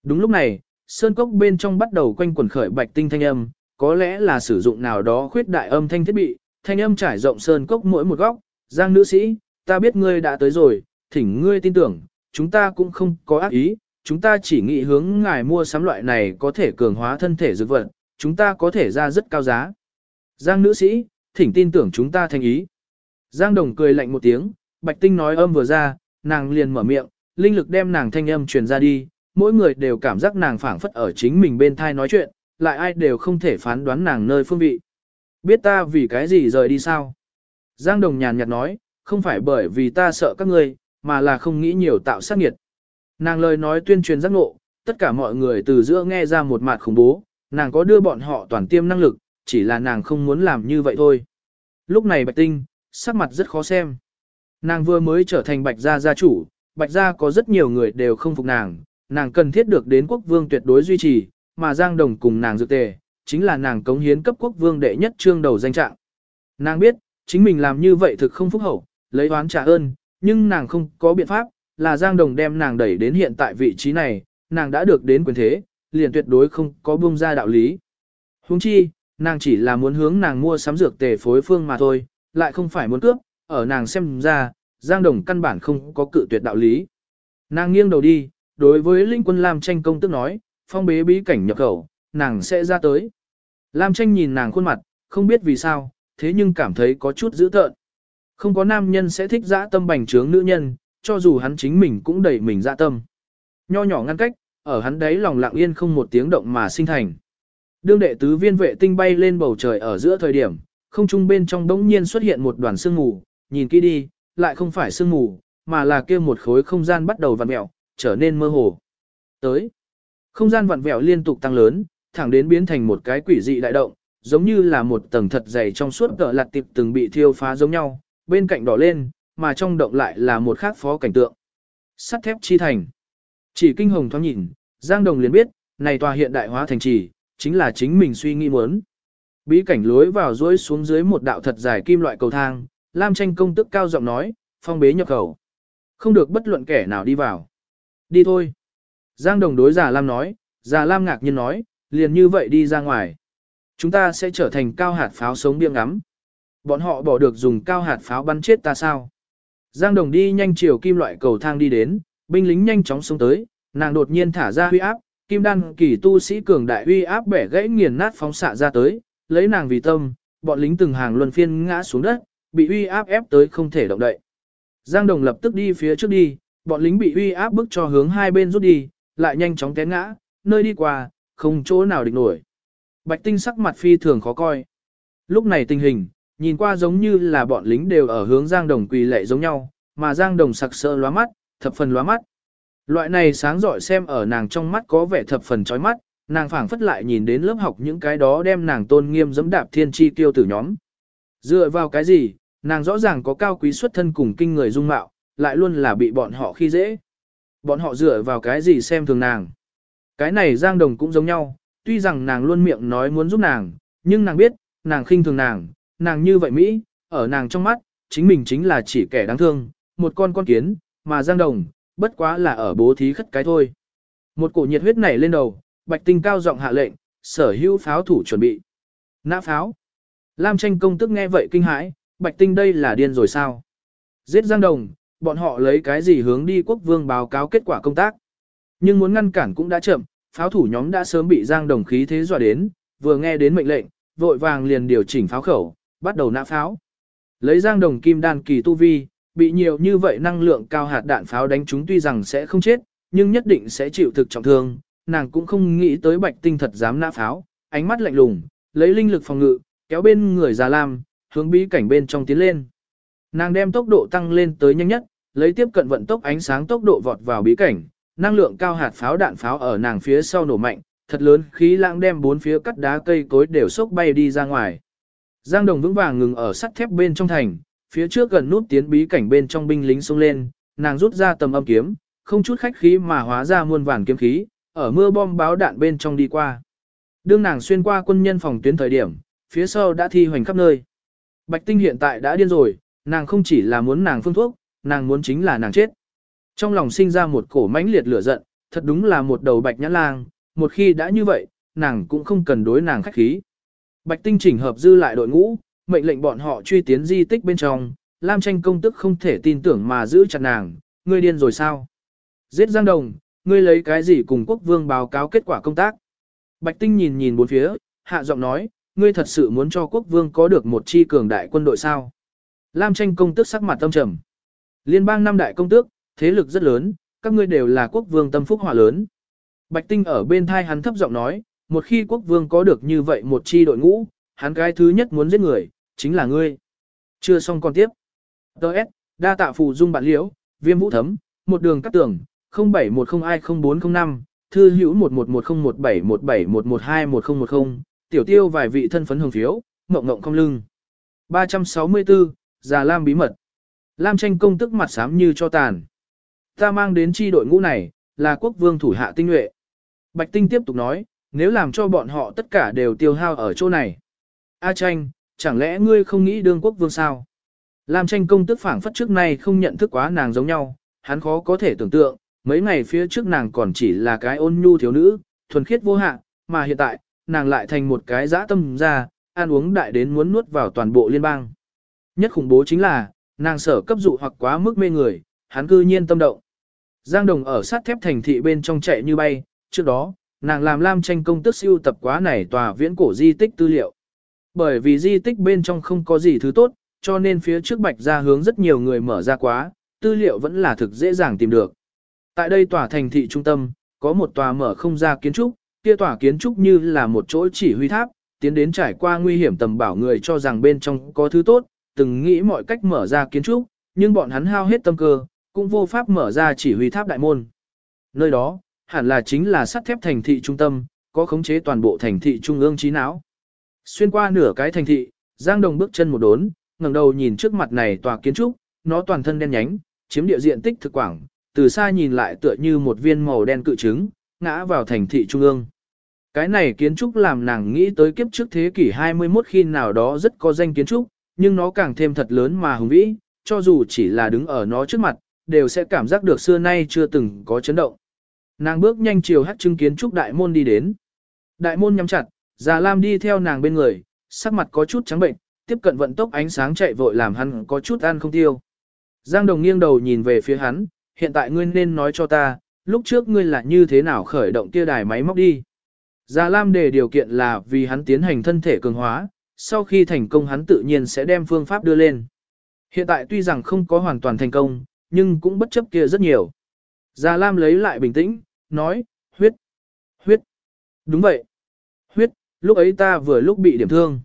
Đúng lúc này, sơn cốc bên trong bắt đầu quanh quần khởi bạch tinh thanh âm, có lẽ là sử dụng nào đó khuyết đại âm thanh thiết bị, thanh âm trải rộng sơn cốc mỗi một góc, Giang nữ sĩ, ta biết ngươi đã tới rồi, thỉnh ngươi tin tưởng, chúng ta cũng không có ác ý, chúng ta chỉ nghĩ hướng ngài mua sắm loại này có thể cường hóa thân thể dược vật, chúng ta có thể ra rất cao giá. Giang nữ sĩ, thỉnh tin tưởng chúng ta thành ý. Giang đồng cười lạnh một tiếng, bạch tinh nói âm vừa ra, nàng liền mở miệng, linh lực đem nàng thanh âm truyền ra đi, mỗi người đều cảm giác nàng phảng phất ở chính mình bên thai nói chuyện, lại ai đều không thể phán đoán nàng nơi phương vị. Biết ta vì cái gì rời đi sao? Giang Đồng nhàn nhạt nói, không phải bởi vì ta sợ các ngươi, mà là không nghĩ nhiều tạo sát nghiệt. Nàng lời nói tuyên truyền giác ngộ, tất cả mọi người từ giữa nghe ra một mặt khủng bố, nàng có đưa bọn họ toàn tiêm năng lực, chỉ là nàng không muốn làm như vậy thôi. Lúc này Bạch Tinh, sắc mặt rất khó xem. Nàng vừa mới trở thành Bạch Gia gia chủ, Bạch Gia có rất nhiều người đều không phục nàng, nàng cần thiết được đến quốc vương tuyệt đối duy trì, mà Giang Đồng cùng nàng dự tề, chính là nàng cống hiến cấp quốc vương đệ nhất trương đầu danh trạng. Nàng biết, chính mình làm như vậy thực không phúc hậu, lấy oán trả ơn, nhưng nàng không có biện pháp, là Giang Đồng đem nàng đẩy đến hiện tại vị trí này, nàng đã được đến quyền thế, liền tuyệt đối không có buông ra đạo lý. Huống chi, nàng chỉ là muốn hướng nàng mua sắm dược tề phối phương mà thôi, lại không phải muốn cướp, ở nàng xem ra, Giang Đồng căn bản không có cự tuyệt đạo lý. Nàng nghiêng đầu đi, đối với Linh quân Lam tranh công tức nói, phong bế bí cảnh nhập khẩu, nàng sẽ ra tới. Lam tranh nhìn nàng khuôn mặt, không biết vì sao, thế nhưng cảm thấy có chút dữ tợn. Không có nam nhân sẽ thích dã tâm bành trướng nữ nhân, cho dù hắn chính mình cũng đẩy mình dã tâm. Nho nhỏ ngăn cách, ở hắn đấy lòng lặng yên không một tiếng động mà sinh thành. Đương đệ tứ viên vệ tinh bay lên bầu trời ở giữa thời điểm, không trung bên trong đống nhiên xuất hiện một đoàn sương mù, nhìn kỹ đi, lại không phải sương mù, mà là kia một khối không gian bắt đầu vặn mẹo, trở nên mơ hồ. Tới, không gian vặn vẹo liên tục tăng lớn, thẳng đến biến thành một cái quỷ dị đại động, giống như là một tầng thật dày trong suốt cỡ lặt tiệp từng bị thiêu phá giống nhau, bên cạnh đỏ lên, mà trong động lại là một khác phó cảnh tượng. Sắt thép chi thành. Chỉ kinh hồng thoáng nhìn, Giang Đồng liền biết, này tòa hiện đại hóa thành trì, chính là chính mình suy nghĩ muốn. Bí cảnh lối vào dối xuống dưới một đạo thật dài kim loại cầu thang, Lam tranh công tức cao giọng nói, phong bế nhập khẩu. Không được bất luận kẻ nào đi vào. Đi thôi. Giang Đồng đối giả Lam nói, giả Lam ngạc nhiên nói, liền như vậy đi ra ngoài. Chúng ta sẽ trở thành cao hạt pháo sống biếng ngắm. Bọn họ bỏ được dùng cao hạt pháo bắn chết ta sao? Giang Đồng đi nhanh chiều kim loại cầu thang đi đến, binh lính nhanh chóng xuống tới, nàng đột nhiên thả ra huy áp, kim đan kỳ tu sĩ cường đại huy áp bẻ gãy nghiền nát phóng xạ ra tới, lấy nàng vì tâm, bọn lính từng hàng luân phiên ngã xuống đất, bị uy áp ép tới không thể động đậy. Giang Đồng lập tức đi phía trước đi, bọn lính bị uy áp bức cho hướng hai bên rút đi, lại nhanh chóng té ngã, nơi đi qua, không chỗ nào địch nổi. Bạch Tinh sắc mặt phi thường khó coi. Lúc này tình hình, nhìn qua giống như là bọn lính đều ở hướng Giang Đồng quỳ lệ giống nhau, mà Giang Đồng sặc sỡ lóa mắt, thập phần lóa mắt. Loại này sáng giỏi xem ở nàng trong mắt có vẻ thập phần chói mắt, nàng phảng phất lại nhìn đến lớp học những cái đó đem nàng tôn nghiêm dẫm đạp thiên chi tiêu tử nhóm. Dựa vào cái gì, nàng rõ ràng có cao quý xuất thân cùng kinh người dung mạo, lại luôn là bị bọn họ khi dễ. Bọn họ dựa vào cái gì xem thường nàng. Cái này Giang Đồng cũng giống nhau, tuy rằng nàng luôn miệng nói muốn giúp nàng, nhưng nàng biết, nàng khinh thường nàng, nàng như vậy Mỹ, ở nàng trong mắt, chính mình chính là chỉ kẻ đáng thương, một con con kiến, mà Giang Đồng, bất quá là ở bố thí khất cái thôi. Một cổ nhiệt huyết nảy lên đầu, Bạch Tinh cao giọng hạ lệnh, sở hữu pháo thủ chuẩn bị. Nã pháo. Lam tranh công tức nghe vậy kinh hãi, Bạch Tinh đây là điên rồi sao? Giết Giang Đồng, bọn họ lấy cái gì hướng đi quốc vương báo cáo kết quả công tác. Nhưng muốn ngăn cản cũng đã chậm, pháo thủ nhóm đã sớm bị Giang Đồng khí thế dọa đến, vừa nghe đến mệnh lệnh, vội vàng liền điều chỉnh pháo khẩu, bắt đầu nã pháo. Lấy Giang Đồng kim đan kỳ tu vi, bị nhiều như vậy năng lượng cao hạt đạn pháo đánh chúng tuy rằng sẽ không chết, nhưng nhất định sẽ chịu thực trọng thương, nàng cũng không nghĩ tới Bạch Tinh thật dám nã pháo, ánh mắt lạnh lùng, lấy linh lực phòng ngự, kéo bên người Già Lam, hướng bí cảnh bên trong tiến lên. Nàng đem tốc độ tăng lên tới nhanh nhất, lấy tiếp cận vận tốc ánh sáng tốc độ vọt vào bí cảnh, năng lượng cao hạt pháo đạn pháo ở nàng phía sau nổ mạnh, thật lớn khí lãng đem bốn phía cắt đá cây cối đều sốc bay đi ra ngoài. Giang Đồng vững vàng ngừng ở sắt thép bên trong thành, phía trước gần nút tiến bí cảnh bên trong binh lính xông lên, nàng rút ra tầm âm kiếm, không chút khách khí mà hóa ra muôn vàn kiếm khí, ở mưa bom báo đạn bên trong đi qua. Đương nàng xuyên qua quân nhân phòng tuyến thời điểm, phía sau đã thi hoành khắp nơi. Bạch Tinh hiện tại đã điên rồi, nàng không chỉ là muốn nàng phương thuốc, nàng muốn chính là nàng chết. Trong lòng sinh ra một cổ mãnh liệt lửa giận, thật đúng là một đầu bạch nhã lang, một khi đã như vậy, nàng cũng không cần đối nàng khách khí. Bạch Tinh chỉnh hợp dư lại đội ngũ, mệnh lệnh bọn họ truy tiến di tích bên trong, Lam tranh công tức không thể tin tưởng mà giữ chặt nàng, ngươi điên rồi sao? Giết Giang Đồng, ngươi lấy cái gì cùng quốc vương báo cáo kết quả công tác? Bạch Tinh nhìn nhìn bốn phía, hạ giọng nói, ngươi thật sự muốn cho quốc vương có được một chi cường đại quân đội sao? Lam tranh công tước sắc mặt tâm trầm. Liên bang năm đại công tước, thế lực rất lớn, các ngươi đều là quốc vương tâm phúc hỏa lớn. Bạch Tinh ở bên thai hắn thấp giọng nói, một khi quốc vương có được như vậy một chi đội ngũ, hắn cái thứ nhất muốn giết người, chính là ngươi. Chưa xong con tiếp. Đợt, đa tạ phù dung bản liễu, viêm vũ thấm, một đường cắt tường, 0710200405, thư hữu 1110171711211010, tiểu tiêu vài vị thân phấn hồng phiếu, ngộng ngộng không lưng. 364, Già Lam bí mật. Lam tranh công tức mặt xám như cho tàn. Ta mang đến chi đội ngũ này, là quốc vương thủ hạ tinh nhuệ. Bạch Tinh tiếp tục nói, nếu làm cho bọn họ tất cả đều tiêu hao ở chỗ này. A tranh, chẳng lẽ ngươi không nghĩ đương quốc vương sao? Lam tranh công tức phảng phất trước nay không nhận thức quá nàng giống nhau, hắn khó có thể tưởng tượng, mấy ngày phía trước nàng còn chỉ là cái ôn nhu thiếu nữ, thuần khiết vô hạn, mà hiện tại, nàng lại thành một cái dã tâm ra, ăn uống đại đến muốn nuốt vào toàn bộ liên bang. Nhất khủng bố chính là, nàng sở cấp dụ hoặc quá mức mê người, hắn cư nhiên tâm động. Giang Đồng ở sát thép thành thị bên trong chạy như bay, trước đó, nàng làm lam tranh công tức siêu tập quá này tòa viễn cổ di tích tư liệu. Bởi vì di tích bên trong không có gì thứ tốt, cho nên phía trước bạch ra hướng rất nhiều người mở ra quá, tư liệu vẫn là thực dễ dàng tìm được. Tại đây tòa thành thị trung tâm, có một tòa mở không ra kiến trúc, kia tòa kiến trúc như là một chỗ chỉ huy tháp, tiến đến trải qua nguy hiểm tầm bảo người cho rằng bên trong có thứ tốt, từng nghĩ mọi cách mở ra kiến trúc, nhưng bọn hắn hao hết tâm cơ, cũng vô pháp mở ra chỉ huy tháp đại môn. Nơi đó, hẳn là chính là sắt thép thành thị trung tâm, có khống chế toàn bộ thành thị trung ương trí não. Xuyên qua nửa cái thành thị, Giang Đồng bước chân một đốn, ngẩng đầu nhìn trước mặt này tòa kiến trúc, nó toàn thân đen nhánh, chiếm địa diện tích thực quảng, từ xa nhìn lại tựa như một viên màu đen cự trứng, ngã vào thành thị trung ương. Cái này kiến trúc làm nàng nghĩ tới kiếp trước thế kỷ 21 khi nào đó rất có danh kiến trúc, nhưng nó càng thêm thật lớn mà hùng vĩ, cho dù chỉ là đứng ở nó trước mặt, đều sẽ cảm giác được xưa nay chưa từng có chấn động. Nàng bước nhanh chiều hát chứng kiến trúc đại môn đi đến. Đại môn nhắm chặt, Già Lam đi theo nàng bên người, sắc mặt có chút trắng bệnh, tiếp cận vận tốc ánh sáng chạy vội làm hắn có chút ăn không tiêu. Giang Đồng nghiêng đầu nhìn về phía hắn, hiện tại ngươi nên nói cho ta, lúc trước ngươi là như thế nào khởi động kia đài máy móc đi. Già Lam đề điều kiện là vì hắn tiến hành thân thể cường hóa, sau khi thành công hắn tự nhiên sẽ đem phương pháp đưa lên. Hiện tại tuy rằng không có hoàn toàn thành công, nhưng cũng bất chấp kia rất nhiều. Già Lam lấy lại bình tĩnh, nói, huyết, huyết. Đúng vậy. Huyết, lúc ấy ta vừa lúc bị điểm thương.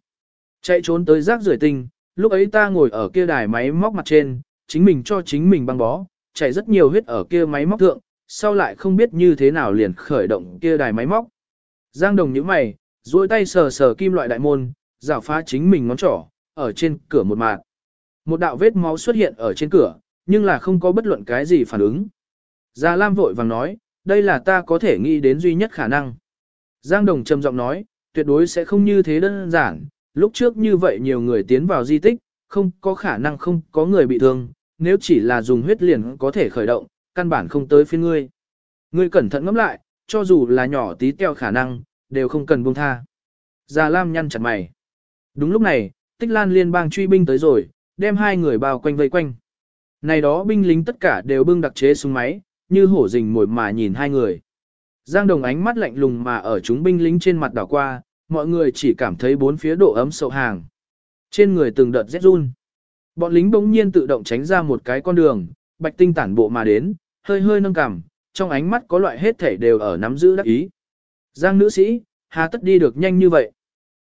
Chạy trốn tới rác rưởi tinh, lúc ấy ta ngồi ở kia đài máy móc mặt trên, chính mình cho chính mình băng bó, chảy rất nhiều huyết ở kia máy móc thượng, sau lại không biết như thế nào liền khởi động kia đài máy móc. Giang đồng nhíu mày, duỗi tay sờ sờ kim loại đại môn, rảo phá chính mình ngón trỏ, ở trên cửa một mạng. Một đạo vết máu xuất hiện ở trên cửa, nhưng là không có bất luận cái gì phản ứng. Gia Lam vội vàng nói, đây là ta có thể nghĩ đến duy nhất khả năng. Giang Đồng trầm giọng nói, tuyệt đối sẽ không như thế đơn giản, lúc trước như vậy nhiều người tiến vào di tích, không có khả năng không có người bị thương, nếu chỉ là dùng huyết liền có thể khởi động, căn bản không tới phiên ngươi. Ngươi cẩn thận ngẫm lại, cho dù là nhỏ tí teo khả năng, đều không cần buông tha. Già Lam nhăn chặt mày. Đúng lúc này, Tích Lan liên bang truy binh tới rồi, đem hai người bao quanh vây quanh. Này đó binh lính tất cả đều bưng đặc chế súng máy, như hổ rình mồi mà nhìn hai người. Giang Đồng ánh mắt lạnh lùng mà ở chúng binh lính trên mặt đảo qua, mọi người chỉ cảm thấy bốn phía độ ấm sậu hàng. Trên người từng đợt rét run. Bọn lính bỗng nhiên tự động tránh ra một cái con đường, bạch tinh tản bộ mà đến, hơi hơi nâng cằm, trong ánh mắt có loại hết thể đều ở nắm giữ đắc ý. Giang nữ sĩ, hà tất đi được nhanh như vậy.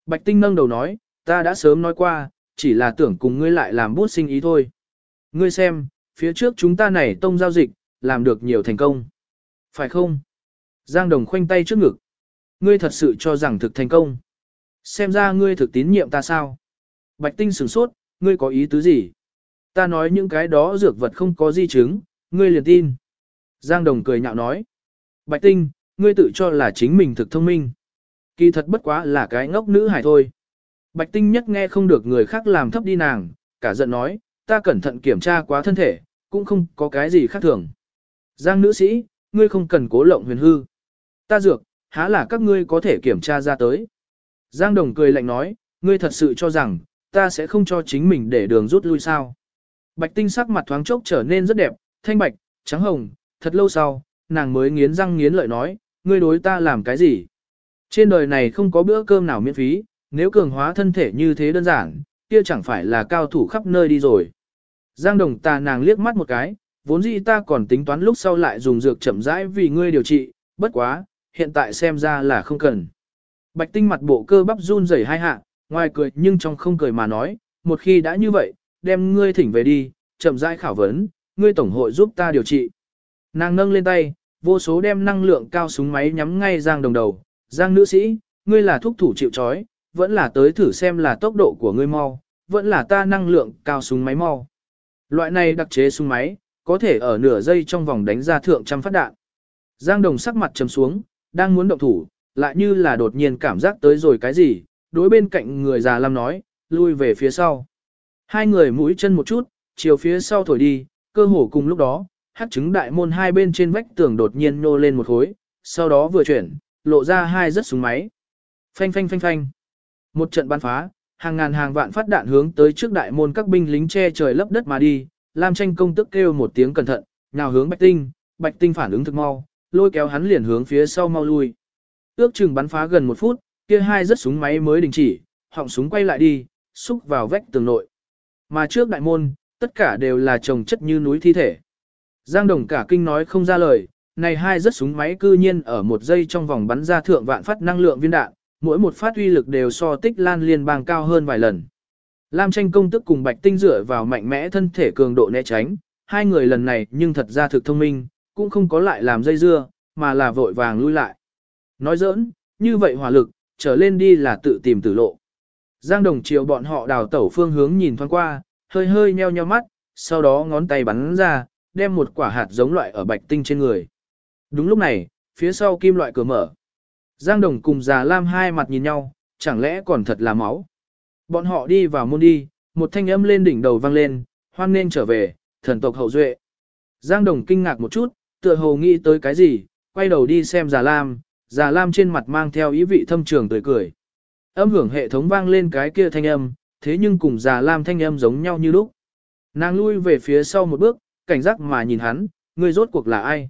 Bạch tinh nâng đầu nói, ta đã sớm nói qua, chỉ là tưởng cùng ngươi lại làm bút sinh ý thôi. Ngươi xem, phía trước chúng ta này tông giao dịch, làm được nhiều thành công. Phải không? Giang Đồng khoanh tay trước ngực. Ngươi thật sự cho rằng thực thành công. Xem ra ngươi thực tín nhiệm ta sao? Bạch Tinh sửng sốt, ngươi có ý tứ gì? Ta nói những cái đó dược vật không có di chứng, ngươi liền tin. Giang Đồng cười nhạo nói. Bạch Tinh, ngươi tự cho là chính mình thực thông minh. Kỳ thật bất quá là cái ngốc nữ hài thôi. Bạch Tinh nhất nghe không được người khác làm thấp đi nàng, cả giận nói, ta cẩn thận kiểm tra quá thân thể, cũng không có cái gì khác thường. Giang nữ sĩ, ngươi không cần cố lộng huyền hư. Ta dược, há là các ngươi có thể kiểm tra ra tới. Giang Đồng cười lạnh nói, ngươi thật sự cho rằng, ta sẽ không cho chính mình để đường rút lui sao. Bạch tinh sắc mặt thoáng chốc trở nên rất đẹp, thanh bạch, trắng hồng, thật lâu sau, nàng mới nghiến răng nghiến lợi nói, ngươi đối ta làm cái gì? Trên đời này không có bữa cơm nào miễn phí, nếu cường hóa thân thể như thế đơn giản, kia chẳng phải là cao thủ khắp nơi đi rồi. Giang đồng ta nàng liếc mắt một cái, vốn dĩ ta còn tính toán lúc sau lại dùng dược chậm rãi vì ngươi điều trị, bất quá, hiện tại xem ra là không cần. Bạch tinh mặt bộ cơ bắp run rẩy hai hạ, ngoài cười nhưng trong không cười mà nói, một khi đã như vậy, đem ngươi thỉnh về đi, chậm rãi khảo vấn, ngươi tổng hội giúp ta điều trị. Nàng nâng lên tay, vô số đem năng lượng cao súng máy nhắm ngay Giang đồng đầu, Giang nữ sĩ, ngươi là thúc thủ chịu chói, vẫn là tới thử xem là tốc độ của ngươi mau, vẫn là ta năng lượng cao súng máy mau. Loại này đặc chế súng máy, có thể ở nửa giây trong vòng đánh ra thượng trăm phát đạn. Giang đồng sắc mặt trầm xuống, đang muốn động thủ, lại như là đột nhiên cảm giác tới rồi cái gì, đối bên cạnh người già Lam nói, lui về phía sau. Hai người mũi chân một chút, chiều phía sau thổi đi, cơ hồ cùng lúc đó, hát trứng đại môn hai bên trên vách tường đột nhiên nô lên một khối, sau đó vừa chuyển, lộ ra hai rất súng máy. Phanh phanh phanh phanh. Một trận bắn phá, hàng ngàn hàng vạn phát đạn hướng tới trước đại môn các binh lính che trời lấp đất mà đi, Lam tranh công tức kêu một tiếng cẩn thận, nào hướng Bạch Tinh, Bạch Tinh phản ứng thực mau, lôi kéo hắn liền hướng phía sau mau lui. Ước chừng bắn phá gần một phút, kia hai rất súng máy mới đình chỉ, họng súng quay lại đi, xúc vào vách tường nội. Mà trước đại môn, tất cả đều là chồng chất như núi thi thể. Giang Đồng cả kinh nói không ra lời, này hai rất súng máy cư nhiên ở một giây trong vòng bắn ra thượng vạn phát năng lượng viên đạn, mỗi một phát uy lực đều so tích lan liên bang cao hơn vài lần. Lam tranh công tức cùng Bạch Tinh dựa vào mạnh mẽ thân thể cường độ né tránh, hai người lần này nhưng thật ra thực thông minh, cũng không có lại làm dây dưa, mà là vội vàng lui lại. Nói giỡn, như vậy hỏa lực, trở lên đi là tự tìm tử lộ. Giang đồng chiều bọn họ đào tẩu phương hướng nhìn thoáng qua, hơi hơi nheo nheo mắt, sau đó ngón tay bắn ra, đem một quả hạt giống loại ở bạch tinh trên người. Đúng lúc này, phía sau kim loại cửa mở. Giang đồng cùng già lam hai mặt nhìn nhau, chẳng lẽ còn thật là máu. Bọn họ đi vào môn đi, một thanh âm lên đỉnh đầu vang lên, hoan nên trở về, thần tộc hậu duệ. Giang đồng kinh ngạc một chút, tựa hồ nghĩ tới cái gì, quay đầu đi xem già lam, già lam trên mặt mang theo ý vị thâm trường tươi cười. Âm hưởng hệ thống vang lên cái kia thanh âm, thế nhưng cùng già lam thanh âm giống nhau như lúc. Nàng lui về phía sau một bước, cảnh giác mà nhìn hắn, ngươi rốt cuộc là ai?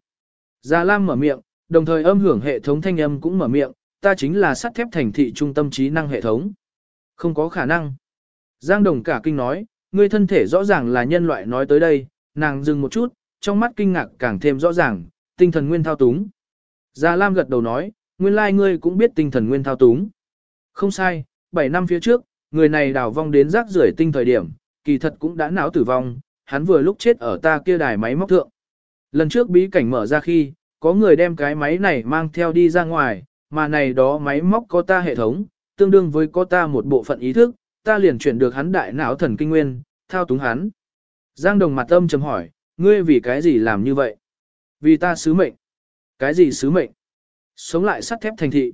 Già lam mở miệng, đồng thời âm hưởng hệ thống thanh âm cũng mở miệng, ta chính là sắt thép thành thị trung tâm trí năng hệ thống. Không có khả năng. Giang đồng cả kinh nói, ngươi thân thể rõ ràng là nhân loại nói tới đây, nàng dừng một chút, trong mắt kinh ngạc càng thêm rõ ràng, tinh thần nguyên thao túng. Già Lam gật đầu nói, nguyên lai ngươi cũng biết tinh thần nguyên thao túng. Không sai, 7 năm phía trước, người này đào vong đến rác rưởi tinh thời điểm, kỳ thật cũng đã não tử vong, hắn vừa lúc chết ở ta kia đài máy móc thượng. Lần trước bí cảnh mở ra khi, có người đem cái máy này mang theo đi ra ngoài, mà này đó máy móc có ta hệ thống, tương đương với có ta một bộ phận ý thức, ta liền chuyển được hắn đại não thần kinh nguyên, thao túng hắn. Giang Đồng mặt âm trầm hỏi, ngươi vì cái gì làm như vậy? Vì ta sứ mệnh. Cái gì sứ mệnh? Sống lại sắt thép thành thị.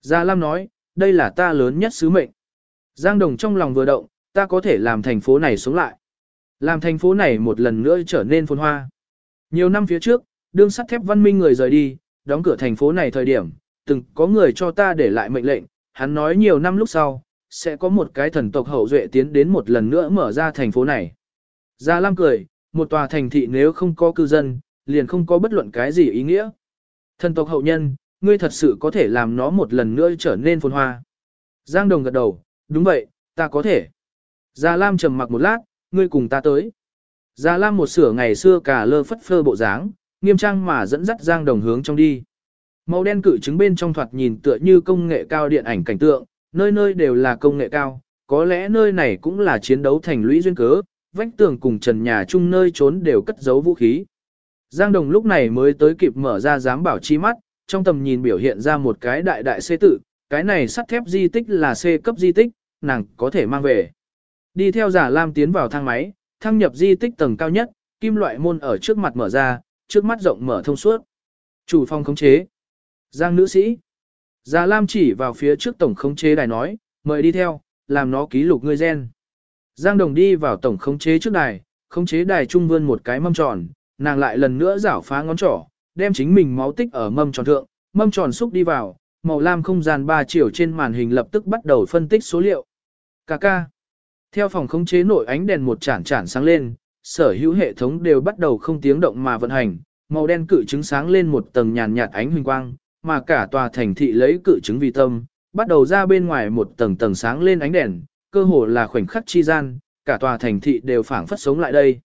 Gia Lam nói, đây là ta lớn nhất sứ mệnh. Giang Đồng trong lòng vừa động, ta có thể làm thành phố này sống lại. Làm thành phố này một lần nữa trở nên phồn hoa. Nhiều năm phía trước, đương sắt thép văn minh người rời đi, đóng cửa thành phố này thời điểm, từng có người cho ta để lại mệnh lệnh, hắn nói nhiều năm lúc sau, sẽ có một cái thần tộc hậu duệ tiến đến một lần nữa mở ra thành phố này. Gia Lam cười, một tòa thành thị nếu không có cư dân, liền không có bất luận cái gì ý nghĩa. Thần tộc hậu nhân, ngươi thật sự có thể làm nó một lần nữa trở nên phồn hoa. Giang Đồng gật đầu, đúng vậy, ta có thể. Gia Lam trầm mặc một lát, ngươi cùng ta tới. Gia Lam một sửa ngày xưa cả lơ phất phơ bộ dáng, nghiêm trang mà dẫn dắt Giang Đồng hướng trong đi. Màu đen cự trứng bên trong thoạt nhìn tựa như công nghệ cao điện ảnh cảnh tượng, nơi nơi đều là công nghệ cao, có lẽ nơi này cũng là chiến đấu thành lũy duyên cớ, vách tường cùng trần nhà chung nơi trốn đều cất giấu vũ khí. Giang Đồng lúc này mới tới kịp mở ra giám bảo chi mắt, trong tầm nhìn biểu hiện ra một cái đại đại xê tự, cái này sắt thép di tích là C cấp di tích, nàng có thể mang về. Đi theo giả lam tiến vào thang máy, thăng nhập di tích tầng cao nhất, kim loại môn ở trước mặt mở ra, trước mắt rộng mở thông suốt. Chủ phòng khống chế. Giang nữ sĩ. Giả lam chỉ vào phía trước tổng khống chế đài nói, mời đi theo, làm nó ký lục ngươi gen. Giang đồng đi vào tổng khống chế trước đài, khống chế đài trung vươn một cái mâm tròn, nàng lại lần nữa rảo phá ngón trỏ, đem chính mình máu tích ở mâm tròn thượng, mâm tròn xúc đi vào, màu lam không gian 3 chiều trên màn hình lập tức bắt đầu phân tích số liệu. Cà ca. Theo phòng khống chế nội ánh đèn một chản chản sáng lên, sở hữu hệ thống đều bắt đầu không tiếng động mà vận hành, màu đen cự trứng sáng lên một tầng nhàn nhạt ánh huỳnh quang, mà cả tòa thành thị lấy cự trứng vì tâm, bắt đầu ra bên ngoài một tầng tầng sáng lên ánh đèn, cơ hồ là khoảnh khắc chi gian, cả tòa thành thị đều phảng phất sống lại đây.